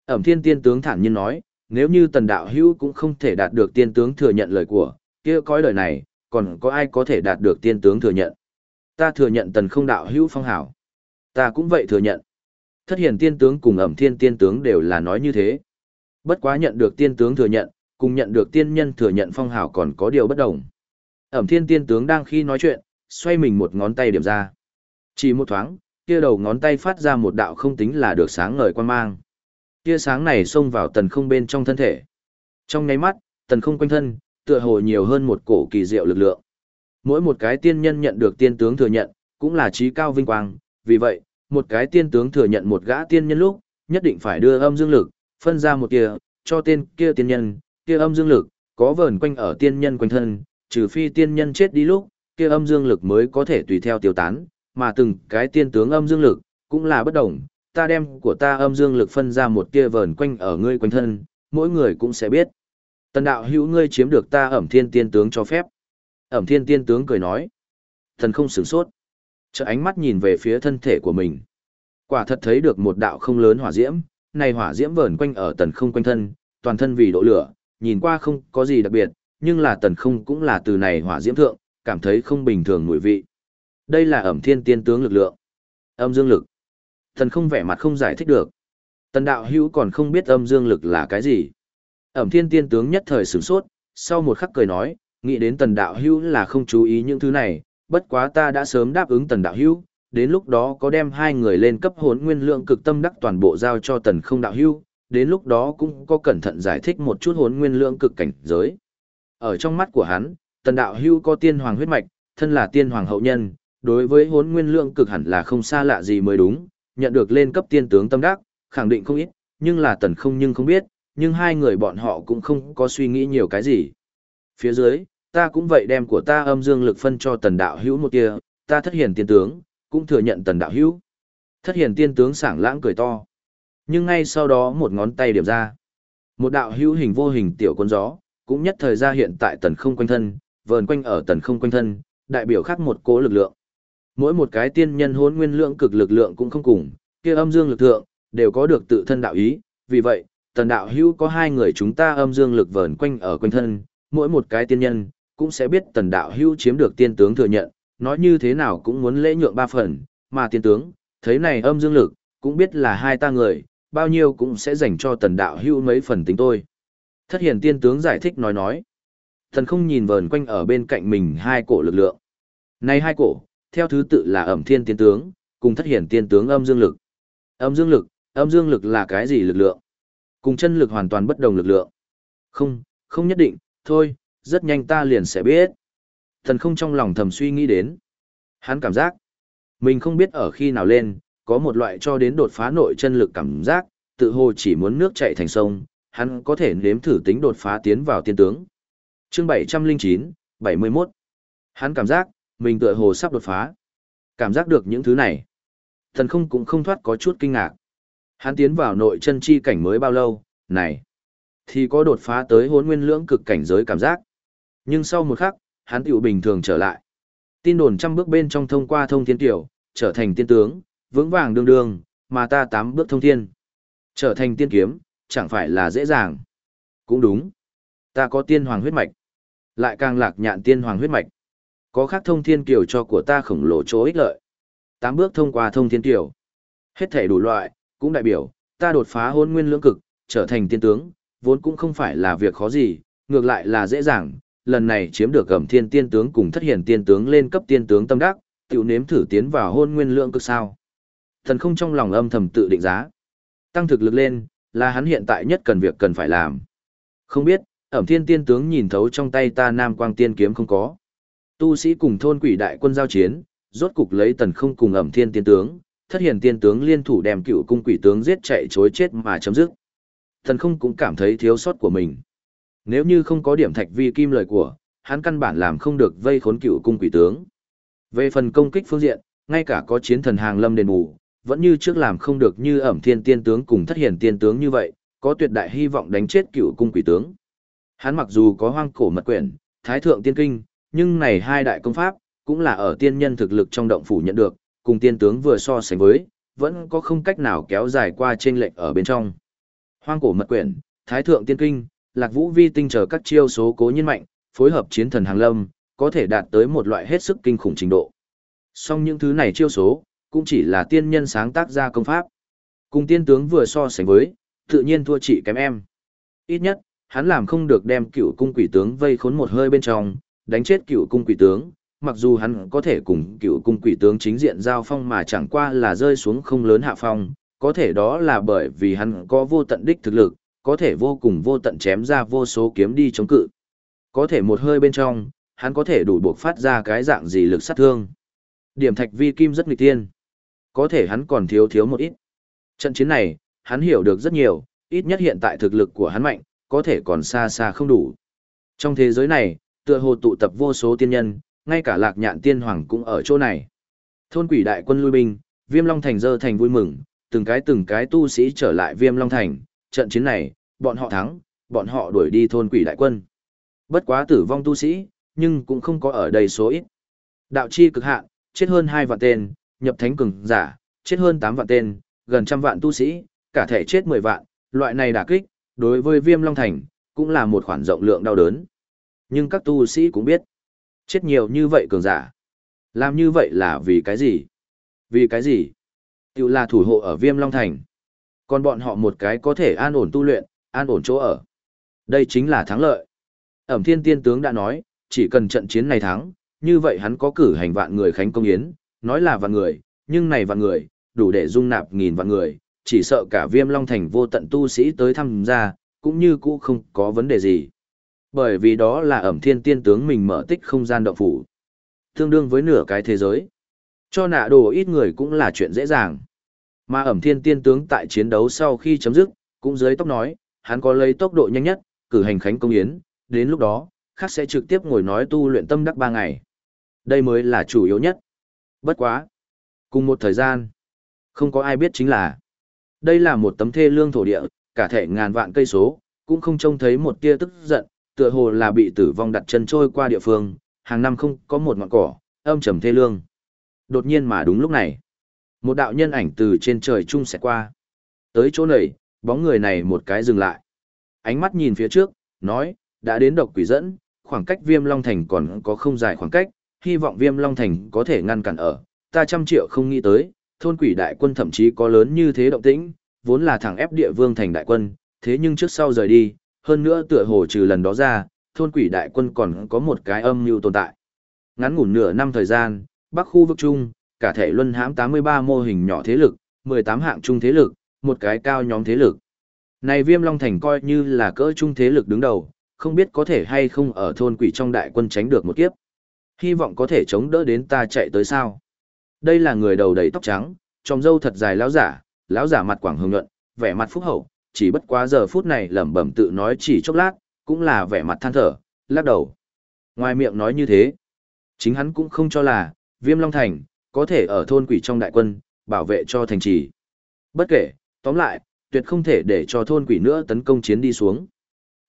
ẩm thiên tiên tướng thản nhiên nói, nếu như tần đạo hữu cũng không thể đạt được tiên tướng thừa nhận lời của, kia cõi lời này, còn có ai có thể đạt được tiên tướng thừa nhận. Ta thừa nhận tần không đạo hữu phong hảo. Ta cũng vậy thừa nhận. Thất hiển tiên tướng cùng ẩm thiên tiên tướng đều là nói như thế. Bất quá nhận được tiên tướng thừa nhận, cùng nhận được tiên nhân thừa nhận phong hảo còn có điều bất đồng. Ẩm thiên tiên tướng đang khi nói chuyện, xoay mình một ngón tay điểm ra. Chỉ một thoáng, kia đầu ngón tay phát ra một đạo không tính là được sáng ngời quan mang. Tia sáng này xông vào tần không bên trong thân thể. Trong nháy mắt, tần không quanh thân, tựa hồ nhiều hơn một cổ kỳ diệu lực lượng. Mỗi một cái tiên nhân nhận được tiên tướng thừa nhận, cũng là trí cao vinh quang, vì vậy, một cái tiên tướng thừa nhận một gã tiên nhân lúc, nhất định phải đưa âm dương lực, phân ra một kia, cho tên kia tiên nhân, kia âm dương lực, có vờn quanh ở tiên nhân quanh thân, trừ phi tiên nhân chết đi lúc, kia âm dương lực mới có thể tùy theo tiêu tán, mà từng cái tiên tướng âm dương lực, cũng là bất đồng, ta đem của ta âm dương lực phân ra một tia vờn quanh ở ngươi quanh thân, mỗi người cũng sẽ biết. Tần đạo hữu ngươi chiếm được ta ẩm thiên tiên tướng cho phép. Ẩm thiên tiên tướng cười nói. Thần không sửng sốt. Trợ ánh mắt nhìn về phía thân thể của mình. Quả thật thấy được một đạo không lớn hỏa diễm, này hỏa diễm vờn quanh ở tần không quanh thân, toàn thân vì độ lửa, nhìn qua không có gì đặc biệt, nhưng là tần không cũng là từ này hỏa diễm thượng, cảm thấy không bình thường mùi vị. Đây là ẩm thiên tiên tướng lực lượng. Âm dương lực. Thần không vẻ mặt không giải thích được. Tần đạo hữu còn không biết âm dương lực là cái gì. Ẩm thiên tiên tướng nhất thời sửng sốt, sau một khắc cười nói, nghĩ đến tần đạo hữu là không chú ý những thứ này, bất quá ta đã sớm đáp ứng tần đạo hữu, đến lúc đó có đem hai người lên cấp hốn nguyên lượng cực tâm đắc toàn bộ giao cho tần không đạo hữu, đến lúc đó cũng có cẩn thận giải thích một chút hốn nguyên lượng cực cảnh giới. Ở trong mắt của hắn, tần đạo hữu có tiên hoàng huyết mạch, thân là tiên hoàng hậu nhân, đối với hốn nguyên lượng cực hẳn là không xa lạ gì mới đúng, nhận được lên cấp tiên tướng tâm đắc, khẳng định không ít, nhưng là tần không nhưng không biết, nhưng hai người bọn họ cũng không có suy nghĩ nhiều cái gì. Phía dưới, ta cũng vậy đem của ta âm dương lực phân cho tần đạo hữu một kia, ta thất hiền tiên tướng, cũng thừa nhận tần đạo hữu. Thất hiền tiên tướng sảng lãng cười to. Nhưng ngay sau đó một ngón tay điểm ra. Một đạo hữu hình vô hình tiểu con gió, cũng nhất thời ra hiện tại tần không quanh thân, vờn quanh ở tần không quanh thân, đại biểu khác một cố lực lượng. Mỗi một cái tiên nhân hôn nguyên lượng cực lực lượng cũng không cùng, kia âm dương lực thượng, đều có được tự thân đạo ý, vì vậy, tần đạo hữu có hai người chúng ta âm dương lực vờn quanh ở quanh thân, mỗi một cái tiên nhân, cũng sẽ biết tần đạo hữu chiếm được tiên tướng thừa nhận, nói như thế nào cũng muốn lễ nhượng ba phần, mà tiên tướng, thấy này âm dương lực, cũng biết là hai ta người, bao nhiêu cũng sẽ dành cho tần đạo hữu mấy phần tính tôi. Thất hiển tiên tướng giải thích nói nói. Thần không nhìn vờn quanh ở bên cạnh mình hai cổ lực lượng. Này hai cổ, theo thứ tự là ẩm thiên tiên tướng, cùng thất hiển tiên tướng âm dương lực. Âm dương lực, âm dương lực là cái gì lực lượng? Cùng chân lực hoàn toàn bất đồng lực lượng. Không, không nhất định, thôi, rất nhanh ta liền sẽ biết. Thần không trong lòng thầm suy nghĩ đến. Hắn cảm giác, mình không biết ở khi nào lên, có một loại cho đến đột phá nội chân lực cảm giác, tự hồ chỉ muốn nước chảy thành sông, hắn có thể nếm thử tính đột phá tiến vào tiên tướng. Chương 709, 71. Hắn cảm giác, mình tựa hồ sắp đột phá. Cảm giác được những thứ này. Thần không cũng không thoát có chút kinh ngạc. Hắn tiến vào nội chân chi cảnh mới bao lâu, này, thì có đột phá tới hôn nguyên lưỡng cực cảnh giới cảm giác. Nhưng sau một khắc, hắn tiểu bình thường trở lại. Tin đồn trăm bước bên trong thông qua thông thiên tiểu, trở thành tiên tướng, vững vàng đương đương, mà ta tám bước thông thiên. Trở thành tiên kiếm, chẳng phải là dễ dàng. Cũng đúng. Ta có tiên hoàng huyết mạch. Lại càng lạc nhạn tiên hoàng huyết mạch. Có khác thông thiên kiều cho của ta khổng lồ chỗ ích lợi. Tám bước thông qua thông thiên kiều. Hết thể đủ loại, cũng đại biểu, ta đột phá hôn nguyên lưỡng cực, trở thành tiên tướng, vốn cũng không phải là việc khó gì, ngược lại là dễ dàng. Lần này chiếm được gầm thiên tiên tướng cùng thất hiển tiên tướng lên cấp tiên tướng tâm đắc, tiểu nếm thử tiến vào hôn nguyên lượng cực sao. Thần không trong lòng âm thầm tự định giá. Tăng thực lực lên, là hắn hiện tại nhất cần việc cần phải làm. Không biết, ẩm thiên tiên tướng nhìn thấu trong tay ta nam quang tiên kiếm không có. Tu sĩ cùng thôn quỷ đại quân giao chiến, rốt cục lấy tần không cùng ẩm thiên tiên tướng, thất hiển tiên tướng liên thủ đem cựu cung quỷ tướng giết chạy chối chết mà chấm dứt. Thần không cũng cảm thấy thiếu sót của mình. Nếu như không có điểm thạch vi kim lời của, hắn căn bản làm không được vây khốn cựu cung quỷ tướng. Về phần công kích phương diện, ngay cả có chiến thần hàng lâm đền bù, vẫn như trước làm không được như ẩm thiên tiên tướng cùng thất hiển tiên tướng như vậy, có tuyệt đại hy vọng đánh chết cựu cung quỷ tướng. Hắn mặc dù có hoang cổ mật quyển, thái thượng tiên kinh, nhưng này hai đại công pháp, cũng là ở tiên nhân thực lực trong động phủ nhận được, cùng tiên tướng vừa so sánh với, vẫn có không cách nào kéo dài qua trên lệnh ở bên trong. Hoang cổ mật quyển, thái thượng tiên kinh, lạc vũ vi tinh chờ các chiêu số cố nhiên mạnh, phối hợp chiến thần hàng lâm, có thể đạt tới một loại hết sức kinh khủng trình độ. Song những thứ này chiêu số, cũng chỉ là tiên nhân sáng tác ra công pháp. Cùng tiên tướng vừa so sánh với, tự nhiên thua chỉ kém em. Ít nhất, hắn làm không được đem cựu cung quỷ tướng vây khốn một hơi bên trong, đánh chết cựu cung quỷ tướng, mặc dù hắn có thể cùng cựu cung quỷ tướng chính diện giao phong mà chẳng qua là rơi xuống không lớn hạ phong, có thể đó là bởi vì hắn có vô tận đích thực lực, có thể vô cùng vô tận chém ra vô số kiếm đi chống cự. Có thể một hơi bên trong, hắn có thể đủ buộc phát ra cái dạng gì lực sát thương. Điểm thạch vi kim rất nghịch tiên. Có thể hắn còn thiếu thiếu một ít. Trận chiến này, hắn hiểu được rất nhiều, ít nhất hiện tại thực lực của hắn mạnh, có thể còn xa xa không đủ. Trong thế giới này, tựa hồ tụ tập vô số tiên nhân, ngay cả lạc nhạn tiên hoàng cũng ở chỗ này. Thôn quỷ đại quân lui binh, viêm long thành dơ thành vui mừng, từng cái từng cái tu sĩ trở lại viêm long thành, trận chiến này, bọn họ thắng, bọn họ đuổi đi thôn quỷ đại quân. Bất quá tử vong tu sĩ, nhưng cũng không có ở đây số ít. Đạo chi cực hạn, chết hơn hai vạn tên, nhập thánh cường giả, chết hơn 8 vạn tên, gần trăm vạn tu sĩ, cả thể chết 10 vạn, loại này đả kích, đối với viêm long thành, cũng là một khoản rộng lượng đau đớn. Nhưng các tu sĩ cũng biết, chết nhiều như vậy cường giả. Làm như vậy là vì cái gì? Vì cái gì? Tiểu là thủ hộ ở viêm long thành. Còn bọn họ một cái có thể an ổn tu luyện, an ổn chỗ ở. Đây chính là thắng lợi. Ẩm thiên tiên tướng đã nói, chỉ cần trận chiến này thắng, như vậy hắn có cử hành vạn người khánh công yến, nói là vạn người, nhưng này vạn người, đủ để dung nạp nghìn vạn người, chỉ sợ cả viêm long thành vô tận tu sĩ tới tham gia, cũng như cũ không có vấn đề gì. Bởi vì đó là ẩm thiên tiên tướng mình mở tích không gian động phủ. Tương đương với nửa cái thế giới. Cho nạ đồ ít người cũng là chuyện dễ dàng. Mà ẩm thiên tiên tướng tại chiến đấu sau khi chấm dứt, cũng dưới tóc nói, hắn có lấy tốc độ nhanh nhất, cử hành khánh công yến, đến lúc đó, khác sẽ trực tiếp ngồi nói tu luyện tâm đắc ba ngày. Đây mới là chủ yếu nhất. Bất quá. Cùng một thời gian, không có ai biết chính là, đây là một tấm thê lương thổ địa, cả thể ngàn vạn cây số, cũng không trông thấy một tia tức giận, tựa hồ là bị tử vong đặt chân trôi qua địa phương, hàng năm không có một ngọn cỏ, âm trầm thê lương. Đột nhiên mà đúng lúc này, một đạo nhân ảnh từ trên trời trung sẽ qua. Tới chỗ này, bóng người này một cái dừng lại. Ánh mắt nhìn phía trước, nói, đã đến độc quỷ dẫn, khoảng cách viêm long thành còn có không dài khoảng cách, hy vọng viêm long thành có thể ngăn cản ở. Ta trăm triệu không nghĩ tới, thôn quỷ đại quân thậm chí có lớn như thế động tĩnh, vốn là thẳng ép địa vương thành đại quân, thế nhưng trước sau rời đi, hơn nữa tựa hồ trừ lần đó ra, thôn quỷ đại quân còn có một cái âm mưu tồn tại. Ngắn ngủn nửa năm thời gian, bắc khu vực trung, cả thể luân hãm 83 mô hình nhỏ thế lực, 18 hạng trung thế lực, một cái cao nhóm thế lực. Này viêm long thành coi như là cỡ trung thế lực đứng đầu, không biết có thể hay không ở thôn quỷ trong đại quân tránh được một kiếp. Hy vọng có thể chống đỡ đến ta chạy tới sao. Đây là người đầu đầy tóc trắng, trong râu thật dài lão giả, lão giả mặt quảng hồng nhuận, vẻ mặt phúc hậu, chỉ bất quá giờ phút này lẩm bẩm tự nói chỉ chốc lát, cũng là vẻ mặt than thở, lắc đầu. Ngoài miệng nói như thế, chính hắn cũng không cho là, Viêm Long Thành, có thể ở thôn quỷ trong đại quân, bảo vệ cho thành trì. Bất kể, tóm lại, tuyệt không thể để cho thôn quỷ nữa tấn công chiến đi xuống.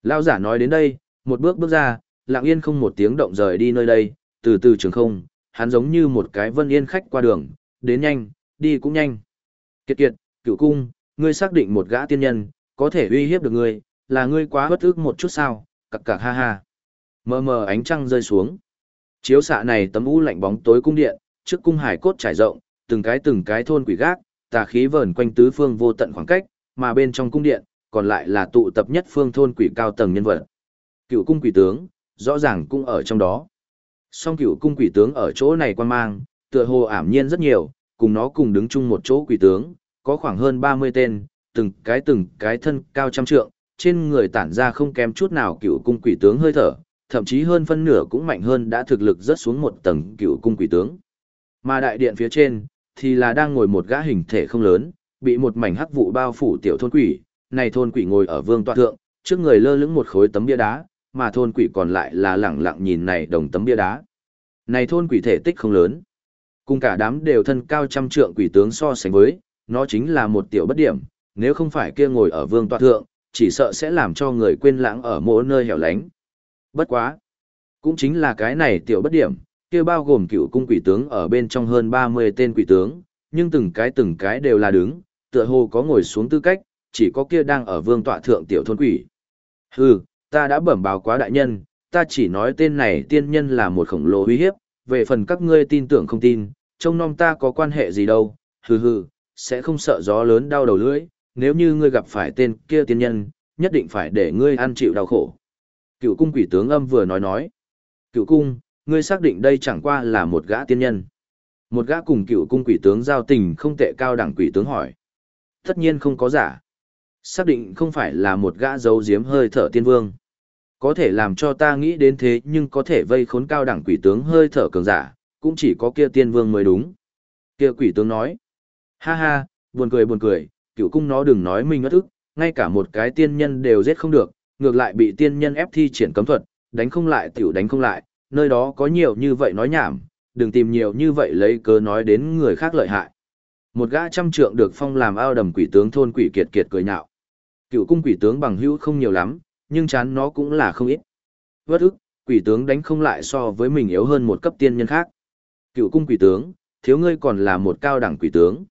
Lao giả nói đến đây, một bước bước ra, lặng yên không một tiếng động rời đi nơi đây, từ từ trường không, hắn giống như một cái vân yên khách qua đường, đến nhanh, đi cũng nhanh. Kiệt kiệt, cựu cung, ngươi xác định một gã tiên nhân, có thể uy hiếp được ngươi, là ngươi quá bất ức một chút sao, cặc cặc ha ha. Mờ mờ ánh trăng rơi xuống. Chiếu xạ này tấm u lạnh bóng tối cung điện, trước cung hải cốt trải rộng, từng cái từng cái thôn quỷ gác, tà khí vờn quanh tứ phương vô tận khoảng cách, mà bên trong cung điện, còn lại là tụ tập nhất phương thôn quỷ cao tầng nhân vật. Cựu cung quỷ tướng, rõ ràng cũng ở trong đó. Song cựu cung quỷ tướng ở chỗ này quan mang, tựa hồ ảm nhiên rất nhiều, cùng nó cùng đứng chung một chỗ quỷ tướng, có khoảng hơn 30 tên, từng cái từng cái thân cao trăm trượng, trên người tản ra không kém chút nào cựu cung quỷ tướng hơi thở, thậm chí hơn phân nửa cũng mạnh hơn đã thực lực rất xuống một tầng cựu cung quỷ tướng. Mà đại điện phía trên, thì là đang ngồi một gã hình thể không lớn, bị một mảnh hắc vụ bao phủ tiểu thôn quỷ, này thôn quỷ ngồi ở vương tọa thượng, trước người lơ lửng một khối tấm bia đá, mà thôn quỷ còn lại là lẳng lặng nhìn này đồng tấm bia đá. Này thôn quỷ thể tích không lớn, cùng cả đám đều thân cao trăm trượng quỷ tướng so sánh với, nó chính là một tiểu bất điểm, nếu không phải kia ngồi ở vương tọa thượng, chỉ sợ sẽ làm cho người quên lãng ở mỗi nơi hẻo lánh. Bất quá, cũng chính là cái này tiểu bất điểm, kia bao gồm cựu cung quỷ tướng ở bên trong hơn 30 tên quỷ tướng, nhưng từng cái từng cái đều là đứng, tựa hồ có ngồi xuống tư cách, chỉ có kia đang ở vương tọa thượng tiểu thôn quỷ. Hừ, ta đã bẩm báo quá đại nhân, ta chỉ nói tên này tiên nhân là một khổng lồ uy hiếp, về phần các ngươi tin tưởng không tin, trông nom ta có quan hệ gì đâu, hừ hừ, sẽ không sợ gió lớn đau đầu lưỡi, nếu như ngươi gặp phải tên kia tiên nhân, nhất định phải để ngươi ăn chịu đau khổ. Cựu cung quỷ tướng âm vừa nói nói. Cựu cung, ngươi xác định đây chẳng qua là một gã tiên nhân. Một gã cùng cựu cung quỷ tướng giao tình không tệ cao đẳng quỷ tướng hỏi. Tất nhiên không có giả. Xác định không phải là một gã giấu giếm hơi thở tiên vương. Có thể làm cho ta nghĩ đến thế nhưng có thể vây khốn cao đẳng quỷ tướng hơi thở cường giả, cũng chỉ có kia tiên vương mới đúng. Kia quỷ tướng nói. Ha ha, buồn cười buồn cười, cựu cung nó đừng nói mình ngất ức, ngay cả một cái tiên nhân đều giết không được, ngược lại bị tiên nhân ép thi triển cấm thuật, đánh không lại tiểu đánh không lại, nơi đó có nhiều như vậy nói nhảm, đừng tìm nhiều như vậy lấy cớ nói đến người khác lợi hại. Một gã trăm trượng được phong làm ao đầm quỷ tướng thôn quỷ kiệt kiệt cười nhạo. Cựu cung quỷ tướng bằng hữu không nhiều lắm, nhưng chán nó cũng là không ít. Vất ức, quỷ tướng đánh không lại so với mình yếu hơn một cấp tiên nhân khác. Cựu cung quỷ tướng, thiếu ngươi còn là một cao đẳng quỷ tướng.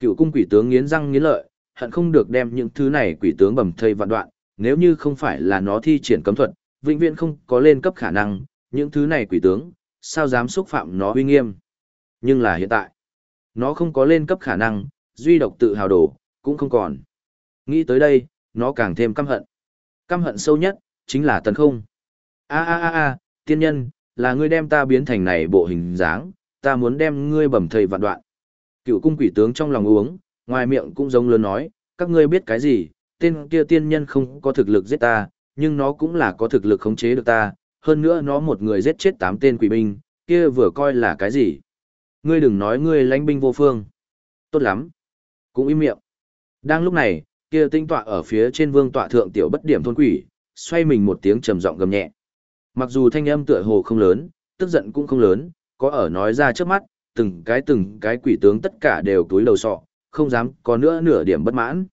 Cựu cung quỷ tướng nghiến răng nghiến lợi, hận không được đem những thứ này quỷ tướng bầm thây vạn đoạn, nếu như không phải là nó thi triển cấm thuật, vĩnh viễn không có lên cấp khả năng, những thứ này quỷ tướng, sao dám xúc phạm nó uy nghiêm. Nhưng là hiện tại, nó không có lên cấp khả năng, duy độc tự hào đổ, cũng không còn. Nghĩ tới đây, nó càng thêm căm hận. Căm hận sâu nhất, chính là tần không. a a a a tiên nhân, là ngươi đem ta biến thành này bộ hình dáng, ta muốn đem ngươi bầm thầy vạn đoạn. Cựu cung quỷ tướng trong lòng uống, ngoài miệng cũng giống lớn nói, các ngươi biết cái gì, tên kia tiên nhân không có thực lực giết ta, nhưng nó cũng là có thực lực khống chế được ta, hơn nữa nó một người giết chết tám tên quỷ binh, kia vừa coi là cái gì. Ngươi đừng nói ngươi lãnh binh vô phương. Tốt lắm. Cũng im miệng. Đang lúc này, kia tinh tọa ở phía trên vương tọa thượng tiểu bất điểm thôn quỷ, xoay mình một tiếng trầm giọng gầm nhẹ. Mặc dù thanh âm tựa hồ không lớn, tức giận cũng không lớn, có ở nói ra trước mắt, từng cái từng cái quỷ tướng tất cả đều túi đầu sọ, không dám có nữa nửa điểm bất mãn.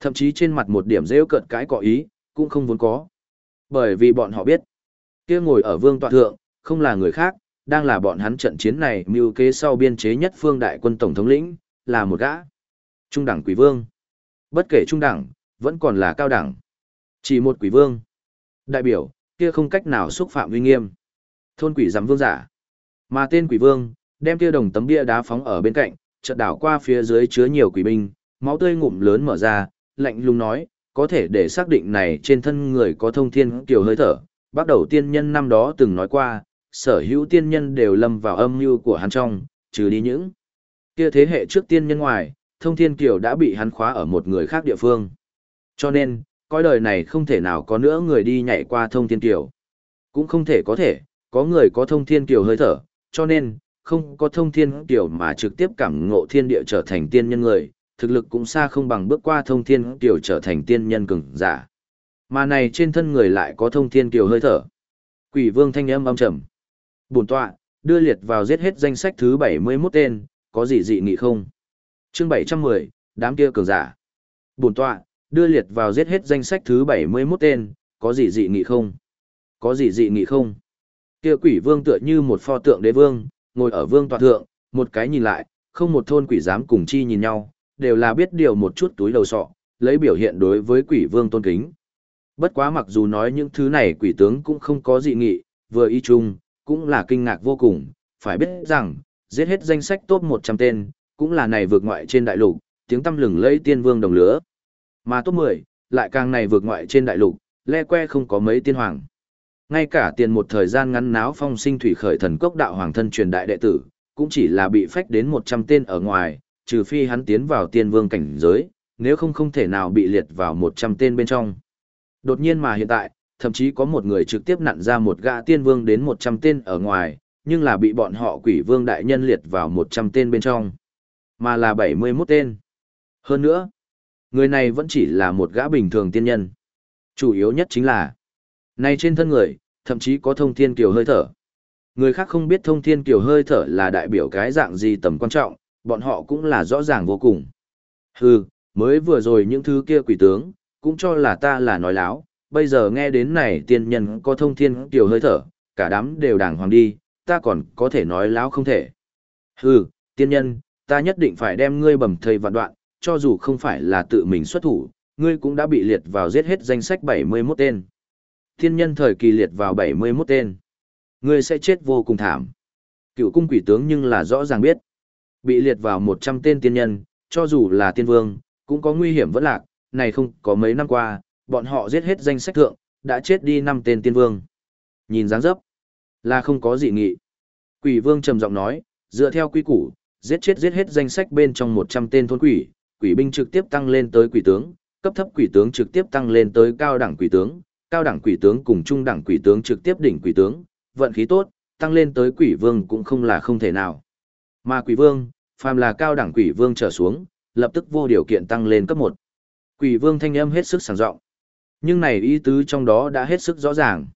Thậm chí trên mặt một điểm rêu cợt cái cọ ý, cũng không vốn có. Bởi vì bọn họ biết, kia ngồi ở vương tọa thượng, không là người khác, đang là bọn hắn trận chiến này mưu kế sau biên chế nhất phương đại quân tổng thống lĩnh, là một gã. Trung đẳng quỷ vương. Bất kể trung đẳng, vẫn còn là cao đẳng. Chỉ một quỷ vương. Đại biểu, kia không cách nào xúc phạm uy nghiêm. Thôn quỷ giám vương giả. Mà tên quỷ vương, đem kia đồng tấm bia đá phóng ở bên cạnh, chợt đảo qua phía dưới chứa nhiều quỷ binh, máu tươi ngụm lớn mở ra, lạnh lùng nói, có thể để xác định này trên thân người có thông thiên kiều hơi thở. Bắt đầu tiên nhân năm đó từng nói qua, sở hữu tiên nhân đều lâm vào âm mưu của hắn trong, trừ đi những kia thế hệ trước tiên nhân ngoài, thông thiên kiều đã bị hắn khóa ở một người khác địa phương. Cho nên, coi đời này không thể nào có nữa người đi nhảy qua thông thiên kiều. Cũng không thể có thể, có người có thông thiên kiều hơi thở, cho nên, không có thông thiên kiều mà trực tiếp cảm ngộ thiên địa trở thành tiên nhân người, thực lực cũng xa không bằng bước qua thông thiên kiều trở thành tiên nhân cường giả. Mà này trên thân người lại có thông thiên kiều hơi thở. Quỷ vương thanh âm âm trầm. Bổn tọa, đưa liệt vào giết hết danh sách thứ 71 tên, có gì dị nghị không? Chương 710, đám kia cường giả. Bổn tọa, đưa liệt vào giết hết danh sách thứ 71 tên, có gì dị nghị không? Có gì dị nghị không? Kia quỷ vương tựa như một pho tượng đế vương, ngồi ở vương tọa thượng, một cái nhìn lại, không một thôn quỷ dám cùng chi nhìn nhau, đều là biết điều một chút túi đầu sọ, lấy biểu hiện đối với quỷ vương tôn kính. Bất quá mặc dù nói những thứ này quỷ tướng cũng không có dị nghị, vừa ý chung, cũng là kinh ngạc vô cùng, phải biết rằng, giết hết danh sách top 100 tên, cũng là này vượt ngoại trên đại lục, tiếng tâm lừng lấy tiên vương đồng lứa. Mà top 10, lại càng này vượt ngoại trên đại lục, le que không có mấy tiên hoàng. Ngay cả tiền một thời gian ngắn náo phong sinh thủy khởi thần cốc đạo hoàng thân truyền đại đệ tử, cũng chỉ là bị phách đến 100 tên ở ngoài, trừ phi hắn tiến vào tiên vương cảnh giới, nếu không không thể nào bị liệt vào 100 tên bên trong. Đột nhiên mà hiện tại, thậm chí có một người trực tiếp nặn ra một gã tiên vương đến 100 tên ở ngoài, nhưng là bị bọn họ quỷ vương đại nhân liệt vào 100 tên bên trong, mà là 71 tên. Hơn nữa, người này vẫn chỉ là một gã bình thường tiên nhân. Chủ yếu nhất chính là, này trên thân người, thậm chí có thông thiên kiều hơi thở. Người khác không biết thông thiên kiều hơi thở là đại biểu cái dạng gì tầm quan trọng, bọn họ cũng là rõ ràng vô cùng. Hừ, mới vừa rồi những thứ kia quỷ tướng, cũng cho là ta là nói láo, bây giờ nghe đến này tiên nhân có thông thiên tiểu hơi thở, cả đám đều đàng hoàng đi, ta còn có thể nói láo không thể. Hừ, tiên nhân, ta nhất định phải đem ngươi bầm thây vạn đoạn, cho dù không phải là tự mình xuất thủ, ngươi cũng đã bị liệt vào giết hết danh sách 71 tên. Tiên nhân thời kỳ liệt vào 71 tên. Ngươi sẽ chết vô cùng thảm. Cựu cung quỷ tướng nhưng là rõ ràng biết. Bị liệt vào 100 tên tiên nhân, cho dù là tiên vương, cũng có nguy hiểm vẫn lạc, này không có mấy năm qua, bọn họ giết hết danh sách thượng, đã chết đi 5 tên tiên vương. Nhìn dáng dấp, là không có gì nghị. Quỷ vương trầm giọng nói, dựa theo quy củ, giết chết giết hết danh sách bên trong 100 tên thôn quỷ, quỷ binh trực tiếp tăng lên tới quỷ tướng, cấp thấp quỷ tướng trực tiếp tăng lên tới cao đẳng quỷ tướng, cao đẳng quỷ tướng cùng trung đẳng quỷ tướng trực tiếp đỉnh quỷ tướng, vận khí tốt, tăng lên tới quỷ vương cũng không là không thể nào. Mà quỷ vương, phàm là cao đẳng quỷ vương trở xuống, lập tức vô điều kiện tăng lên cấp 1. Quỷ vương thanh âm hết sức sảng rộng. Nhưng này ý tứ trong đó đã hết sức rõ ràng.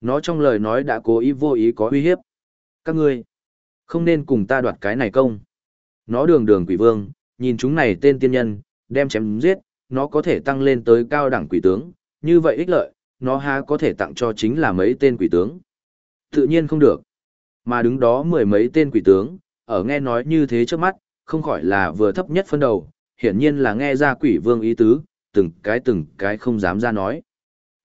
Nó trong lời nói đã cố ý vô ý có uy hiếp. Các ngươi, không nên cùng ta đoạt cái này công. Nó đường đường quỷ vương, nhìn chúng này tên tiên nhân, đem chém giết, nó có thể tăng lên tới cao đẳng quỷ tướng, như vậy ích lợi, nó há có thể tặng cho chính là mấy tên quỷ tướng. Tự nhiên không được. Mà đứng đó mười mấy tên quỷ tướng, ở nghe nói như thế trước mắt, không khỏi là vừa thấp nhất phân đầu, hiển nhiên là nghe ra quỷ vương ý tứ, từng cái từng cái không dám ra nói.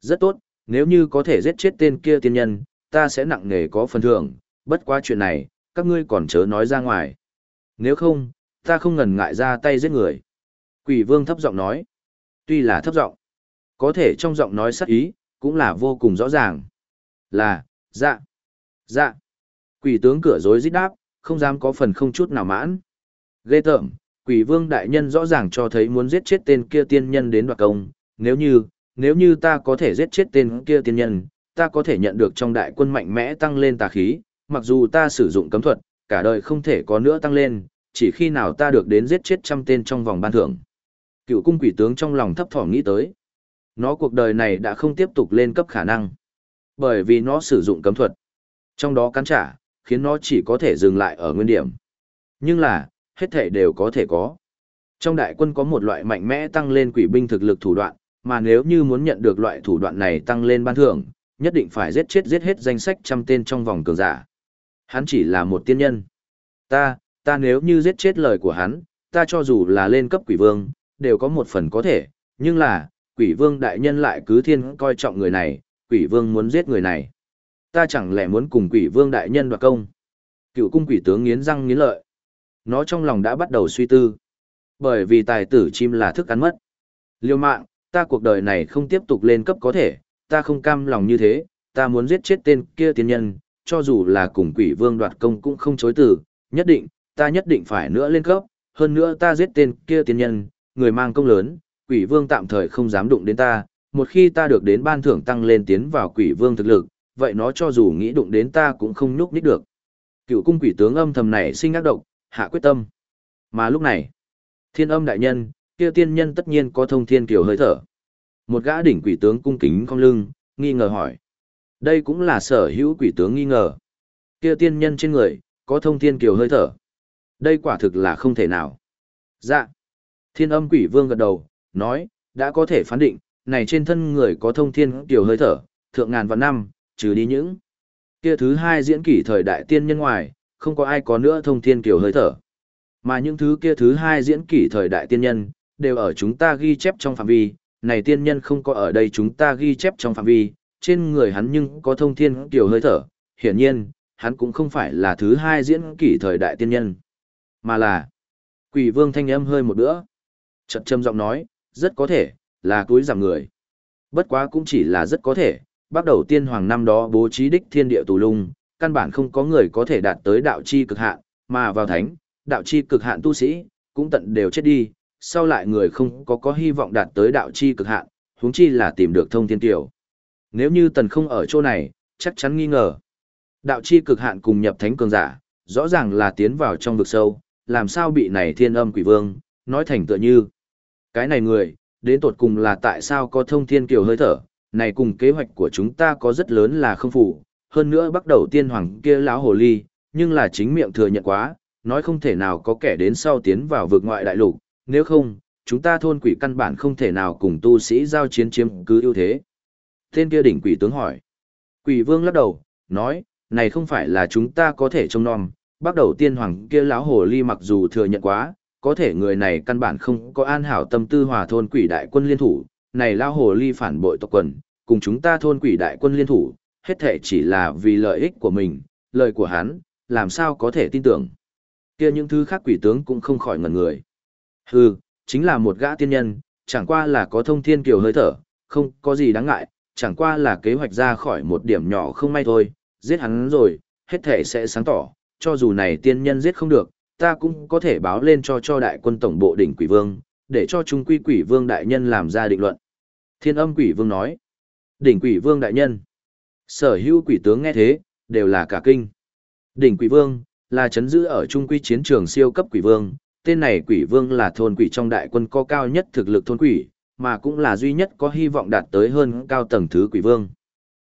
Rất tốt, nếu như có thể giết chết tên kia tiên nhân, ta sẽ nặng nề có phần thưởng, bất quá chuyện này, các ngươi còn chớ nói ra ngoài. Nếu không, ta không ngần ngại ra tay giết người. Quỷ vương thấp giọng nói. Tuy là thấp giọng, có thể trong giọng nói sắc ý, cũng là vô cùng rõ ràng. Là, dạ, dạ. Quỷ tướng cửa dối rít đáp, không dám có phần không chút nào mãn. Ghê tởm, quỷ vương đại nhân rõ ràng cho thấy muốn giết chết tên kia tiên nhân đến đoạt công, nếu như, nếu như ta có thể giết chết tên kia tiên nhân, ta có thể nhận được trong đại quân mạnh mẽ tăng lên tà khí, mặc dù ta sử dụng cấm thuật, cả đời không thể có nữa tăng lên, chỉ khi nào ta được đến giết chết trăm tên trong vòng ban thưởng. Cựu cung quỷ tướng trong lòng thấp thỏm nghĩ tới. Nó cuộc đời này đã không tiếp tục lên cấp khả năng. Bởi vì nó sử dụng cấm thuật. Trong đó cắn trả, khiến nó chỉ có thể dừng lại ở nguyên điểm. Nhưng là, hết thể đều có thể có. Trong đại quân có một loại mạnh mẽ tăng lên quỷ binh thực lực thủ đoạn, mà nếu như muốn nhận được loại thủ đoạn này tăng lên ban thưởng, nhất định phải giết chết giết hết danh sách trăm tên trong vòng cường giả. Hắn chỉ là một tiên nhân. Ta, ta nếu như giết chết lời của hắn, ta cho dù là lên cấp quỷ vương, đều có một phần có thể, nhưng là, quỷ vương đại nhân lại cứ thiên coi trọng người này, quỷ vương muốn giết người này. Ta chẳng lẽ muốn cùng quỷ vương đại nhân đoạt công. Cựu cung quỷ tướng nghiến răng nghiến lợi. Nó trong lòng đã bắt đầu suy tư. Bởi vì tài tử chim là thức ăn mất. Liêu mạng, ta cuộc đời này không tiếp tục lên cấp có thể, ta không cam lòng như thế, ta muốn giết chết tên kia tiên nhân, cho dù là cùng quỷ vương đoạt công cũng không chối từ, nhất định, ta nhất định phải nữa lên cấp, hơn nữa ta giết tên kia tiên nhân, người mang công lớn, quỷ vương tạm thời không dám đụng đến ta, một khi ta được đến ban thưởng tăng lên tiến vào quỷ vương thực lực, vậy nó cho dù nghĩ đụng đến ta cũng không nhúc nhích được. Cựu cung quỷ tướng âm thầm này sinh ác độc, hạ quyết tâm. Mà lúc này, thiên âm đại nhân, kia tiên nhân tất nhiên có thông thiên kiều hơi thở. Một gã đỉnh quỷ tướng cung kính cong lưng, nghi ngờ hỏi. Đây cũng là sở hữu quỷ tướng nghi ngờ. Kia tiên nhân trên người, có thông thiên kiều hơi thở. Đây quả thực là không thể nào. Dạ. Thiên âm quỷ vương gật đầu, nói, đã có thể phán định, này trên thân người có thông thiên kiều hơi thở, thượng ngàn vạn năm, trừ đi những. Kia thứ hai diễn kỷ thời đại tiên nhân ngoài, không có ai có nữa thông thiên kiều hơi thở. Mà những thứ kia thứ hai diễn kỷ thời đại tiên nhân, đều ở chúng ta ghi chép trong phạm vi, này tiên nhân không có ở đây chúng ta ghi chép trong phạm vi, trên người hắn nhưng có thông thiên kiều hơi thở, hiển nhiên, hắn cũng không phải là thứ hai diễn kỷ thời đại tiên nhân, mà là quỷ vương thanh âm hơi một bữa. Chật châm giọng nói, rất có thể, là túi giảm người. Bất quá cũng chỉ là rất có thể, bắt đầu tiên hoàng năm đó bố trí đích thiên địa tù lung, căn bản không có người có thể đạt tới đạo chi cực hạn, mà vào thánh, đạo chi cực hạn tu sĩ, cũng tận đều chết đi, sau lại người không có có hy vọng đạt tới đạo chi cực hạn, huống chi là tìm được thông thiên tiểu. Nếu như tần không ở chỗ này, chắc chắn nghi ngờ. Đạo chi cực hạn cùng nhập thánh cường giả, rõ ràng là tiến vào trong vực sâu, làm sao bị này thiên âm quỷ vương, nói thành tựa như. Cái này người, đến tột cùng là tại sao có thông thiên kiều hơi thở, này cùng kế hoạch của chúng ta có rất lớn là không phủ, hơn nữa bắt đầu tiên hoàng kia lão hồ ly, nhưng là chính miệng thừa nhận quá, nói không thể nào có kẻ đến sau tiến vào vực ngoại đại lục, nếu không, chúng ta thôn quỷ căn bản không thể nào cùng tu sĩ giao chiến chiếm cứ ưu thế. Tên kia đỉnh quỷ tướng hỏi. Quỷ vương lắc đầu, nói, này không phải là chúng ta có thể trông nom, bắt đầu tiên hoàng kia lão hồ ly mặc dù thừa nhận quá, có thể người này căn bản không có an hảo tâm tư hòa thôn quỷ đại quân liên thủ, này lao hồ ly phản bội tộc quần, cùng chúng ta thôn quỷ đại quân liên thủ, hết thể chỉ là vì lợi ích của mình, lời của hắn, làm sao có thể tin tưởng. Kia những thứ khác quỷ tướng cũng không khỏi ngẩn người. Hừ, chính là một gã tiên nhân, chẳng qua là có thông thiên kiều hơi thở, không có gì đáng ngại, chẳng qua là kế hoạch ra khỏi một điểm nhỏ không may thôi, giết hắn rồi, hết thể sẽ sáng tỏ, cho dù này tiên nhân giết không được, ta cũng có thể báo lên cho cho đại quân tổng bộ đỉnh quỷ vương, để cho chúng quy quỷ vương đại nhân làm ra định luận. Thiên âm quỷ vương nói, đỉnh quỷ vương đại nhân, sở hữu quỷ tướng nghe thế, đều là cả kinh. Đỉnh quỷ vương, là chấn giữ ở trung quy chiến trường siêu cấp quỷ vương, tên này quỷ vương là thôn quỷ trong đại quân có cao nhất thực lực thôn quỷ, mà cũng là duy nhất có hy vọng đạt tới hơn cao tầng thứ quỷ vương.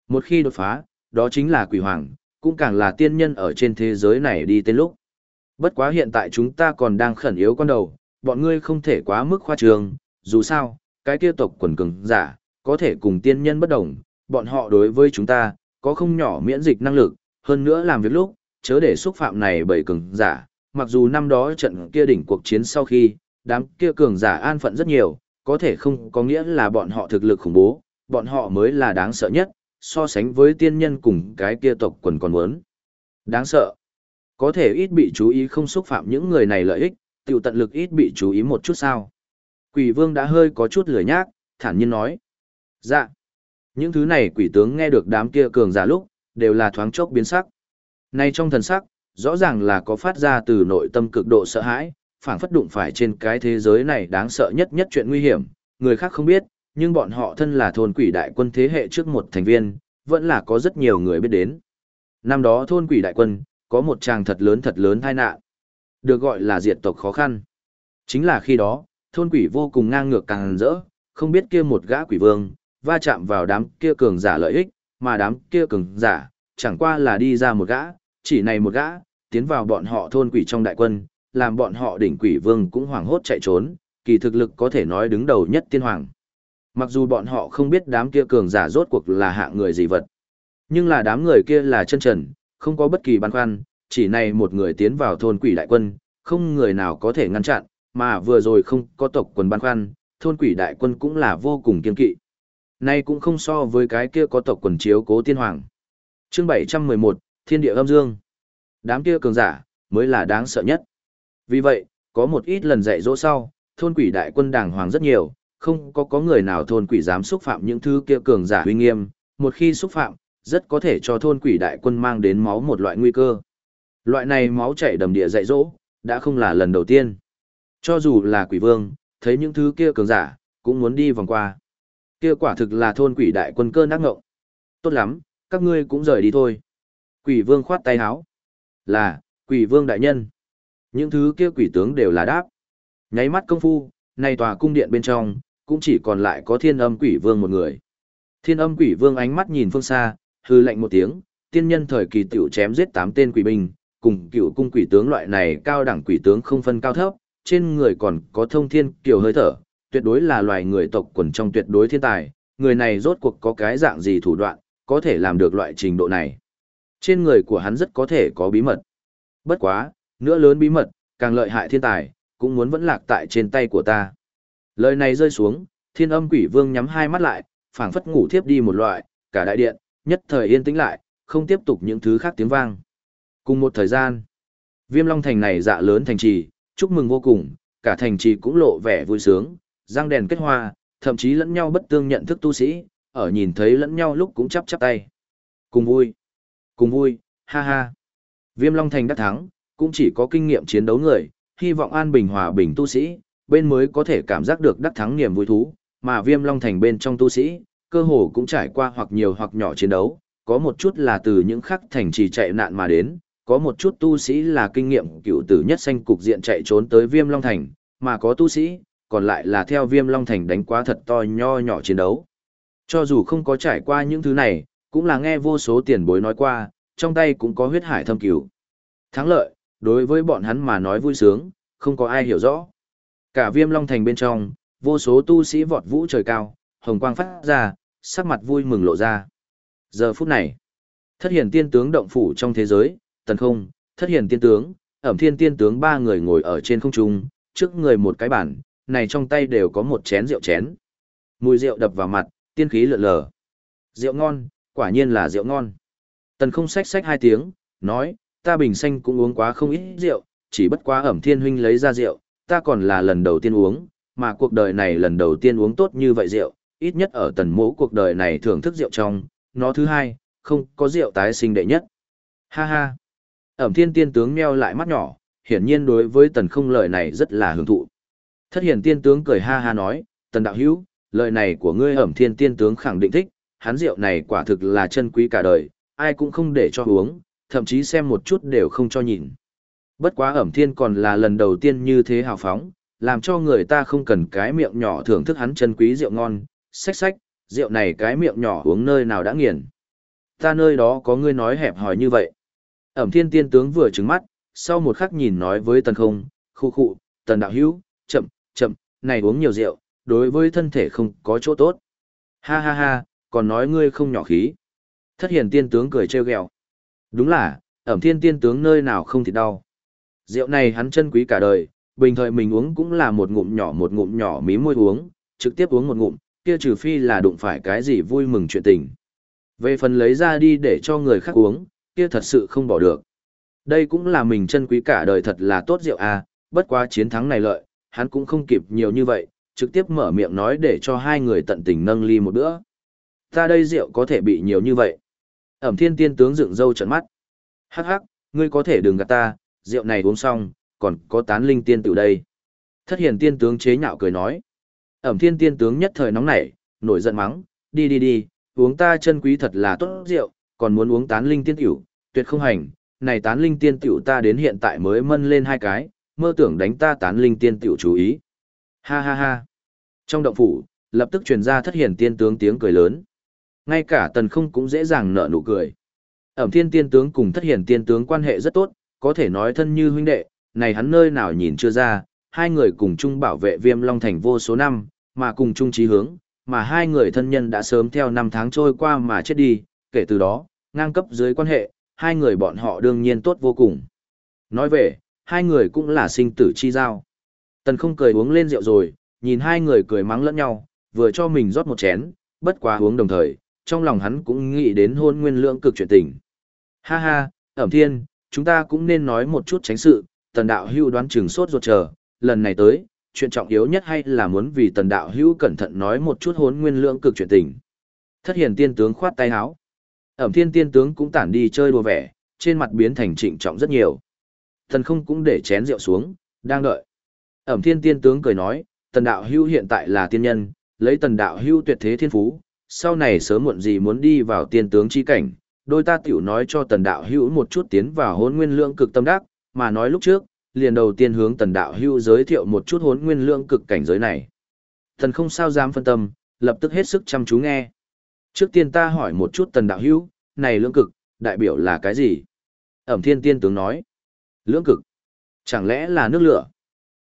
Một khi đột phá, đó chính là quỷ hoàng, cũng càng là tiên nhân ở trên thế giới này đi tên lúc. Bất quá hiện tại chúng ta còn đang khẩn yếu con đầu, bọn ngươi không thể quá mức khoa trường, dù sao, cái kia tộc quần cường giả, có thể cùng tiên nhân bất đồng, bọn họ đối với chúng ta, có không nhỏ miễn dịch năng lực, hơn nữa làm việc lúc, chớ để xúc phạm này bởi cường giả, mặc dù năm đó trận kia đỉnh cuộc chiến sau khi, đám kia cường giả an phận rất nhiều, có thể không có nghĩa là bọn họ thực lực khủng bố, bọn họ mới là đáng sợ nhất, so sánh với tiên nhân cùng cái kia tộc quần còn muốn. Đáng sợ. Có thể ít bị chú ý không xúc phạm những người này lợi ích, tiểu tận lực ít bị chú ý một chút sao. Quỷ vương đã hơi có chút lười nhác, thản nhiên nói. Dạ. Những thứ này quỷ tướng nghe được đám kia cường giả lúc, đều là thoáng chốc biến sắc. Nay trong thần sắc, rõ ràng là có phát ra từ nội tâm cực độ sợ hãi, phảng phất đụng phải trên cái thế giới này đáng sợ nhất nhất chuyện nguy hiểm, người khác không biết, nhưng bọn họ thân là thôn quỷ đại quân thế hệ trước một thành viên, vẫn là có rất nhiều người biết đến. Năm đó thôn quỷ đại quân, có một tràng thật lớn thật lớn tai nạn, được gọi là diệt tộc khó khăn. Chính là khi đó, thôn quỷ vô cùng ngang ngược càng rỡ, không biết kia một gã quỷ vương, va chạm vào đám kia cường giả lợi ích, mà đám kia cường giả, chẳng qua là đi ra một gã, chỉ này một gã, tiến vào bọn họ thôn quỷ trong đại quân, làm bọn họ đỉnh quỷ vương cũng hoảng hốt chạy trốn, kỳ thực lực có thể nói đứng đầu nhất tiên hoàng. Mặc dù bọn họ không biết đám kia cường giả rốt cuộc là hạng người gì vật. Nhưng là đám người kia là chân trần, không có bất kỳ băn khoăn, chỉ này một người tiến vào thôn quỷ đại quân, không người nào có thể ngăn chặn, mà vừa rồi không có tộc quần băn khoăn, thôn quỷ đại quân cũng là vô cùng kiên kỵ. Nay cũng không so với cái kia có tộc quần chiếu cố tiên hoàng. Chương 711, Thiên địa âm dương. Đám kia cường giả, mới là đáng sợ nhất. Vì vậy, có một ít lần dạy dỗ sau, thôn quỷ đại quân đàng hoàng rất nhiều, không có có người nào thôn quỷ dám xúc phạm những thứ kia cường giả uy nghiêm, một khi xúc phạm, rất có thể cho thôn quỷ đại quân mang đến máu một loại nguy cơ. Loại này máu chảy đầm địa dạy dỗ, đã không là lần đầu tiên. Cho dù là quỷ vương, thấy những thứ kia cường giả, cũng muốn đi vòng qua. Kia quả thực là thôn quỷ đại quân cơ nát ngộng. Tốt lắm, các ngươi cũng rời đi thôi. Quỷ vương khoát tay háo. Là, quỷ vương đại nhân. Những thứ kia quỷ tướng đều là đáp. Nháy mắt công phu, nay tòa cung điện bên trong, cũng chỉ còn lại có thiên âm quỷ vương một người. Thiên âm quỷ vương ánh mắt nhìn phương xa, hư lạnh một tiếng, tiên nhân thời kỳ tiểu chém giết tám tên quỷ binh, cùng cựu cung quỷ tướng loại này cao đẳng quỷ tướng không phân cao thấp, trên người còn có thông thiên kiều hơi thở, tuyệt đối là loài người tộc quần trong tuyệt đối thiên tài, người này rốt cuộc có cái dạng gì thủ đoạn, có thể làm được loại trình độ này. Trên người của hắn rất có thể có bí mật. Bất quá, nữa lớn bí mật, càng lợi hại thiên tài, cũng muốn vẫn lạc tại trên tay của ta. Lời này rơi xuống, thiên âm quỷ vương nhắm hai mắt lại, phảng phất ngủ thiếp đi một loại, cả đại điện, nhất thời yên tĩnh lại, không tiếp tục những thứ khác tiếng vang. Cùng một thời gian, viêm long thành này dạ lớn thành trì, chúc mừng vô cùng, cả thành trì cũng lộ vẻ vui sướng, răng đèn kết hoa, thậm chí lẫn nhau bất tương nhận thức tu sĩ, ở nhìn thấy lẫn nhau lúc cũng chắp chắp tay. Cùng vui, cùng vui, ha ha. Viêm long thành đắc thắng, cũng chỉ có kinh nghiệm chiến đấu người, hy vọng an bình hòa bình tu sĩ, bên mới có thể cảm giác được đắc thắng niềm vui thú, mà viêm long thành bên trong tu sĩ, cơ hồ cũng trải qua hoặc nhiều hoặc nhỏ chiến đấu, có một chút là từ những khắc thành trì chạy nạn mà đến, có một chút tu sĩ là kinh nghiệm cựu tử nhất xanh cục diện chạy trốn tới viêm long thành, mà có tu sĩ, còn lại là theo viêm long thành đánh quá thật to nho nhỏ chiến đấu. Cho dù không có trải qua những thứ này, cũng là nghe vô số tiền bối nói qua, trong tay cũng có huyết hải thâm cửu. Thắng lợi, đối với bọn hắn mà nói vui sướng, không có ai hiểu rõ. Cả viêm long thành bên trong, vô số tu sĩ vọt vũ trời cao, hồng quang phát ra, sắc mặt vui mừng lộ ra. Giờ phút này, thất hiển tiên tướng động phủ trong thế giới, tần không, thất hiền tiên tướng, ẩm thiên tiên tướng ba người ngồi ở trên không trung, trước người một cái bản, này trong tay đều có một chén rượu chén. Mùi rượu đập vào mặt, tiên khí lượn lờ. Rượu ngon, quả nhiên là rượu ngon. Tần không xách xách hai tiếng, nói, ta bình xanh cũng uống quá không ít rượu, chỉ bất quá ẩm thiên huynh lấy ra rượu, ta còn là lần đầu tiên uống, mà cuộc đời này lần đầu tiên uống tốt như vậy rượu, ít nhất ở tần mỗ cuộc đời này thưởng thức rượu trong, nó thứ hai, không có rượu tái sinh đệ nhất. Ha ha. Ẩm thiên tiên tướng meo lại mắt nhỏ, hiển nhiên đối với tần không lời này rất là hưởng thụ. Thất hiển tiên tướng cười ha ha nói, tần đạo hữu, lời này của ngươi ẩm thiên tiên tướng khẳng định thích, hắn rượu này quả thực là chân quý cả đời, ai cũng không để cho uống, thậm chí xem một chút đều không cho nhìn. Bất quá ẩm thiên còn là lần đầu tiên như thế hào phóng, làm cho người ta không cần cái miệng nhỏ thưởng thức hắn chân quý rượu ngon, xách xách, rượu này cái miệng nhỏ uống nơi nào đã nghiền. Ta nơi đó có ngươi nói hẹp hòi như vậy. Ẩm thiên tiên tướng vừa trứng mắt, sau một khắc nhìn nói với tần không, khu khu, tần đạo hữu, chậm, chậm, này uống nhiều rượu, đối với thân thể không có chỗ tốt. Ha ha ha, còn nói ngươi không nhỏ khí. Thất hiền tiên tướng cười trêu ghẹo. Đúng là, ẩm thiên tiên tướng nơi nào không thì đau. Rượu này hắn chân quý cả đời, bình thời mình uống cũng là một ngụm nhỏ một ngụm nhỏ mí môi uống, trực tiếp uống một ngụm, kia trừ phi là đụng phải cái gì vui mừng chuyện tình. Về phần lấy ra đi để cho người khác uống, kia thật sự không bỏ được. Đây cũng là mình chân quý cả đời thật là tốt rượu à, bất quá chiến thắng này lợi, hắn cũng không kịp nhiều như vậy, trực tiếp mở miệng nói để cho hai người tận tình nâng ly một bữa. Ta đây rượu có thể bị nhiều như vậy. Ẩm thiên tiên tướng dựng râu trận mắt. Hắc hắc, ngươi có thể đừng gạt ta, rượu này uống xong, còn có tán linh tiên tử đây. Thất hiền tiên tướng chế nhạo cười nói. Ẩm thiên tiên tướng nhất thời nóng nảy, nổi giận mắng, đi đi đi, uống ta chân quý thật là tốt rượu, còn muốn uống tán linh tiên tiểu, tuyệt không hành, này tán linh tiên tiểu ta đến hiện tại mới mân lên hai cái, mơ tưởng đánh ta tán linh tiên tiểu chú ý. Ha ha ha. Trong động phủ, lập tức truyền ra thất hiển tiên tướng tiếng cười lớn. Ngay cả tần không cũng dễ dàng nở nụ cười. Ẩm thiên tiên tướng cùng thất hiển tiên tướng quan hệ rất tốt, có thể nói thân như huynh đệ, này hắn nơi nào nhìn chưa ra, hai người cùng chung bảo vệ viêm long thành vô số năm, mà cùng chung chí hướng, mà hai người thân nhân đã sớm theo năm tháng trôi qua mà chết đi, kể từ đó, ngang cấp dưới quan hệ, hai người bọn họ đương nhiên tốt vô cùng. Nói về, hai người cũng là sinh tử chi giao. Tần không cười uống lên rượu rồi, nhìn hai người cười mắng lẫn nhau, vừa cho mình rót một chén, bất quá uống đồng thời, trong lòng hắn cũng nghĩ đến hôn nguyên lượng cực chuyện tình. Ha ha, ẩm thiên, chúng ta cũng nên nói một chút tránh sự, tần đạo hưu đoán chừng sốt ruột chờ, lần này tới, chuyện trọng yếu nhất hay là muốn vì tần đạo hưu cẩn thận nói một chút hôn nguyên lượng cực chuyện tình. Thất hiền tiên tướng khoát tay áo. Ẩm thiên tiên tướng cũng tản đi chơi đùa vẻ, trên mặt biến thành trịnh trọng rất nhiều. Thần không cũng để chén rượu xuống, đang đợi. Ẩm thiên tiên tướng cười nói, tần đạo hưu hiện tại là tiên nhân, lấy tần đạo hưu tuyệt thế thiên phú, sau này sớm muộn gì muốn đi vào tiên tướng chi cảnh, đôi ta tiểu nói cho tần đạo hưu một chút tiến vào hôn nguyên lượng cực tâm đắc, mà nói lúc trước, liền đầu tiên hướng tần đạo hưu giới thiệu một chút hốn nguyên lượng cực cảnh giới này. Thần không sao dám phân tâm, lập tức hết sức chăm chú nghe. Trước tiên ta hỏi một chút tần đạo hưu, này lưỡng cực, đại biểu là cái gì? Ẩm thiên tiên tướng nói. Lưỡng cực. Chẳng lẽ là nước lửa?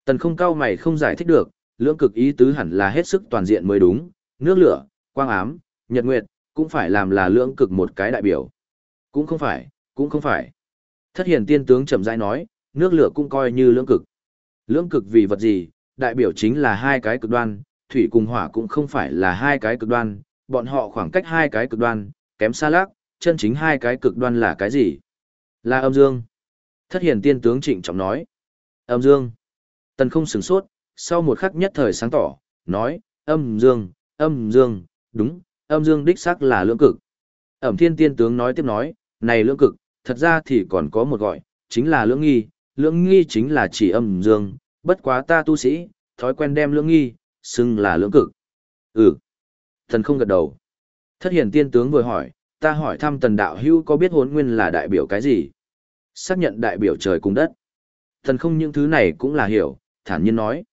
Tần không cao mày không giải thích được, lưỡng cực ý tứ hẳn là hết sức toàn diện mới đúng. Nước lửa, quang ám, nhật nguyệt, cũng phải làm là lưỡng cực một cái đại biểu. Cũng không phải, cũng không phải. Thất hiền tiên tướng chậm rãi nói, nước lửa cũng coi như lưỡng cực. Lưỡng cực vì vật gì, đại biểu chính là hai cái cực đoan, thủy cùng hỏa cũng không phải là hai cái cực đoan, bọn họ khoảng cách hai cái cực đoan, kém xa lác, chân chính hai cái cực đoan là cái gì? Là âm dương. Thất hiển tiên tướng trịnh trọng nói. Âm dương. Tần không sửng sốt, sau một khắc nhất thời sáng tỏ, nói, âm dương, âm dương, đúng, âm dương đích xác là lưỡng cực. Ẩm thiên tiên tướng nói tiếp nói, này lưỡng cực, thật ra thì còn có một gọi, chính là lưỡng nghi, lưỡng nghi chính là chỉ âm dương, bất quá ta tu sĩ, thói quen đem lưỡng nghi, xưng là lưỡng cực. Ừ. Thần không gật đầu. Thất hiển tiên tướng vừa hỏi, ta hỏi thăm tần đạo hưu có biết hốn nguyên là đại biểu cái gì? Xác nhận đại biểu trời cùng đất. Thần không những thứ này cũng là hiểu, thản nhiên nói.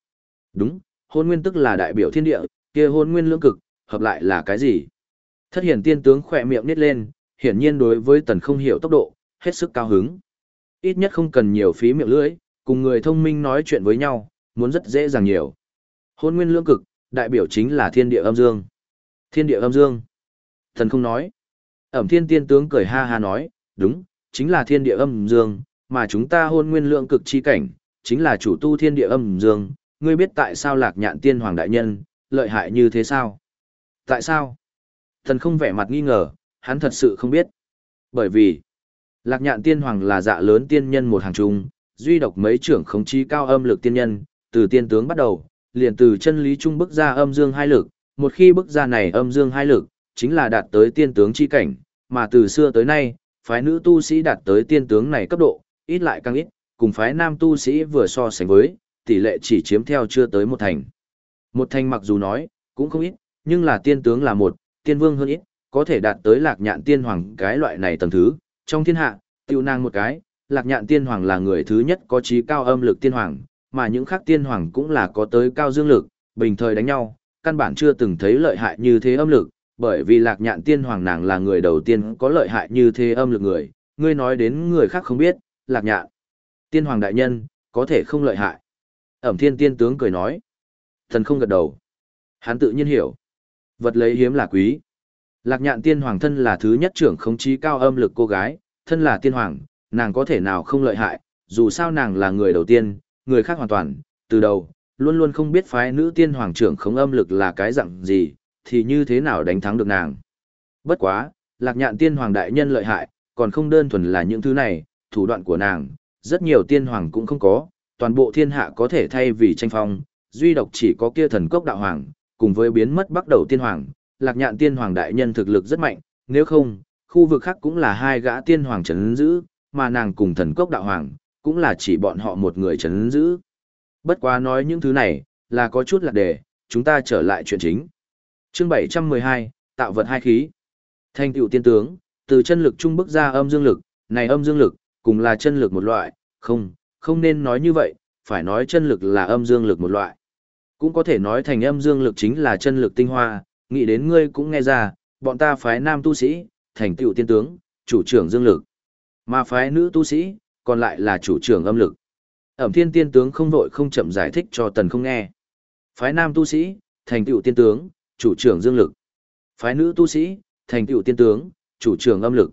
Đúng, hôn nguyên tức là đại biểu thiên địa, kia hôn nguyên lưỡng cực, hợp lại là cái gì? Thất hiển tiên tướng khỏe miệng nít lên, hiển nhiên đối với tần không hiểu tốc độ, hết sức cao hứng. Ít nhất không cần nhiều phí miệng lưỡi, cùng người thông minh nói chuyện với nhau, muốn rất dễ dàng nhiều. Hôn nguyên lưỡng cực, đại biểu chính là thiên địa âm dương. Thiên địa âm dương. Thần không nói. Ẩm thiên tiên tướng cười ha ha nói, đúng, chính là thiên địa âm dương, mà chúng ta hôn nguyên lượng cực chi cảnh, chính là chủ tu thiên địa âm dương. Ngươi biết tại sao lạc nhạn tiên hoàng đại nhân, lợi hại như thế sao? Tại sao? Thần không vẻ mặt nghi ngờ, hắn thật sự không biết. Bởi vì, lạc nhạn tiên hoàng là dạ lớn tiên nhân một hàng trung, duy độc mấy trưởng khống chí cao âm lực tiên nhân, từ tiên tướng bắt đầu, liền từ chân lý trung bức ra âm dương hai lực, một khi bức ra này âm dương hai lực, chính là đạt tới tiên tướng chi cảnh, mà từ xưa tới nay, phái nữ tu sĩ đạt tới tiên tướng này cấp độ, ít lại càng ít, cùng phái nam tu sĩ vừa so sánh với, tỷ lệ chỉ chiếm theo chưa tới một thành. Một thành mặc dù nói, cũng không ít, nhưng là tiên tướng là một, tiên vương hơn ít, có thể đạt tới lạc nhạn tiên hoàng cái loại này tầng thứ, trong thiên hạ, tiêu nàng một cái, lạc nhạn tiên hoàng là người thứ nhất có trí cao âm lực tiên hoàng, mà những khác tiên hoàng cũng là có tới cao dương lực, bình thời đánh nhau, căn bản chưa từng thấy lợi hại như thế âm lực, bởi vì lạc nhạn tiên hoàng nàng là người đầu tiên có lợi hại như thế âm lực người, ngươi nói đến người khác không biết, lạc nhạn. Tiên hoàng đại nhân, có thể không lợi hại. Ẩm thiên tiên tướng cười nói. Thần không gật đầu. Hắn tự nhiên hiểu. Vật lấy hiếm là quý. Lạc nhạn tiên hoàng thân là thứ nhất trưởng không chí cao âm lực cô gái, thân là tiên hoàng, nàng có thể nào không lợi hại, dù sao nàng là người đầu tiên, người khác hoàn toàn, từ đầu, luôn luôn không biết phái nữ tiên hoàng trưởng không âm lực là cái dạng gì, thì như thế nào đánh thắng được nàng. Bất quá, lạc nhạn tiên hoàng đại nhân lợi hại, còn không đơn thuần là những thứ này, thủ đoạn của nàng, rất nhiều tiên hoàng cũng không có, toàn bộ thiên hạ có thể thay vì tranh phong, duy độc chỉ có kia thần cốc đạo hoàng, cùng với biến mất bắt đầu tiên hoàng, lạc nhạn tiên hoàng đại nhân thực lực rất mạnh, nếu không, khu vực khác cũng là hai gã tiên hoàng chấn giữ, mà nàng cùng thần cốc đạo hoàng, cũng là chỉ bọn họ một người chấn giữ. Bất quá nói những thứ này, là có chút lạc đề, chúng ta trở lại chuyện chính. Chương 712, tạo vật hai khí. thành tựu tiên tướng, từ chân lực trung bức ra âm dương lực, này âm dương lực, cùng là chân lực một loại, không, không nên nói như vậy, phải nói chân lực là âm dương lực một loại. Cũng có thể nói thành âm dương lực chính là chân lực tinh hoa, nghĩ đến ngươi cũng nghe ra, bọn ta phái nam tu sĩ, thành tựu tiên tướng, chủ trưởng dương lực. Mà phái nữ tu sĩ, còn lại là chủ trưởng âm lực. Ẩm thiên tiên tướng không vội không chậm giải thích cho tần không nghe. Phái nam tu sĩ, thành tựu tiên tướng, chủ trưởng dương lực. Phái nữ tu sĩ, thành tựu tiên tướng, chủ trưởng âm lực.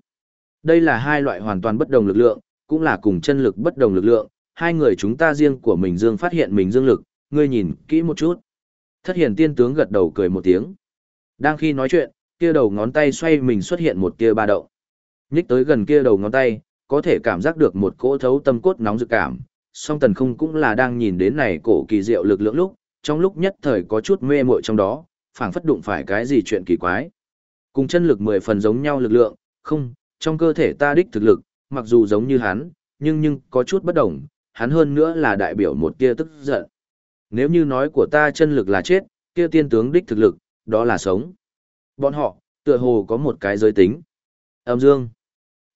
Đây là hai loại hoàn toàn bất đồng lực lượng, cũng là cùng chân lực bất đồng lực lượng, hai người chúng ta riêng của mình dương phát hiện mình dương lực, ngươi nhìn kỹ một chút. Thất hiển tiên tướng gật đầu cười một tiếng. Đang khi nói chuyện, kia đầu ngón tay xoay mình xuất hiện một kia ba động. Nhích tới gần kia đầu ngón tay, có thể cảm giác được một cỗ thấu tâm cốt nóng dự cảm. Song tần không cũng là đang nhìn đến này cổ kỳ diệu lực lượng lúc, trong lúc nhất thời có chút mê muội trong đó, phảng phất đụng phải cái gì chuyện kỳ quái. Cùng chân lực mười phần giống nhau lực lượng, không, trong cơ thể ta đích thực lực, mặc dù giống như hắn, nhưng nhưng có chút bất đồng, hắn hơn nữa là đại biểu một kia tức giận. Nếu như nói của ta chân lực là chết, kia tiên tướng đích thực lực, đó là sống. Bọn họ, tựa hồ có một cái giới tính. Âm dương.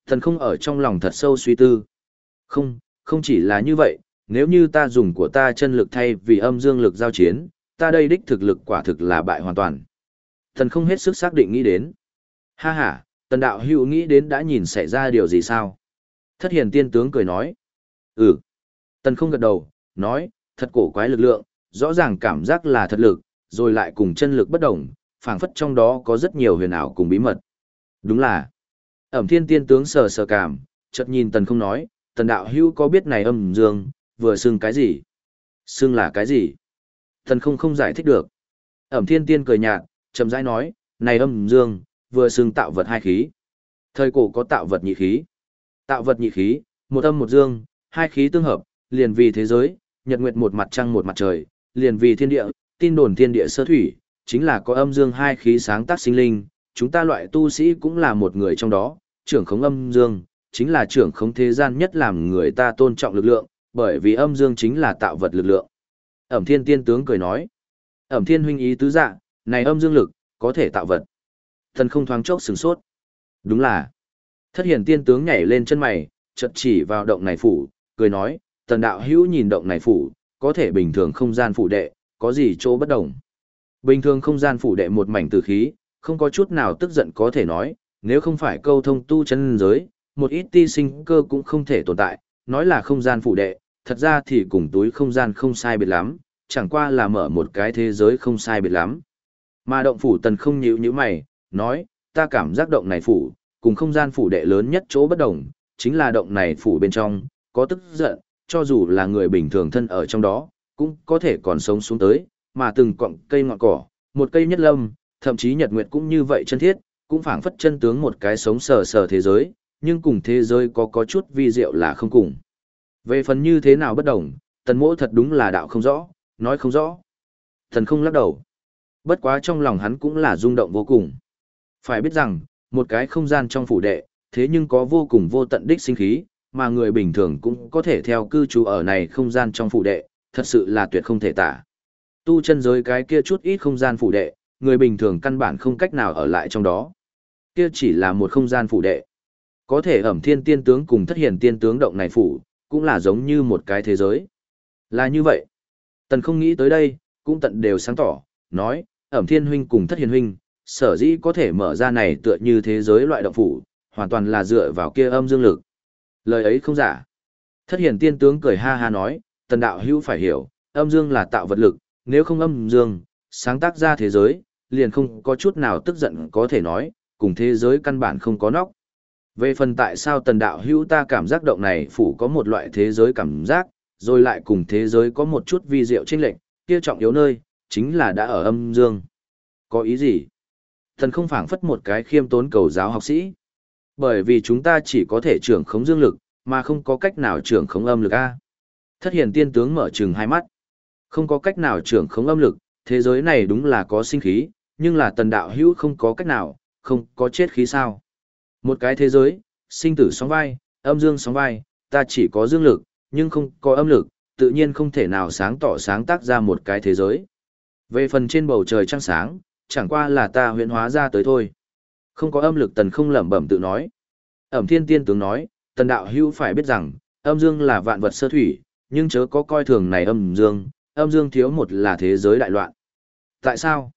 Thần không ở trong lòng thật sâu suy tư. Không, không chỉ là như vậy, nếu như ta dùng của ta chân lực thay vì âm dương lực giao chiến, ta đây đích thực lực quả thực là bại hoàn toàn. Thần không hết sức xác định nghĩ đến. Ha ha, tần đạo hữu nghĩ đến đã nhìn xảy ra điều gì sao? Thất hiền tiên tướng cười nói. Ừ. Tần không gật đầu, nói, thật cổ quái lực lượng, rõ ràng cảm giác là thật lực, rồi lại cùng chân lực bất đồng, phảng phất trong đó có rất nhiều huyền ảo cùng bí mật. Đúng là, ẩm thiên tiên tướng sờ sờ cảm, chợt nhìn tần không nói, tần đạo hữu có biết này âm dương, vừa xưng cái gì? Xưng là cái gì? Thần không không giải thích được. Ẩm thiên tiên cười nhạt, chậm rãi nói, này âm dương, vừa xưng tạo vật hai khí. Thời cổ có tạo vật nhị khí. Tạo vật nhị khí, một âm một dương, hai khí tương hợp, liền vì thế giới, nhật nguyệt một mặt trăng một mặt trời, liền vì thiên địa, tin đồn thiên địa sơ thủy, chính là có âm dương hai khí sáng tác sinh linh, chúng ta loại tu sĩ cũng là một người trong đó, trưởng khống âm dương, chính là trưởng khống thế gian nhất làm người ta tôn trọng lực lượng, bởi vì âm dương chính là tạo vật lực lượng. Ẩm thiên tiên tướng cười nói, ẩm thiên huynh ý tứ dạ, này âm dương lực, có thể tạo vật. Thần không thoáng chốc sừng sốt. Đúng là, thất hiển tiên tướng nhảy lên chân mày, chợt chỉ vào động này phủ, cười nói, tần đạo hữu nhìn động này phủ, có thể bình thường không gian phủ đệ, có gì chỗ bất đồng. Bình thường không gian phủ đệ một mảnh tử khí, không có chút nào tức giận có thể nói, nếu không phải câu thông tu chân giới, một ít ti sinh cơ cũng không thể tồn tại, nói là không gian phủ đệ, thật ra thì cùng túi không gian không sai biệt lắm, chẳng qua là mở một cái thế giới không sai biệt lắm. Mà động phủ tần không nhíu như mày, nói, ta cảm giác động này phủ, cùng không gian phủ đệ lớn nhất chỗ bất đồng, chính là động này phủ bên trong, có tức giận, cho dù là người bình thường thân ở trong đó, cũng có thể còn sống xuống tới, mà từng cọng cây ngọn cỏ, một cây nhất lâm, thậm chí nhật nguyệt cũng như vậy chân thiết, cũng phảng phất chân tướng một cái sống sờ sờ thế giới, nhưng cùng thế giới có có chút vi diệu là không cùng. Về phần như thế nào bất đồng, tần mỗ thật đúng là đạo không rõ, nói không rõ. Thần không lắc đầu. Bất quá trong lòng hắn cũng là rung động vô cùng. Phải biết rằng, một cái không gian trong phủ đệ, thế nhưng có vô cùng vô tận đích sinh khí, mà người bình thường cũng có thể theo cư trú ở này không gian trong phủ đệ, thật sự là tuyệt không thể tả. Tu chân giới cái kia chút ít không gian phủ đệ, người bình thường căn bản không cách nào ở lại trong đó. Kia chỉ là một không gian phủ đệ. Có thể ẩm thiên tiên tướng cùng thất hiển tiên tướng động này phủ, cũng là giống như một cái thế giới. Là như vậy. Tần không nghĩ tới đây, cũng tận đều sáng tỏ, nói, ẩm thiên huynh cùng thất hiền huynh, sở dĩ có thể mở ra này tựa như thế giới loại động phủ, hoàn toàn là dựa vào kia âm dương lực. Lời ấy không giả. Thất hiền tiên tướng cười ha ha nói, tần đạo hữu phải hiểu, âm dương là tạo vật lực, nếu không âm dương, sáng tác ra thế giới, liền không có chút nào tức giận có thể nói, cùng thế giới căn bản không có nóc. Về phần tại sao tần đạo hữu ta cảm giác động này phủ có một loại thế giới cảm giác, rồi lại cùng thế giới có một chút vi diệu chênh lệnh, kia trọng yếu nơi, chính là đã ở âm dương. Có ý gì? Thần không phảng phất một cái khiêm tốn cầu giáo học sĩ. Bởi vì chúng ta chỉ có thể trưởng khống dương lực, mà không có cách nào trưởng khống âm lực A. Thất hiển tiên tướng mở trừng hai mắt. Không có cách nào trưởng khống âm lực, thế giới này đúng là có sinh khí, nhưng là tần đạo hữu không có cách nào, không có chết khí sao. Một cái thế giới, sinh tử sóng vai, âm dương sóng vai, ta chỉ có dương lực, nhưng không có âm lực, tự nhiên không thể nào sáng tỏ sáng tác ra một cái thế giới. Về phần trên bầu trời trăng sáng, chẳng qua là ta huyễn hóa ra tới thôi. Không có âm lực tần không lẩm bẩm tự nói. Ẩm thiên tiên tướng nói, tần đạo hữu phải biết rằng, âm dương là vạn vật sơ thủy, nhưng chớ có coi thường này âm dương, âm dương thiếu một là thế giới đại loạn. Tại sao?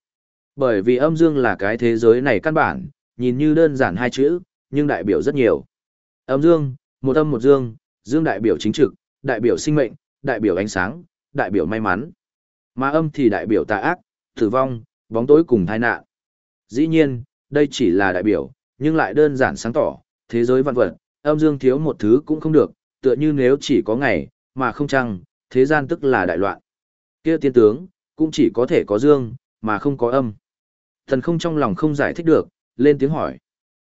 Bởi vì âm dương là cái thế giới này căn bản, nhìn như đơn giản hai chữ, nhưng đại biểu rất nhiều. Âm dương, một âm một dương, dương đại biểu chính trực, đại biểu sinh mệnh, đại biểu ánh sáng, đại biểu may mắn. Mà âm thì đại biểu tà ác, tử vong, bóng tối cùng tai nạn. Dĩ nhiên, đây chỉ là đại biểu, nhưng lại đơn giản sáng tỏ, thế giới vạn vật, âm dương thiếu một thứ cũng không được, tựa như nếu chỉ có ngày, mà không trăng, thế gian tức là đại loạn. Kia tiên tướng, cũng chỉ có thể có dương, mà không có âm. Thần không trong lòng không giải thích được, lên tiếng hỏi.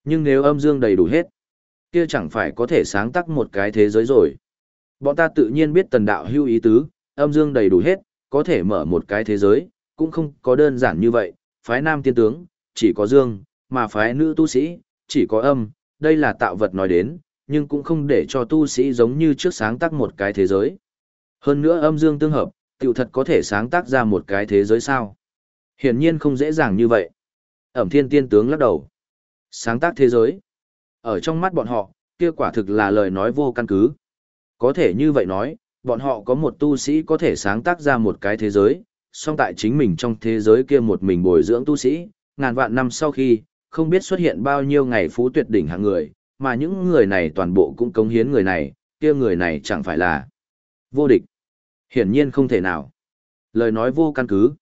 Nhưng nếu âm dương đầy đủ hết, kia chẳng phải có thể sáng tác một cái thế giới rồi. Bọn ta tự nhiên biết tần đạo hưu ý tứ, âm dương đầy đủ hết, có thể mở một cái thế giới, cũng không có đơn giản như vậy, phái nam tiên tướng, chỉ có dương, mà phái nữ tu sĩ, chỉ có âm, đây là tạo vật nói đến, nhưng cũng không để cho tu sĩ giống như trước sáng tác một cái thế giới. Hơn nữa âm dương tương hợp, tiểu thật có thể sáng tác ra một cái thế giới sao. Hiển nhiên không dễ dàng như vậy. Ẩm thiên tiên tướng lắc đầu. Sáng tác thế giới. Ở trong mắt bọn họ, kia quả thực là lời nói vô căn cứ. Có thể như vậy nói, bọn họ có một tu sĩ có thể sáng tác ra một cái thế giới, song tại chính mình trong thế giới kia một mình bồi dưỡng tu sĩ, ngàn vạn năm sau khi, không biết xuất hiện bao nhiêu ngày phú tuyệt đỉnh hạng người, mà những người này toàn bộ cũng cống hiến người này, kia người này chẳng phải là vô địch. Hiển nhiên không thể nào. Lời nói vô căn cứ.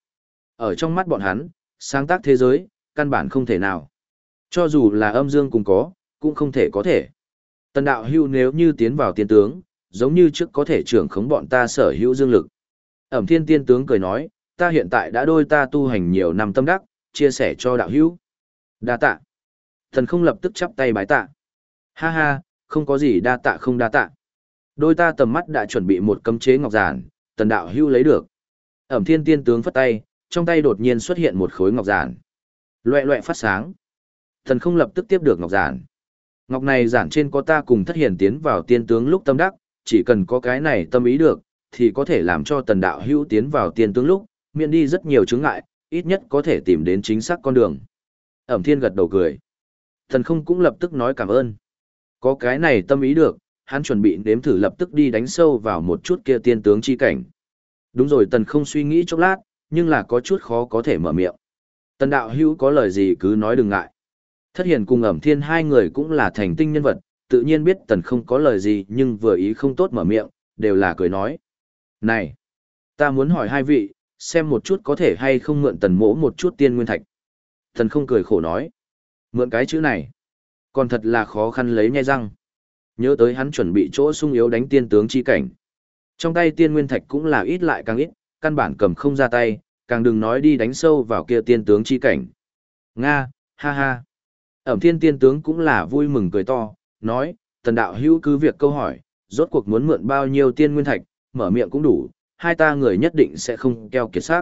Ở trong mắt bọn hắn, sáng tác thế giới, căn bản không thể nào. Cho dù là âm dương cùng có, cũng không thể có thể. Tần đạo hưu nếu như tiến vào tiên tướng, giống như trước có thể trưởng khống bọn ta sở hữu dương lực. Ẩm thiên tiên tướng cười nói, ta hiện tại đã đôi ta tu hành nhiều năm tâm đắc, chia sẻ cho đạo hữu. Đa tạ. Thần không lập tức chắp tay bái tạ. Ha ha, không có gì đa tạ không đa tạ. Đôi ta tầm mắt đã chuẩn bị một cấm chế ngọc giản, tần đạo hưu lấy được. Ẩm thiên tiên tướng phất tay, trong tay đột nhiên xuất hiện một khối ngọc giản. Loẹ loẹ phát sáng. Thần không lập tức tiếp được ngọc giản. Ngọc này giản trên có ta cùng thất hiển tiến vào tiên tướng lúc tâm đắc, chỉ cần có cái này tâm ý được, thì có thể làm cho tần đạo hữu tiến vào tiên tướng lúc, miễn đi rất nhiều chướng ngại, ít nhất có thể tìm đến chính xác con đường. Ẩm thiên gật đầu cười. Thần không cũng lập tức nói cảm ơn. Có cái này tâm ý được, hắn chuẩn bị nếm thử lập tức đi đánh sâu vào một chút kia tiên tướng chi cảnh. Đúng rồi tần không suy nghĩ chốc lát, nhưng là có chút khó có thể mở miệng. Tần đạo hữu có lời gì cứ nói đừng ngại. Thất hiền cùng ẩm thiên hai người cũng là thành tinh nhân vật, tự nhiên biết tần không có lời gì nhưng vừa ý không tốt mở miệng, đều là cười nói. Này, ta muốn hỏi hai vị, xem một chút có thể hay không mượn tần mỗ một chút tiên nguyên thạch. Tần không cười khổ nói. Mượn cái chữ này, còn thật là khó khăn lấy nhai răng. Nhớ tới hắn chuẩn bị chỗ sung yếu đánh tiên tướng chi cảnh. Trong tay tiên nguyên thạch cũng là ít lại càng ít, căn bản cầm không ra tay, càng đừng nói đi đánh sâu vào kia tiên tướng chi cảnh. Nga, ha ha. Ẩm thiên tiên tướng cũng là vui mừng cười to, nói, tần đạo hữu cứ việc câu hỏi, rốt cuộc muốn mượn bao nhiêu tiên nguyên thạch, mở miệng cũng đủ, hai ta người nhất định sẽ không keo kiệt xác.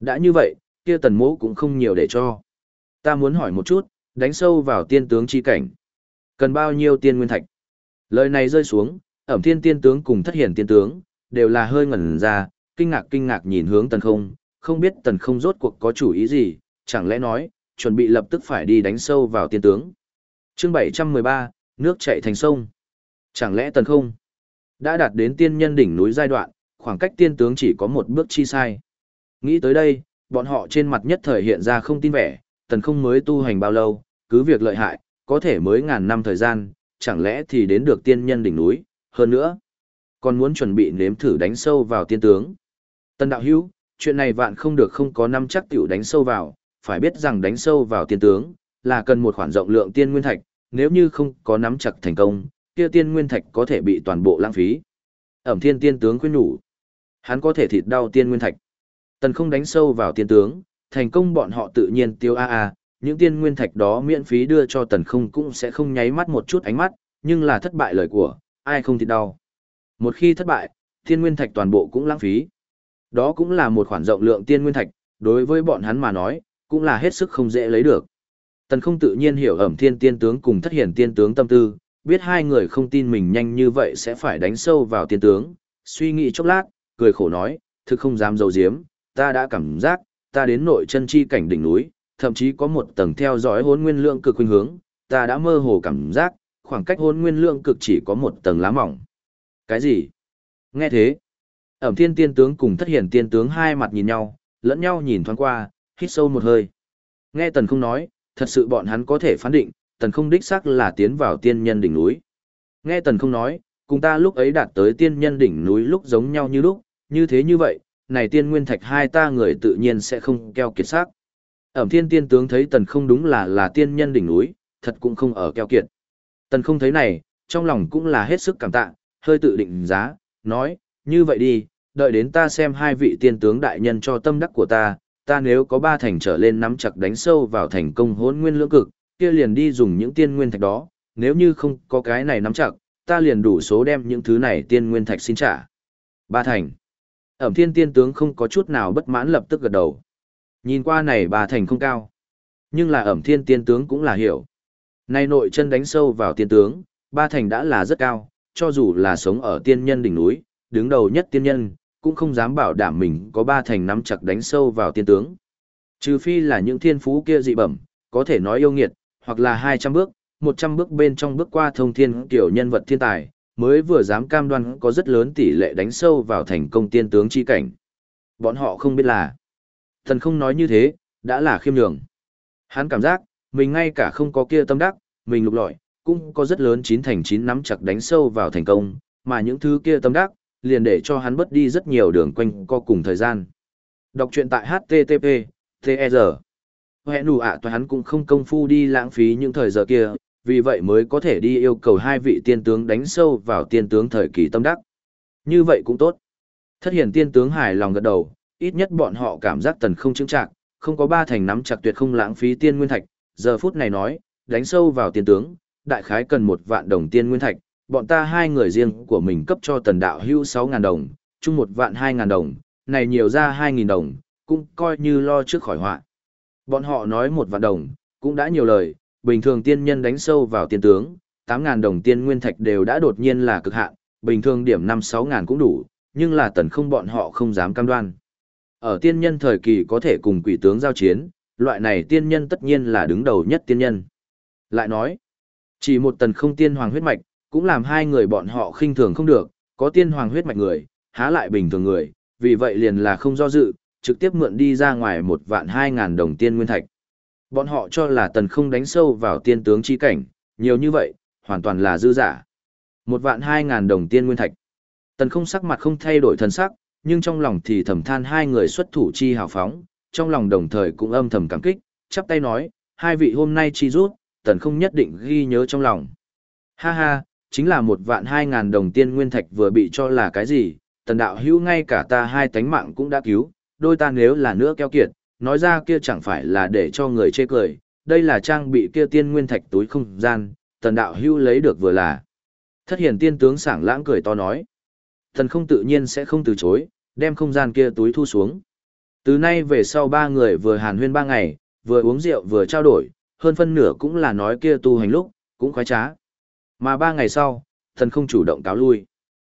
Đã như vậy, kia tần mỗ cũng không nhiều để cho. Ta muốn hỏi một chút, đánh sâu vào tiên tướng chi cảnh. Cần bao nhiêu tiên nguyên thạch? Lời này rơi xuống, ẩm thiên tiên tướng cùng thất hiển tiên tướng, đều là hơi ngẩn ra, kinh ngạc kinh ngạc nhìn hướng tần không, không biết tần không rốt cuộc có chủ ý gì, chẳng lẽ nói, chuẩn bị lập tức phải đi đánh sâu vào tiên tướng. chương 713, nước chạy thành sông. Chẳng lẽ tần không đã đạt đến tiên nhân đỉnh núi giai đoạn, khoảng cách tiên tướng chỉ có một bước chi sai. Nghĩ tới đây, bọn họ trên mặt nhất thời hiện ra không tin vẻ, tần không mới tu hành bao lâu, cứ việc lợi hại, có thể mới ngàn năm thời gian, chẳng lẽ thì đến được tiên nhân đỉnh núi, hơn nữa, còn muốn chuẩn bị nếm thử đánh sâu vào tiên tướng. Tần đạo hữu, chuyện này vạn không được không có năm chắc tiểu đánh sâu vào, phải biết rằng đánh sâu vào tiên tướng, là cần một khoản rộng lượng tiên nguyên thạch, nếu như không có nắm chặt thành công, kia tiên nguyên thạch có thể bị toàn bộ lãng phí. Ẩm thiên tiên tướng khuyên nhủ, hắn có thể thịt đau tiên nguyên thạch. Tần không đánh sâu vào tiên tướng, thành công bọn họ tự nhiên tiêu a a, những tiên nguyên thạch đó miễn phí đưa cho tần không cũng sẽ không nháy mắt một chút ánh mắt, nhưng là thất bại lời của, ai không thịt đau. Một khi thất bại, tiên nguyên thạch toàn bộ cũng lãng phí. Đó cũng là một khoản rộng lượng tiên nguyên thạch, đối với bọn hắn mà nói, cũng là hết sức không dễ lấy được. Tần không tự nhiên hiểu ẩm thiên tiên tướng cùng thất hiển tiên tướng tâm tư, biết hai người không tin mình nhanh như vậy sẽ phải đánh sâu vào tiên tướng, suy nghĩ chốc lát, cười khổ nói, thực không dám dầu diếm, ta đã cảm giác, ta đến nội chân chi cảnh đỉnh núi, thậm chí có một tầng theo dõi hôn nguyên lượng cực huynh hướng, ta đã mơ hồ cảm giác, khoảng cách hôn nguyên lượng cực chỉ có một tầng lá mỏng. Cái gì? Nghe thế, ẩm thiên tiên tướng cùng thất hiển tiên tướng hai mặt nhìn nhau, lẫn nhau nhìn thoáng qua, hít sâu một hơi. Nghe tần không nói, thật sự bọn hắn có thể phán định, tần không đích xác là tiến vào tiên nhân đỉnh núi. Nghe tần không nói, cùng ta lúc ấy đạt tới tiên nhân đỉnh núi lúc giống nhau như lúc, như thế như vậy, này tiên nguyên thạch hai ta người tự nhiên sẽ không keo kiệt xác. Ẩm thiên tiên tướng thấy tần không đúng là là tiên nhân đỉnh núi, thật cũng không ở keo kiệt. Tần không thấy này, trong lòng cũng là hết sức cảm tạ, hơi tự định giá, nói, như vậy đi, đợi đến ta xem hai vị tiên tướng đại nhân cho tâm đắc của ta, ta nếu có ba thành trở lên nắm chặt đánh sâu vào thành công hỗn nguyên lưỡng cực, kia liền đi dùng những tiên nguyên thạch đó, nếu như không có cái này nắm chặt, ta liền đủ số đem những thứ này tiên nguyên thạch xin trả. Ba thành. Ẩm thiên tiên tướng không có chút nào bất mãn lập tức gật đầu. Nhìn qua này ba thành không cao. Nhưng là ẩm thiên tiên tướng cũng là hiểu. nay nội chân đánh sâu vào tiên tướng, ba thành đã là rất cao, cho dù là sống ở tiên nhân đỉnh núi, đứng đầu nhất tiên nhân, cũng không dám bảo đảm mình có ba thành nắm chặt đánh sâu vào tiên tướng. Trừ phi là những thiên phú kia dị bẩm, có thể nói yêu nghiệt, hoặc là 200 bước, 100 bước bên trong bước qua thông thiên kiểu nhân vật thiên tài, mới vừa dám cam đoan có rất lớn tỷ lệ đánh sâu vào thành công tiên tướng chi cảnh. Bọn họ không biết là, thần không nói như thế, đã là khiêm nhường. Hắn cảm giác, mình ngay cả không có kia tâm đắc, mình lục lọi, cũng có rất lớn chín thành chín nắm chặt đánh sâu vào thành công, mà những thứ kia tâm đắc, liền để cho hắn bớt đi rất nhiều đường quanh co cùng thời gian. Đọc truyện tại HTTP, TR. Hẹn nụ ạ à, hắn cũng không công phu đi lãng phí những thời giờ kia, vì vậy mới có thể đi yêu cầu hai vị tiên tướng đánh sâu vào tiên tướng thời kỳ tâm đắc. Như vậy cũng tốt. Thất hiển tiên tướng hài lòng gật đầu, ít nhất bọn họ cảm giác tần không chứng trạng, không có ba thành nắm chặt tuyệt không lãng phí tiên nguyên thạch, giờ phút này nói, đánh sâu vào tiên tướng, đại khái cần một vạn đồng tiên nguyên thạch, bọn ta hai người riêng của mình cấp cho tần đạo hưu 6.000 đồng, chung một vạn 2.000 đồng, này nhiều ra 2.000 đồng, cũng coi như lo trước khỏi họa. Bọn họ nói một vạn đồng, cũng đã nhiều lời, bình thường tiên nhân đánh sâu vào tiên tướng, 8.000 đồng tiên nguyên thạch đều đã đột nhiên là cực hạn, bình thường điểm 5-6.000 cũng đủ, nhưng là tần không bọn họ không dám cam đoan. Ở tiên nhân thời kỳ có thể cùng quỷ tướng giao chiến, loại này tiên nhân tất nhiên là đứng đầu nhất tiên nhân. Lại nói, chỉ một tần không tiên hoàng huyết mạch, cũng làm hai người bọn họ khinh thường không được, có tiên hoàng huyết mạch người, há lại bình thường người, vì vậy liền là không do dự, trực tiếp mượn đi ra ngoài một vạn hai ngàn đồng tiên nguyên thạch. Bọn họ cho là tần không đánh sâu vào tiên tướng chi cảnh, nhiều như vậy, hoàn toàn là dư giả. Một vạn hai ngàn đồng tiên nguyên thạch. Tần không sắc mặt không thay đổi thần sắc, nhưng trong lòng thì thầm than hai người xuất thủ chi hào phóng, trong lòng đồng thời cũng âm thầm cảm kích, chắp tay nói, hai vị hôm nay chi rút, tần không nhất định ghi nhớ trong lòng. Ha ha, chính là một vạn hai ngàn đồng tiên nguyên thạch vừa bị cho là cái gì, tần đạo hữu ngay cả ta hai tánh mạng cũng đã cứu, đôi ta nếu là nữa keo kiệt, nói ra kia chẳng phải là để cho người chê cười, đây là trang bị kia tiên nguyên thạch túi không gian, tần đạo hữu lấy được vừa là. Thất hiển tiên tướng sảng lãng cười to nói. Thần không tự nhiên sẽ không từ chối, đem không gian kia túi thu xuống. Từ nay về sau ba người vừa hàn huyên ba ngày, vừa uống rượu vừa trao đổi, hơn phân nửa cũng là nói kia tu hành lúc, cũng khoái trá. Mà ba ngày sau, thần không chủ động cáo lui.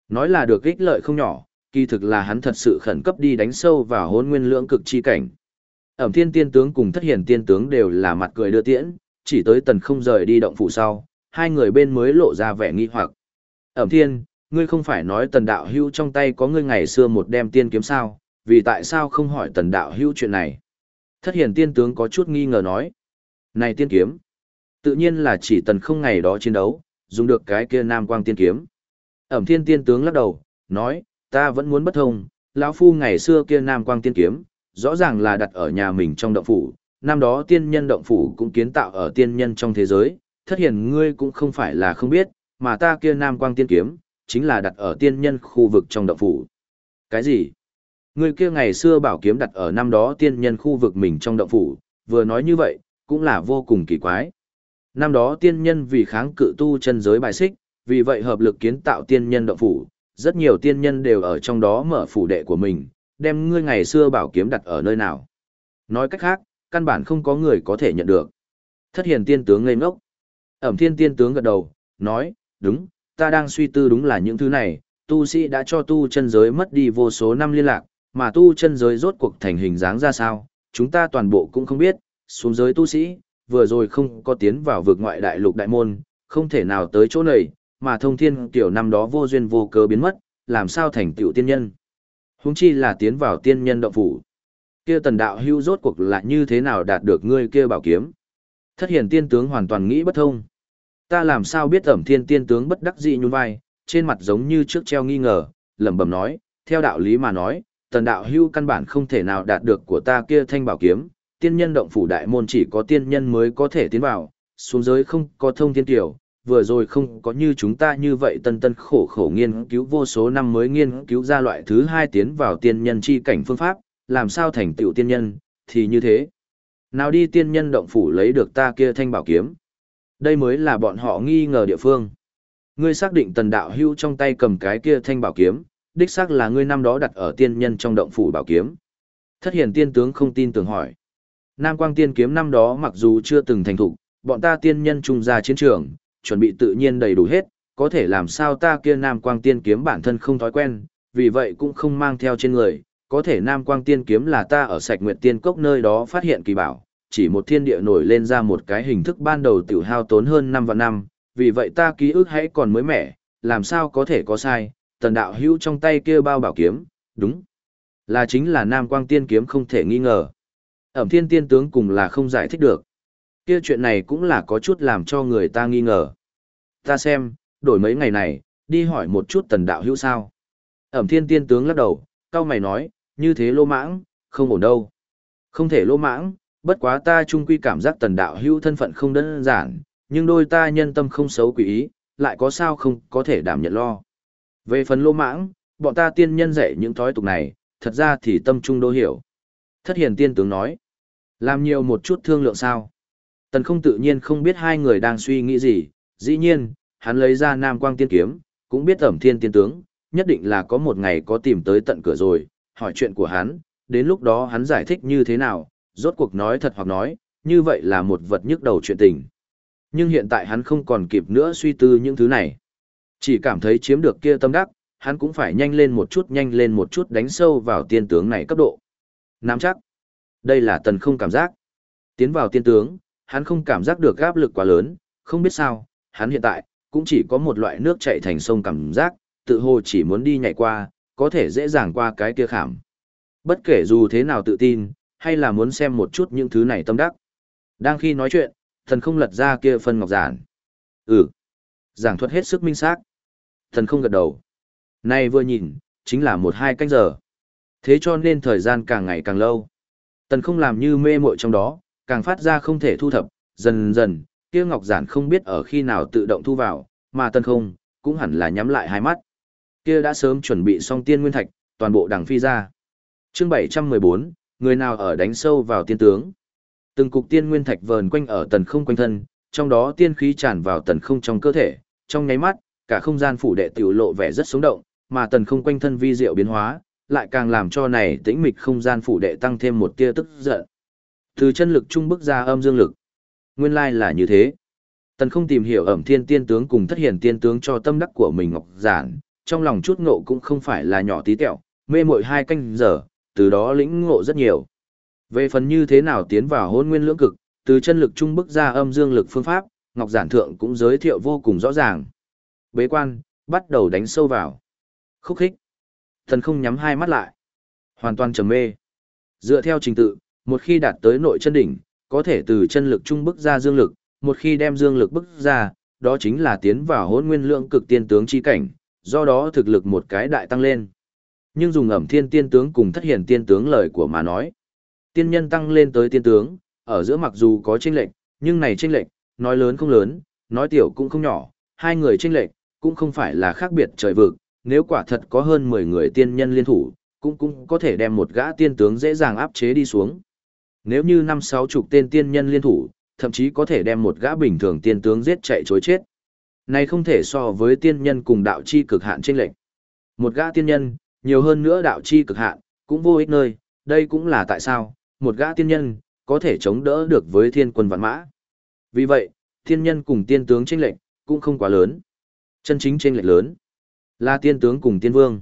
Nói là được ích lợi không nhỏ, kỳ thực là hắn thật sự khẩn cấp đi đánh sâu vào hôn nguyên lưỡng cực chi cảnh. Ẩm thiên tiên tướng cùng thất hiển tiên tướng đều là mặt cười đưa tiễn, chỉ tới tần không rời đi động phủ sau, hai người bên mới lộ ra vẻ nghi hoặc. Ẩm thiên, ngươi không phải nói tần đạo hưu trong tay có ngươi ngày xưa một đem tiên kiếm sao, vì tại sao không hỏi tần đạo hưu chuyện này? Thất hiển tiên tướng có chút nghi ngờ nói. Này tiên kiếm, tự nhiên là chỉ tần không ngày đó chiến đấu, dùng được cái kia nam quang tiên kiếm. Ẩm thiên tiên tướng lắc đầu, nói, ta vẫn muốn bất thông, lão phu ngày xưa kia nam quang tiên kiếm, rõ ràng là đặt ở nhà mình trong động phủ, năm đó tiên nhân động phủ cũng kiến tạo ở tiên nhân trong thế giới, thất hiển ngươi cũng không phải là không biết, mà ta kia nam quang tiên kiếm, chính là đặt ở tiên nhân khu vực trong động phủ. Cái gì? Ngươi kia ngày xưa bảo kiếm đặt ở năm đó tiên nhân khu vực mình trong động phủ, vừa nói như vậy, cũng là vô cùng kỳ quái. Năm đó tiên nhân vì kháng cự tu chân giới bài xích, vì vậy hợp lực kiến tạo tiên nhân động phủ, rất nhiều tiên nhân đều ở trong đó mở phủ đệ của mình, đem ngươi ngày xưa bảo kiếm đặt ở nơi nào. Nói cách khác, căn bản không có người có thể nhận được. Thất hiền tiên tướng ngây ngốc. Ẩm thiên tiên tướng gật đầu, nói, đúng, ta đang suy tư đúng là những thứ này, tu sĩ đã cho tu chân giới mất đi vô số năm liên lạc, mà tu chân giới rốt cuộc thành hình dáng ra sao, chúng ta toàn bộ cũng không biết, xuống giới tu sĩ, vừa rồi không có tiến vào vực ngoại đại lục đại môn, không thể nào tới chỗ này, mà thông thiên tiểu năm đó vô duyên vô cớ biến mất, làm sao thành tiểu tiên nhân. Húng chi là tiến vào tiên nhân động phủ. Kia tần đạo hưu rốt cuộc là như thế nào đạt được ngươi kia bảo kiếm. Thất hiển tiên tướng hoàn toàn nghĩ bất thông. Ta làm sao biết ẩm thiên tiên tướng bất đắc dị nhún vai, trên mặt giống như trước treo nghi ngờ, lẩm bẩm nói, theo đạo lý mà nói, tần đạo hưu căn bản không thể nào đạt được của ta kia thanh bảo kiếm, tiên nhân động phủ đại môn chỉ có tiên nhân mới có thể tiến vào, xuống giới không có thông thiên tiểu, vừa rồi không có như chúng ta như vậy tân tân khổ khổ nghiên cứu vô số năm mới nghiên cứu ra loại thứ hai tiến vào tiên nhân chi cảnh phương pháp, làm sao thành tựu tiên nhân, thì như thế. Nào đi tiên nhân động phủ lấy được ta kia thanh bảo kiếm. Đây mới là bọn họ nghi ngờ địa phương. Ngươi xác định tần đạo hưu trong tay cầm cái kia thanh bảo kiếm, đích xác là ngươi năm đó đặt ở tiên nhân trong động phủ bảo kiếm. Thất hiển tiên tướng không tin tưởng hỏi. Nam quang tiên kiếm năm đó mặc dù chưa từng thành thục, bọn ta tiên nhân trung ra chiến trường, chuẩn bị tự nhiên đầy đủ hết, có thể làm sao ta kia Nam quang tiên kiếm bản thân không thói quen, vì vậy cũng không mang theo trên người. Có thể Nam quang tiên kiếm là ta ở sạch nguyệt tiên cốc nơi đó phát hiện kỳ bảo, chỉ một thiên địa nổi lên ra một cái hình thức ban đầu tiểu hao tốn hơn năm và năm, vì vậy ta ký ức hãy còn mới mẻ, làm sao có thể có sai, tần đạo hữu trong tay kia bao bảo kiếm, đúng, là chính là Nam Quang Tiên kiếm không thể nghi ngờ. Ẩm thiên tiên tướng cùng là không giải thích được. Kia chuyện này cũng là có chút làm cho người ta nghi ngờ. Ta xem, đổi mấy ngày này, đi hỏi một chút tần đạo hữu sao. Ẩm thiên tiên tướng lắc đầu, cao mày nói, như thế lô mãng, không ổn đâu. Không thể lô mãng, bất quá ta trung quy cảm giác tần đạo hữu thân phận không đơn giản, nhưng đôi ta nhân tâm không xấu quỷ ý, lại có sao không có thể đảm nhận lo. Về phần lô mãng, bọn ta tiên nhân dạy những thói tục này, thật ra thì tâm trung đô hiểu. Thất hiền tiên tướng nói, làm nhiều một chút thương lượng sao. Tần không tự nhiên không biết hai người đang suy nghĩ gì, dĩ nhiên, hắn lấy ra nam quang tiên kiếm, cũng biết ẩm thiên tiên tướng, nhất định là có một ngày có tìm tới tận cửa rồi, hỏi chuyện của hắn, đến lúc đó hắn giải thích như thế nào, rốt cuộc nói thật hoặc nói, như vậy là một vật nhức đầu chuyện tình. Nhưng hiện tại hắn không còn kịp nữa suy tư những thứ này. Chỉ cảm thấy chiếm được kia tâm đắc, hắn cũng phải nhanh lên một chút nhanh lên một chút đánh sâu vào tiên tướng này cấp độ. Nắm chắc. Đây là tần không cảm giác. Tiến vào tiên tướng, hắn không cảm giác được áp lực quá lớn, không biết sao, hắn hiện tại, cũng chỉ có một loại nước chạy thành sông cảm giác, tự hồ chỉ muốn đi nhảy qua, có thể dễ dàng qua cái kia khảm. Bất kể dù thế nào tự tin, hay là muốn xem một chút những thứ này tâm đắc. Đang khi nói chuyện, thần không lật ra kia phân ngọc giản. Ừ. Giảng thuật hết sức minh xác. Thần không gật đầu. Này vừa nhìn, chính là một hai canh giờ. Thế cho nên thời gian càng ngày càng lâu. Tần không làm như mê muội trong đó, càng phát ra không thể thu thập, dần dần, kia ngọc giản không biết ở khi nào tự động thu vào, mà tần không, cũng hẳn là nhắm lại hai mắt. Kia đã sớm chuẩn bị xong tiên nguyên thạch, toàn bộ đằng phi ra. Chương 714, người nào ở đánh sâu vào tiên tướng. Từng cục tiên nguyên thạch vờn quanh ở tần không quanh thân, trong đó tiên khí tràn vào tần không trong cơ thể, trong nháy mắt, cả không gian phủ đệ tiểu lộ vẻ rất sống động, mà tần không quanh thân vi diệu biến hóa, lại càng làm cho này tĩnh mịch không gian phủ đệ tăng thêm một tia tức giận. Từ chân lực trung bức ra âm dương lực. Nguyên lai là như thế. Tần không tìm hiểu ẩm thiên tiên tướng cùng thất hiển tiên tướng cho tâm đắc của mình ngọc giản, trong lòng chút ngộ cũng không phải là nhỏ tí tẹo, mê mội hai canh giờ, từ đó lĩnh ngộ rất nhiều. Về phần như thế nào tiến vào hôn nguyên lưỡng cực, từ chân lực trung bức ra âm dương lực phương pháp, Ngọc Giản Thượng cũng giới thiệu vô cùng rõ ràng. Bế quan, bắt đầu đánh sâu vào. Khúc khích. Thần không nhắm hai mắt lại. Hoàn toàn trầm mê. Dựa theo trình tự, một khi đạt tới nội chân đỉnh, có thể từ chân lực trung bức ra dương lực, một khi đem dương lực bức ra, đó chính là tiến vào hôn nguyên lượng cực tiên tướng chi cảnh, do đó thực lực một cái đại tăng lên. Nhưng dùng ẩm thiên tiên tướng cùng thất hiển tiên tướng lời của mà nói. Tiên nhân tăng lên tới tiên tướng, ở giữa mặc dù có chênh lệch, nhưng này chênh lệch, nói lớn không lớn, nói tiểu cũng không nhỏ, hai người chênh lệch, cũng không phải là khác biệt trời vực, nếu quả thật có hơn 10 người tiên nhân liên thủ, cũng cũng có thể đem một gã tiên tướng dễ dàng áp chế đi xuống. Nếu như năm sáu chục tên tiên nhân liên thủ, thậm chí có thể đem một gã bình thường tiên tướng giết chạy chối chết. Này không thể so với tiên nhân cùng đạo chi cực hạn chênh lệch. Một gã tiên nhân, nhiều hơn nữa đạo chi cực hạn, cũng vô ích nơi, đây cũng là tại sao, một gã tiên nhân, có thể chống đỡ được với thiên quân vạn mã. Vì vậy, tiên nhân cùng tiên tướng chênh lệch, cũng không quá lớn. Chân chính chênh lệch lớn, là tiên tướng cùng tiên vương.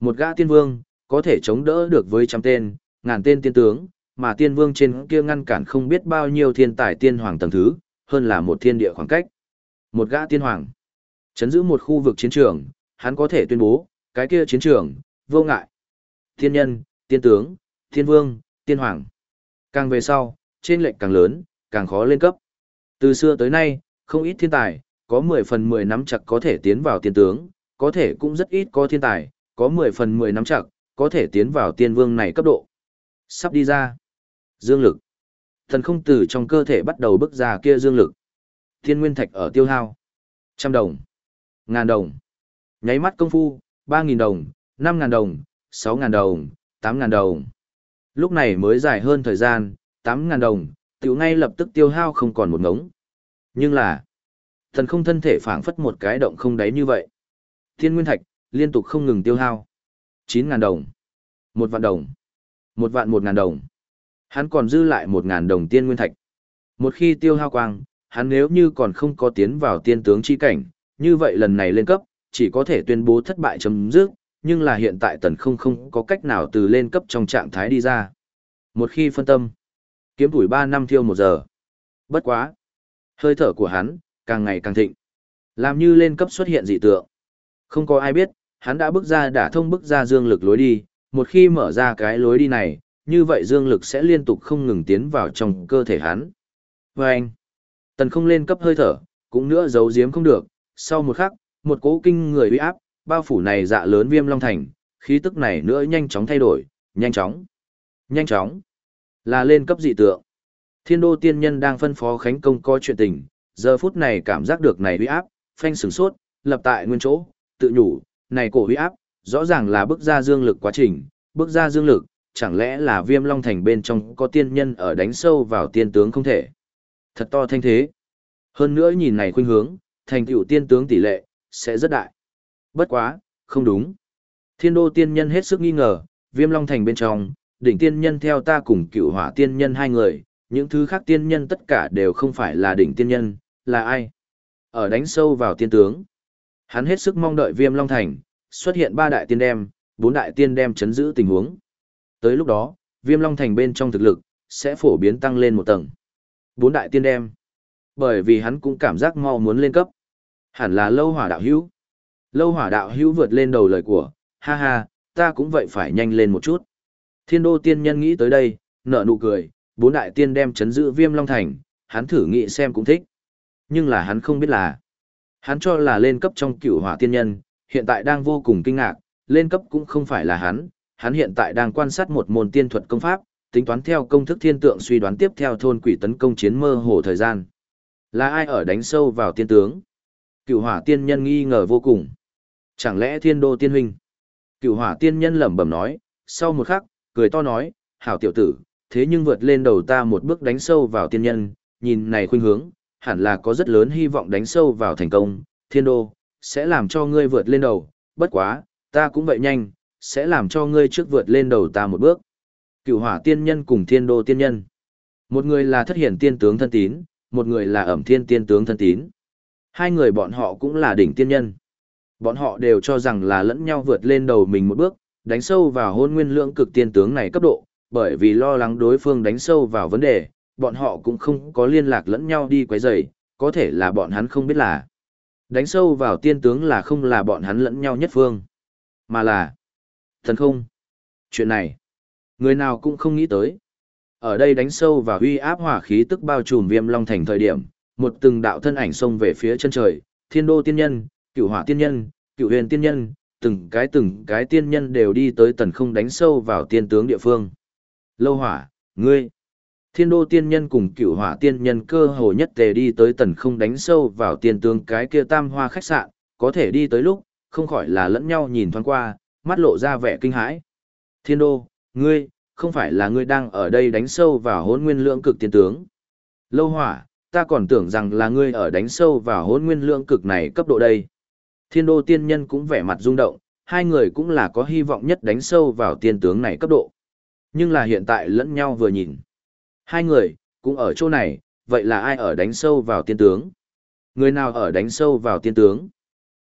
Một gã tiên vương, có thể chống đỡ được với trăm tên, ngàn tên tiên tướng, mà tiên vương trên kia ngăn cản không biết bao nhiêu thiên tài tiên hoàng tầng thứ, hơn là một thiên địa khoảng cách. Một gã tiên hoàng, chấn giữ một khu vực chiến trường, hắn có thể tuyên bố, cái kia chiến trường, vô ngại. Tiên nhân, tiên tướng, tiên vương, tiên hoàng. Càng về sau, trên lệnh càng lớn, càng khó lên cấp. Từ xưa tới nay, không ít thiên tài, có 10 phần 10 nắm chặt có thể tiến vào tiên tướng, có thể cũng rất ít có thiên tài, có 10 phần 10 nắm chặt, có thể tiến vào tiên vương này cấp độ. Sắp đi ra. Dương lực. Thần không tử trong cơ thể bắt đầu bước ra kia dương lực. Thiên nguyên thạch ở tiêu hao. Trăm đồng. Ngàn đồng. Nháy mắt công phu, ba nghìn đồng, năm ngàn đồng, sáu ngàn đồng, tám ngàn đồng. Lúc này mới dài hơn thời gian, tám ngàn đồng, tiểu ngay lập tức tiêu hao không còn một ngống. Nhưng là, thần không thân thể phảng phất một cái động không đáy như vậy. Thiên nguyên thạch, liên tục không ngừng tiêu hao. chín ngàn đồng, một vạn đồng, một vạn một ngàn đồng. Hắn còn dư lại một ngàn đồng tiên nguyên thạch. Một khi tiêu hao quang, hắn nếu như còn không có tiến vào tiên tướng chi cảnh, như vậy lần này lên cấp, chỉ có thể tuyên bố thất bại chấm dứt, nhưng là hiện tại tần không không có cách nào từ lên cấp trong trạng thái đi ra. Một khi phân tâm, kiếm tuổi 3 năm thiêu một giờ. Bất quá. Hơi thở của hắn, càng ngày càng thịnh. Làm như lên cấp xuất hiện dị tượng. Không có ai biết, hắn đã bước ra đả thông bước ra dương lực lối đi, một khi mở ra cái lối đi này, như vậy dương lực sẽ liên tục không ngừng tiến vào trong cơ thể hắn. Và anh, tần không lên cấp hơi thở, cũng nữa giấu giếm không được, sau một khắc, một cố kinh người uy áp, bao phủ này dạ lớn viêm long thành, khí tức này nữa nhanh chóng thay đổi, nhanh chóng, nhanh chóng, là lên cấp dị tượng. Thiên đô tiên nhân đang phân phó Khánh Công coi chuyện tình, giờ phút này cảm giác được này uy áp, phanh sửng sốt, lập tại nguyên chỗ, tự nhủ, này cổ huy áp, rõ ràng là bước ra dương lực quá trình, bước ra dương lực, chẳng lẽ là viêm long thành bên trong có tiên nhân ở đánh sâu vào tiên tướng không thể. Thật to thanh thế. Hơn nữa nhìn này khuynh hướng, thành tựu tiên tướng tỷ lệ, sẽ rất đại. Bất quá, không đúng. Thiên đô tiên nhân hết sức nghi ngờ, viêm long thành bên trong, đỉnh tiên nhân theo ta cùng cựu hỏa tiên nhân hai người, những thứ khác tiên nhân tất cả đều không phải là đỉnh tiên nhân, là ai? Ở đánh sâu vào tiên tướng. Hắn hết sức mong đợi viêm long thành, xuất hiện ba đại tiên đem, bốn đại tiên đem chấn giữ tình huống. Tới lúc đó, viêm long thành bên trong thực lực, sẽ phổ biến tăng lên một tầng. Bốn đại tiên đem. Bởi vì hắn cũng cảm giác mau muốn lên cấp. Hẳn là lâu hỏa đạo hữu. Lâu hỏa đạo hữu vượt lên đầu lời của, ha ha, ta cũng vậy phải nhanh lên một chút. Thiên đô tiên nhân nghĩ tới đây, nở nụ cười, bốn đại tiên đem chấn giữ viêm long thành, hắn thử nghĩ xem cũng thích. Nhưng là hắn không biết là, hắn cho là lên cấp trong cửu hỏa tiên nhân, hiện tại đang vô cùng kinh ngạc, lên cấp cũng không phải là hắn, hắn hiện tại đang quan sát một môn tiên thuật công pháp, tính toán theo công thức thiên tượng suy đoán tiếp theo thôn quỷ tấn công chiến mơ hồ thời gian. Là ai ở đánh sâu vào tiên tướng? Cửu hỏa tiên nhân nghi ngờ vô cùng. Chẳng lẽ thiên đô tiên huynh? Cửu hỏa tiên nhân lẩm bẩm nói, sau một khắc, cười to nói, hảo tiểu tử, thế nhưng vượt lên đầu ta một bước đánh sâu vào tiên nhân, nhìn này khuynh hướng, hẳn là có rất lớn hy vọng đánh sâu vào thành công, thiên đô, sẽ làm cho ngươi vượt lên đầu, bất quá, ta cũng vậy nhanh, sẽ làm cho ngươi trước vượt lên đầu ta một bước. Cửu hỏa tiên nhân cùng thiên đô tiên nhân. Một người là thất hiển tiên tướng thân tín, một người là ẩm thiên tiên tướng thân tín. Hai người bọn họ cũng là đỉnh tiên nhân. Bọn họ đều cho rằng là lẫn nhau vượt lên đầu mình một bước, đánh sâu vào hôn nguyên lượng cực tiên tướng này cấp độ, bởi vì lo lắng đối phương đánh sâu vào vấn đề, bọn họ cũng không có liên lạc lẫn nhau đi quấy rầy, có thể là bọn hắn không biết là đánh sâu vào tiên tướng là không là bọn hắn lẫn nhau nhất phương, mà là thần không. Chuyện này, người nào cũng không nghĩ tới. Ở đây đánh sâu vào uy áp hỏa khí tức bao trùm viêm long thành thời điểm, một từng đạo thân ảnh xông về phía chân trời, thiên đô tiên nhân, cửu hỏa tiên nhân, cửu huyền tiên nhân, từng cái từng cái tiên nhân đều đi tới tần không đánh sâu vào tiên tướng địa phương. Lâu hỏa, ngươi, thiên đô tiên nhân cùng cửu hỏa tiên nhân cơ hồ nhất tề đi tới tần không đánh sâu vào tiên tướng cái kia tam hoa khách sạn, có thể đi tới lúc, không khỏi là lẫn nhau nhìn thoáng qua, mắt lộ ra vẻ kinh hãi. Thiên đô, ngươi, không phải là ngươi đang ở đây đánh sâu vào hôn nguyên lượng cực tiên tướng. Lâu hỏa, ta còn tưởng rằng là ngươi ở đánh sâu vào hôn nguyên lượng cực này cấp độ đây. Thiên đô tiên nhân cũng vẻ mặt rung động, hai người cũng là có hy vọng nhất đánh sâu vào tiên tướng này cấp độ. Nhưng là hiện tại lẫn nhau vừa nhìn. Hai người, cũng ở chỗ này, vậy là ai ở đánh sâu vào tiên tướng? Người nào ở đánh sâu vào tiên tướng?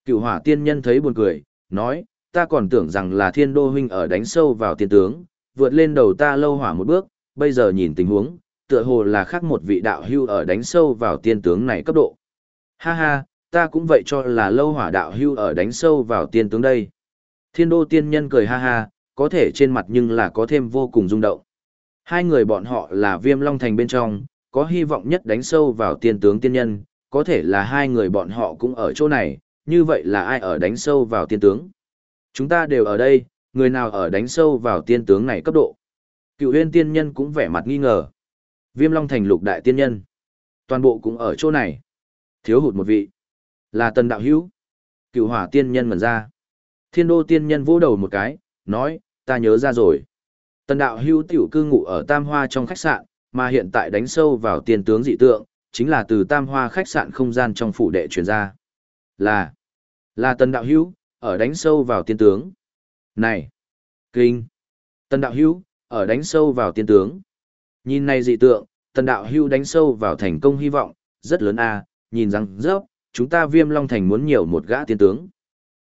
Cựu hỏa tiên nhân thấy buồn cười, nói, ta còn tưởng rằng là thiên đô huynh ở đánh sâu vào tiên tướng, vượt lên đầu ta lâu hỏa một bước, bây giờ nhìn tình huống, tựa hồ là khác một vị đạo hưu ở đánh sâu vào tiên tướng này cấp độ. Ha ha, ta cũng vậy cho là lâu hỏa đạo hưu ở đánh sâu vào tiên tướng đây. Thiên đô tiên nhân cười ha ha, có thể trên mặt nhưng là có thêm vô cùng rung động. Hai người bọn họ là viêm long thành bên trong, có hy vọng nhất đánh sâu vào tiên tướng tiên nhân, có thể là hai người bọn họ cũng ở chỗ này, như vậy là ai ở đánh sâu vào tiên tướng? Chúng ta đều ở đây, người nào ở đánh sâu vào tiên tướng này cấp độ? Cựu huyên tiên nhân cũng vẻ mặt nghi ngờ. Viêm Long Thành lục đại tiên nhân. Toàn bộ cũng ở chỗ này. Thiếu hụt một vị. Là tần đạo hữu. Cựu hỏa tiên nhân mẩn ra. Thiên đô tiên nhân vỗ đầu một cái, nói, ta nhớ ra rồi. Tần đạo hưu tiểu cư ngụ ở Tam Hoa trong khách sạn, mà hiện tại đánh sâu vào tiền tướng dị tượng, chính là từ Tam Hoa khách sạn không gian trong phủ đệ truyền ra. Là, là tần đạo hưu ở đánh sâu vào tiên tướng. Này, kinh, tần đạo hưu ở đánh sâu vào tiên tướng. Nhìn này dị tượng, tần đạo hưu đánh sâu vào thành công hy vọng, rất lớn a nhìn rằng rớp, chúng ta viêm long thành muốn nhiều một gã tiên tướng.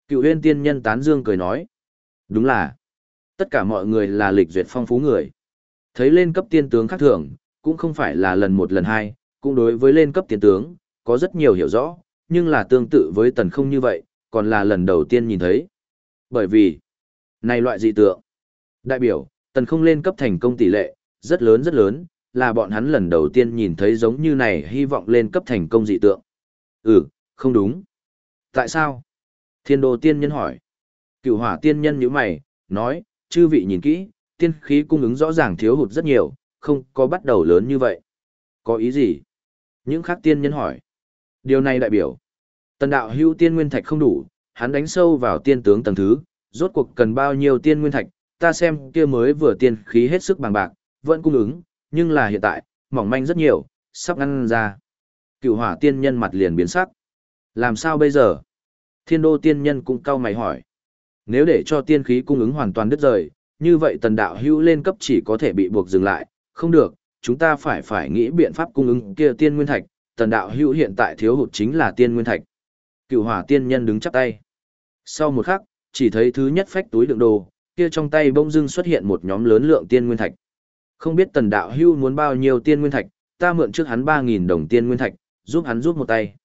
Cựu huyên tiên nhân tán dương cười nói. Đúng là, tất cả mọi người là lịch duyệt phong phú người. Thấy lên cấp tiên tướng khác thường, cũng không phải là lần một lần hai, cũng đối với lên cấp tiên tướng, có rất nhiều hiểu rõ, nhưng là tương tự với tần không như vậy, còn là lần đầu tiên nhìn thấy. Bởi vì, này loại dị tượng, đại biểu, tần không lên cấp thành công tỷ lệ, rất lớn rất lớn, là bọn hắn lần đầu tiên nhìn thấy giống như này hy vọng lên cấp thành công dị tượng. Ừ, không đúng. Tại sao? Thiên đồ tiên nhân hỏi. Cựu hỏa tiên nhân như mày, nói, chư vị nhìn kỹ, tiên khí cung ứng rõ ràng thiếu hụt rất nhiều, không có bắt đầu lớn như vậy. Có ý gì? Những khác tiên nhân hỏi. Điều này đại biểu. Tần đạo hưu tiên nguyên thạch không đủ, hắn đánh sâu vào tiên tướng tầng thứ, rốt cuộc cần bao nhiêu tiên nguyên thạch, ta xem kia mới vừa tiên khí hết sức bằng bạc, vẫn cung ứng, nhưng là hiện tại, mỏng manh rất nhiều, sắp ngăn ra. Cựu hỏa tiên nhân mặt liền biến sắc. Làm sao bây giờ? Thiên đô tiên nhân cũng cau mày hỏi. Nếu để cho tiên khí cung ứng hoàn toàn đứt rời, như vậy tần đạo hữu lên cấp chỉ có thể bị buộc dừng lại, không được, chúng ta phải phải nghĩ biện pháp cung ứng kia tiên nguyên thạch, tần đạo hữu hiện tại thiếu hụt chính là tiên nguyên thạch. Cựu hỏa tiên nhân đứng chắp tay. Sau một khắc, chỉ thấy thứ nhất phách túi đựng đồ, kia trong tay bông dưng xuất hiện một nhóm lớn lượng tiên nguyên thạch. Không biết tần đạo hưu muốn bao nhiêu tiên nguyên thạch, ta mượn trước hắn 3.000 đồng tiên nguyên thạch, giúp hắn giúp một tay.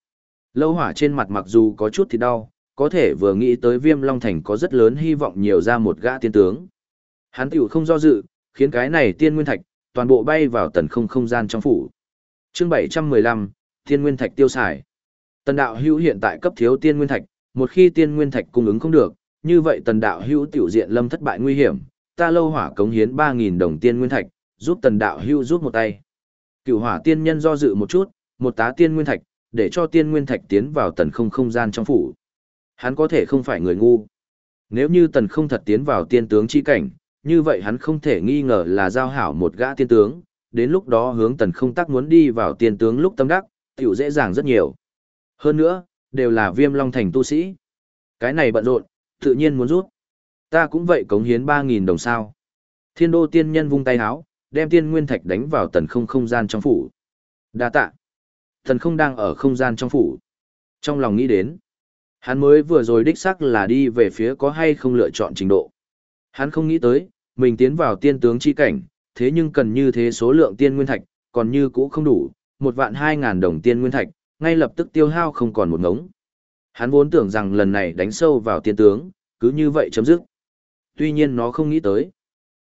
Lâu hỏa trên mặt mặc dù có chút thì đau, có thể vừa nghĩ tới viêm long thành có rất lớn hy vọng nhiều ra một gã tiên tướng. Hắn tiểu không do dự, khiến cái này tiên nguyên thạch, toàn bộ bay vào tần không không gian trong phủ. chương 715, tiên nguyên thạch tiêu xài. Tần đạo hữu hiện tại cấp thiếu tiên nguyên thạch, một khi tiên nguyên thạch cung ứng không được, như vậy tần đạo hữu tiểu diện lâm thất bại nguy hiểm, ta lâu hỏa cống hiến 3.000 đồng tiên nguyên thạch, giúp tần đạo hữu giúp một tay. Cựu hỏa tiên nhân do dự một chút, một tá tiên nguyên thạch, để cho tiên nguyên thạch tiến vào tần không không gian trong phủ. Hắn có thể không phải người ngu. Nếu như tần không thật tiến vào tiên tướng chi cảnh, như vậy hắn không thể nghi ngờ là giao hảo một gã tiên tướng, đến lúc đó hướng tần không tắc muốn đi vào tiên tướng lúc tâm đắc, tiểu dễ dàng rất nhiều. Hơn nữa, đều là viêm long thành tu sĩ. Cái này bận rộn, tự nhiên muốn rút. Ta cũng vậy cống hiến 3.000 đồng sao. Thiên đô tiên nhân vung tay háo, đem tiên nguyên thạch đánh vào tần không không gian trong phủ. Đa tạ. Thần không đang ở không gian trong phủ. Trong lòng nghĩ đến, hắn mới vừa rồi đích xác là đi về phía có hay không lựa chọn trình độ. Hắn không nghĩ tới, mình tiến vào tiên tướng chi cảnh, thế nhưng cần như thế số lượng tiên nguyên thạch, còn như cũ không đủ, một vạn hai ngàn đồng tiên nguyên thạch, ngay lập tức tiêu hao không còn một ngống. Hắn vốn tưởng rằng lần này đánh sâu vào tiên tướng, cứ như vậy chấm dứt. Tuy nhiên nó không nghĩ tới.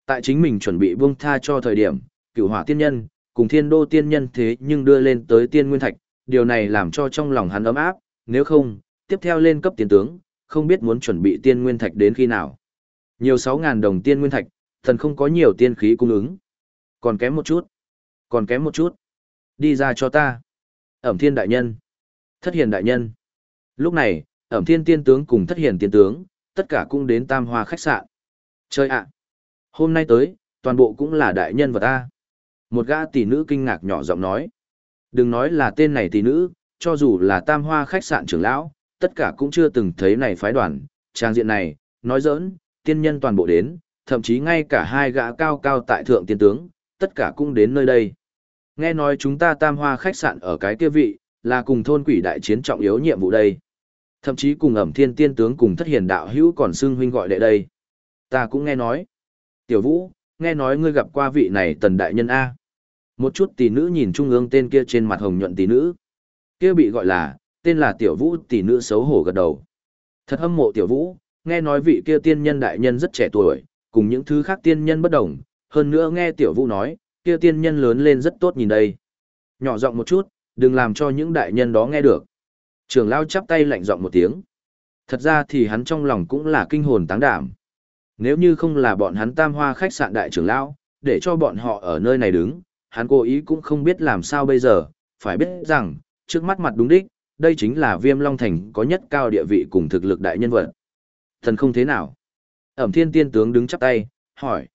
Tại chính mình chuẩn bị buông tha cho thời điểm, cửu hỏa tiên nhân, cùng thiên đô tiên nhân thế nhưng đưa lên tới tiên nguyên thạch, điều này làm cho trong lòng hắn ấm áp, nếu không, tiếp theo lên cấp tiên tướng, không biết muốn chuẩn bị tiên nguyên thạch đến khi nào. Nhiều 6.000 đồng tiên nguyên thạch, thần không có nhiều tiên khí cung ứng. Còn kém một chút. Còn kém một chút. Đi ra cho ta. Ẩm thiên đại nhân. Thất hiền đại nhân. Lúc này, ẩm thiên tiên tướng cùng thất hiền tiên tướng, tất cả cũng đến tam hoa khách sạn. Chơi ạ. Hôm nay tới, toàn bộ cũng là đại nhân vật ta. Một gã tỷ nữ kinh ngạc nhỏ giọng nói. Đừng nói là tên này tỷ nữ, cho dù là tam hoa khách sạn trưởng lão, tất cả cũng chưa từng thấy này phái đoàn, trang diện này, nói giỡn, tiên nhân toàn bộ đến, thậm chí ngay cả hai gã cao cao tại thượng tiên tướng, tất cả cũng đến nơi đây. Nghe nói chúng ta tam hoa khách sạn ở cái kia vị, là cùng thôn quỷ đại chiến trọng yếu nhiệm vụ đây. Thậm chí cùng ẩm thiên tiên tướng cùng thất hiền đạo hữu còn xưng huynh gọi đệ đây. Ta cũng nghe nói. Tiểu vũ, nghe nói ngươi gặp qua vị này tần đại nhân A. Một chút tỷ nữ nhìn trung ương tên kia trên mặt hồng nhuận tỷ nữ. Kia bị gọi là, tên là tiểu vũ tỷ nữ xấu hổ gật đầu. Thật hâm mộ tiểu vũ, nghe nói vị kia tiên nhân đại nhân rất trẻ tuổi, cùng những thứ khác tiên nhân bất đồng, hơn nữa nghe tiểu vũ nói, kia tiên nhân lớn lên rất tốt nhìn đây. Nhỏ giọng một chút, đừng làm cho những đại nhân đó nghe được. Trường lao chắp tay lạnh giọng một tiếng. Thật ra thì hắn trong lòng cũng là kinh hồn táng đảm. Nếu như không là bọn hắn tam hoa khách sạn đại trưởng lão, để cho bọn họ ở nơi này đứng, hắn cố ý cũng không biết làm sao bây giờ, phải biết rằng, trước mắt mặt đúng đích, đây chính là viêm long thành có nhất cao địa vị cùng thực lực đại nhân vật. Thần không thế nào. Ẩm thiên tiên tướng đứng chắp tay, hỏi.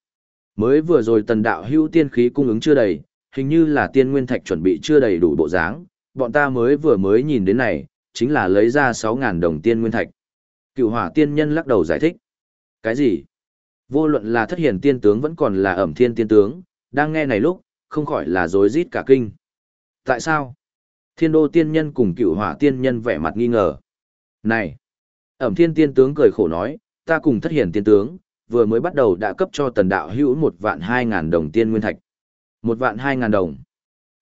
Mới vừa rồi tần đạo hữu tiên khí cung ứng chưa đầy, hình như là tiên nguyên thạch chuẩn bị chưa đầy đủ bộ dáng, bọn ta mới vừa mới nhìn đến này, chính là lấy ra 6.000 đồng tiên nguyên thạch. Cựu hỏa tiên nhân lắc đầu giải thích. Cái gì? Vô luận là thất hiển tiên tướng vẫn còn là ẩm thiên tiên tướng, đang nghe này lúc, không khỏi là rối rít cả kinh. Tại sao? Thiên đô tiên nhân cùng cựu hỏa tiên nhân vẻ mặt nghi ngờ. Này! Ẩm thiên tiên tướng cười khổ nói, ta cùng thất hiển tiên tướng, vừa mới bắt đầu đã cấp cho tần đạo hữu một vạn hai ngàn đồng tiên nguyên thạch. Một vạn hai ngàn đồng.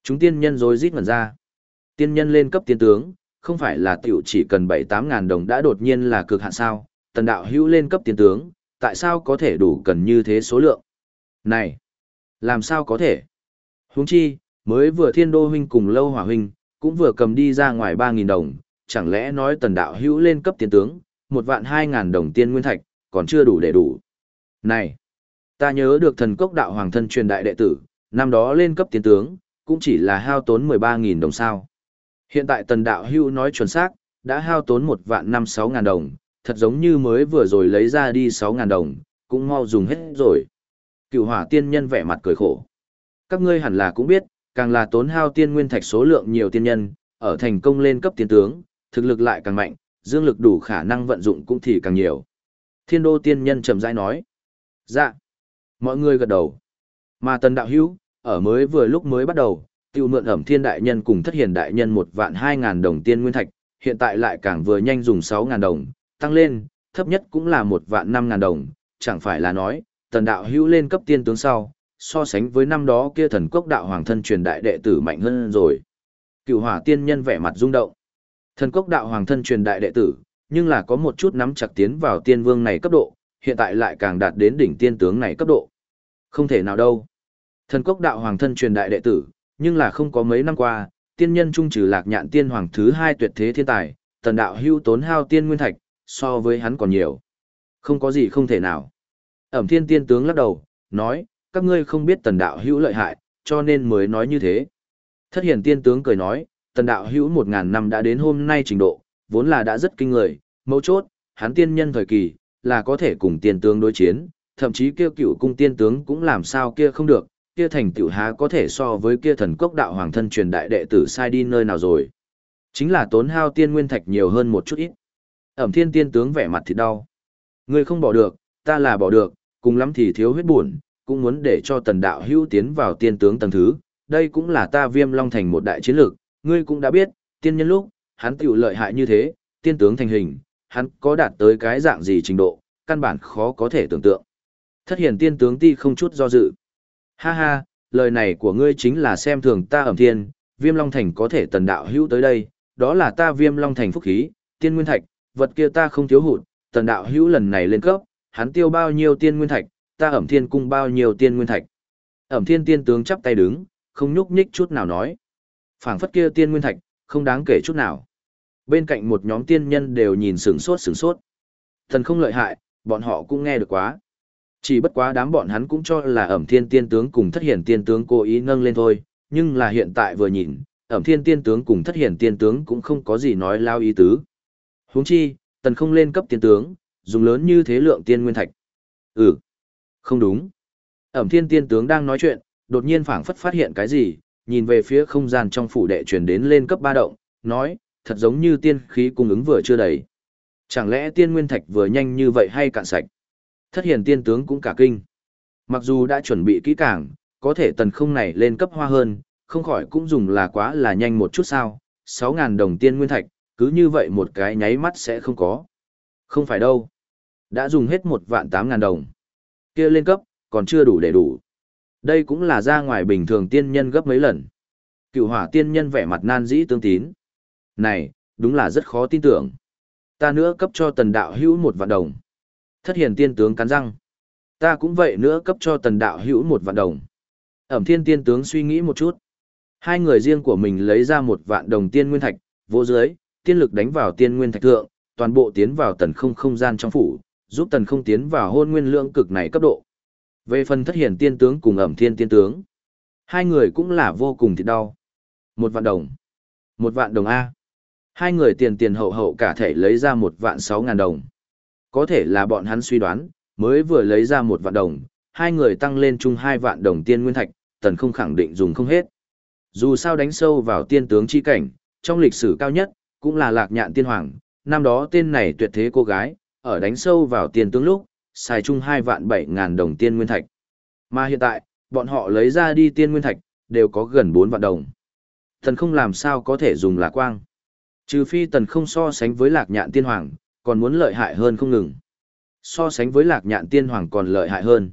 Chúng tiên nhân rối rít ngẩn ra. Tiên nhân lên cấp tiên tướng, không phải là tiểu chỉ cần bảy tám ngàn đồng đã đột nhiên là cực hạn sao, tần đạo hữu lên cấp tiên tướng, tại sao có thể đủ cần như thế số lượng? Này! Làm sao có thể? Huống chi, mới vừa thiên đô huynh cùng lâu hỏa huynh, cũng vừa cầm đi ra ngoài ba nghìn đồng, chẳng lẽ nói tần đạo hữu lên cấp tiên tướng, một vạn hai ngàn đồng tiên nguyên thạch, còn chưa đủ để đủ. Này! Ta nhớ được thần cốc đạo hoàng thân truyền đại đệ tử, năm đó lên cấp tiên tướng, cũng chỉ là hao tốn mười ba nghìn đồng sao. Hiện tại tần đạo hữu nói chuẩn xác, đã hao tốn một vạn năm sáu ngàn đồng, thật giống như mới vừa rồi lấy ra đi sáu ngàn đồng, cũng mau dùng hết rồi. Cựu hỏa tiên nhân vẻ mặt cười khổ. Các ngươi hẳn là cũng biết, càng là tốn hao tiên nguyên thạch số lượng nhiều tiên nhân, ở thành công lên cấp tiên tướng, thực lực lại càng mạnh, dương lực đủ khả năng vận dụng cũng thì càng nhiều. Thiên đô tiên nhân chậm rãi nói. Dạ. Mọi người gật đầu. Mà tần đạo hữu, ở mới vừa lúc mới bắt đầu, tiêu mượn ẩm thiên đại nhân cùng thất hiền đại nhân một vạn hai ngàn đồng tiên nguyên thạch, hiện tại lại càng vừa nhanh dùng sáu ngàn đồng, tăng lên, thấp nhất cũng là một vạn năm ngàn đồng, chẳng phải là nói, tần đạo hữu lên cấp tiên tướng sau, so sánh với năm đó kia thần quốc đạo hoàng thân truyền đại đệ tử mạnh hơn rồi. Cựu hỏa tiên nhân vẻ mặt rung động. Thần quốc đạo hoàng thân truyền đại đệ tử, nhưng là có một chút nắm chặt tiến vào tiên vương này cấp độ, hiện tại lại càng đạt đến đỉnh tiên tướng này cấp độ. Không thể nào đâu. Thần quốc đạo hoàng thân truyền đại đệ tử, nhưng là không có mấy năm qua, tiên nhân trung trừ lạc nhạn tiên hoàng thứ hai tuyệt thế thiên tài, tần đạo hưu tốn hao tiên nguyên thạch, so với hắn còn nhiều. Không có gì không thể nào. Ẩm thiên tiên tướng lắc đầu, nói, các ngươi không biết tần đạo hữu lợi hại, cho nên mới nói như thế. Thất hiển tiên tướng cười nói, tần đạo hữu một ngàn năm đã đến hôm nay trình độ, vốn là đã rất kinh người, mấu chốt, hắn tiên nhân thời kỳ, là có thể cùng tiên tướng đối chiến, thậm chí kêu cựu cung tiên tướng cũng làm sao kia không được, kia thành tiểu há có thể so với kia thần cốc đạo hoàng thân truyền đại đệ tử sai đi nơi nào rồi. Chính là tốn hao tiên nguyên thạch nhiều hơn một chút ít. Ẩm thiên tiên tướng vẻ mặt thì đau. Ngươi không bỏ được, ta là bỏ được, cùng lắm thì thiếu huyết buồn, cũng muốn để cho tần đạo hữu tiến vào tiên tướng tầng thứ. Đây cũng là ta viêm long thành một đại chiến lược, ngươi cũng đã biết, tiên nhân lúc, hắn tiểu lợi hại như thế, tiên tướng thành hình, hắn có đạt tới cái dạng gì trình độ, căn bản khó có thể tưởng tượng. Thất hiển tiên tướng ti không chút do dự. Ha ha, lời này của ngươi chính là xem thường ta ẩm thiên, viêm long thành có thể tần đạo hữu tới đây, đó là ta viêm long thành phúc khí, tiên nguyên thạch, vật kia ta không thiếu hụt, tần đạo hữu lần này lên cấp, hắn tiêu bao nhiêu tiên nguyên thạch, ta ẩm thiên cung bao nhiêu tiên nguyên thạch. Ẩm thiên tiên tướng chắp tay đứng, không nhúc nhích chút nào nói. phảng phất kia tiên nguyên thạch, không đáng kể chút nào. Bên cạnh một nhóm tiên nhân đều nhìn sửng sốt sửng sốt. Thần không lợi hại, bọn họ cũng nghe được quá. Chỉ bất quá đám bọn hắn cũng cho là ẩm thiên tiên tướng cùng thất hiển tiên tướng cố ý nâng lên thôi, nhưng là hiện tại vừa nhìn, ẩm thiên tiên tướng cùng thất hiển tiên tướng cũng không có gì nói lao ý tứ. huống chi, tần không lên cấp tiên tướng, dùng lớn như thế lượng tiên nguyên thạch. Ừ, không đúng. Ẩm thiên tiên tướng đang nói chuyện, đột nhiên phảng phất phát hiện cái gì, nhìn về phía không gian trong phủ đệ truyền đến lên cấp ba động, nói, thật giống như tiên khí cung ứng vừa chưa đầy. Chẳng lẽ tiên nguyên thạch vừa nhanh như vậy hay cạn sạch? Thất hiền tiên tướng cũng cả kinh. Mặc dù đã chuẩn bị kỹ càng, có thể tần không này lên cấp hoa hơn, không khỏi cũng dùng là quá là nhanh một chút sao. 6.000 đồng tiên nguyên thạch, cứ như vậy một cái nháy mắt sẽ không có. Không phải đâu. Đã dùng hết một vạn 8.000 đồng kia lên cấp, còn chưa đủ để đủ. Đây cũng là ra ngoài bình thường tiên nhân gấp mấy lần. Cựu hỏa tiên nhân vẻ mặt nan dĩ tương tín. Này, đúng là rất khó tin tưởng. Ta nữa cấp cho tần đạo hữu một vạn đồng. Thất hiền tiên tướng cắn răng. Ta cũng vậy nữa cấp cho tần đạo hữu một vạn đồng. Ẩm thiên tiên tướng suy nghĩ một chút. Hai người riêng của mình lấy ra một vạn đồng tiên nguyên thạch, vô dưới, tiên lực đánh vào tiên nguyên thạch thượng, toàn bộ tiến vào tần không không gian trong phủ, giúp tần không tiến vào hôn nguyên lượng cực này cấp độ. Về phần thất hiển tiên tướng cùng ẩm thiên tiên tướng, Hai người cũng là vô cùng thiệt đau. Một vạn đồng. Một vạn đồng A. Hai người tiền tiền hậu hậu cả thể lấy ra một vạn sáu ngàn đồng. Có thể là bọn hắn suy đoán, mới vừa lấy ra một vạn đồng, hai người tăng lên chung hai vạn đồng tiên nguyên thạch, tần không khẳng định dùng không hết. Dù sao đánh sâu vào tiên tướng chi cảnh, trong lịch sử cao nhất, cũng là lạc nhạn tiên hoàng, năm đó tên này tuyệt thế cô gái, ở đánh sâu vào tiền tướng lúc, xài chung hai vạn bảy ngàn đồng tiên nguyên thạch. Mà hiện tại, bọn họ lấy ra đi tiên nguyên thạch, đều có gần bốn vạn đồng. Tần không làm sao có thể dùng lạc quang. Trừ phi tần không so sánh với lạc nhạn tiên hoàng, còn muốn lợi hại hơn không ngừng. So sánh với lạc nhạn tiên hoàng còn lợi hại hơn.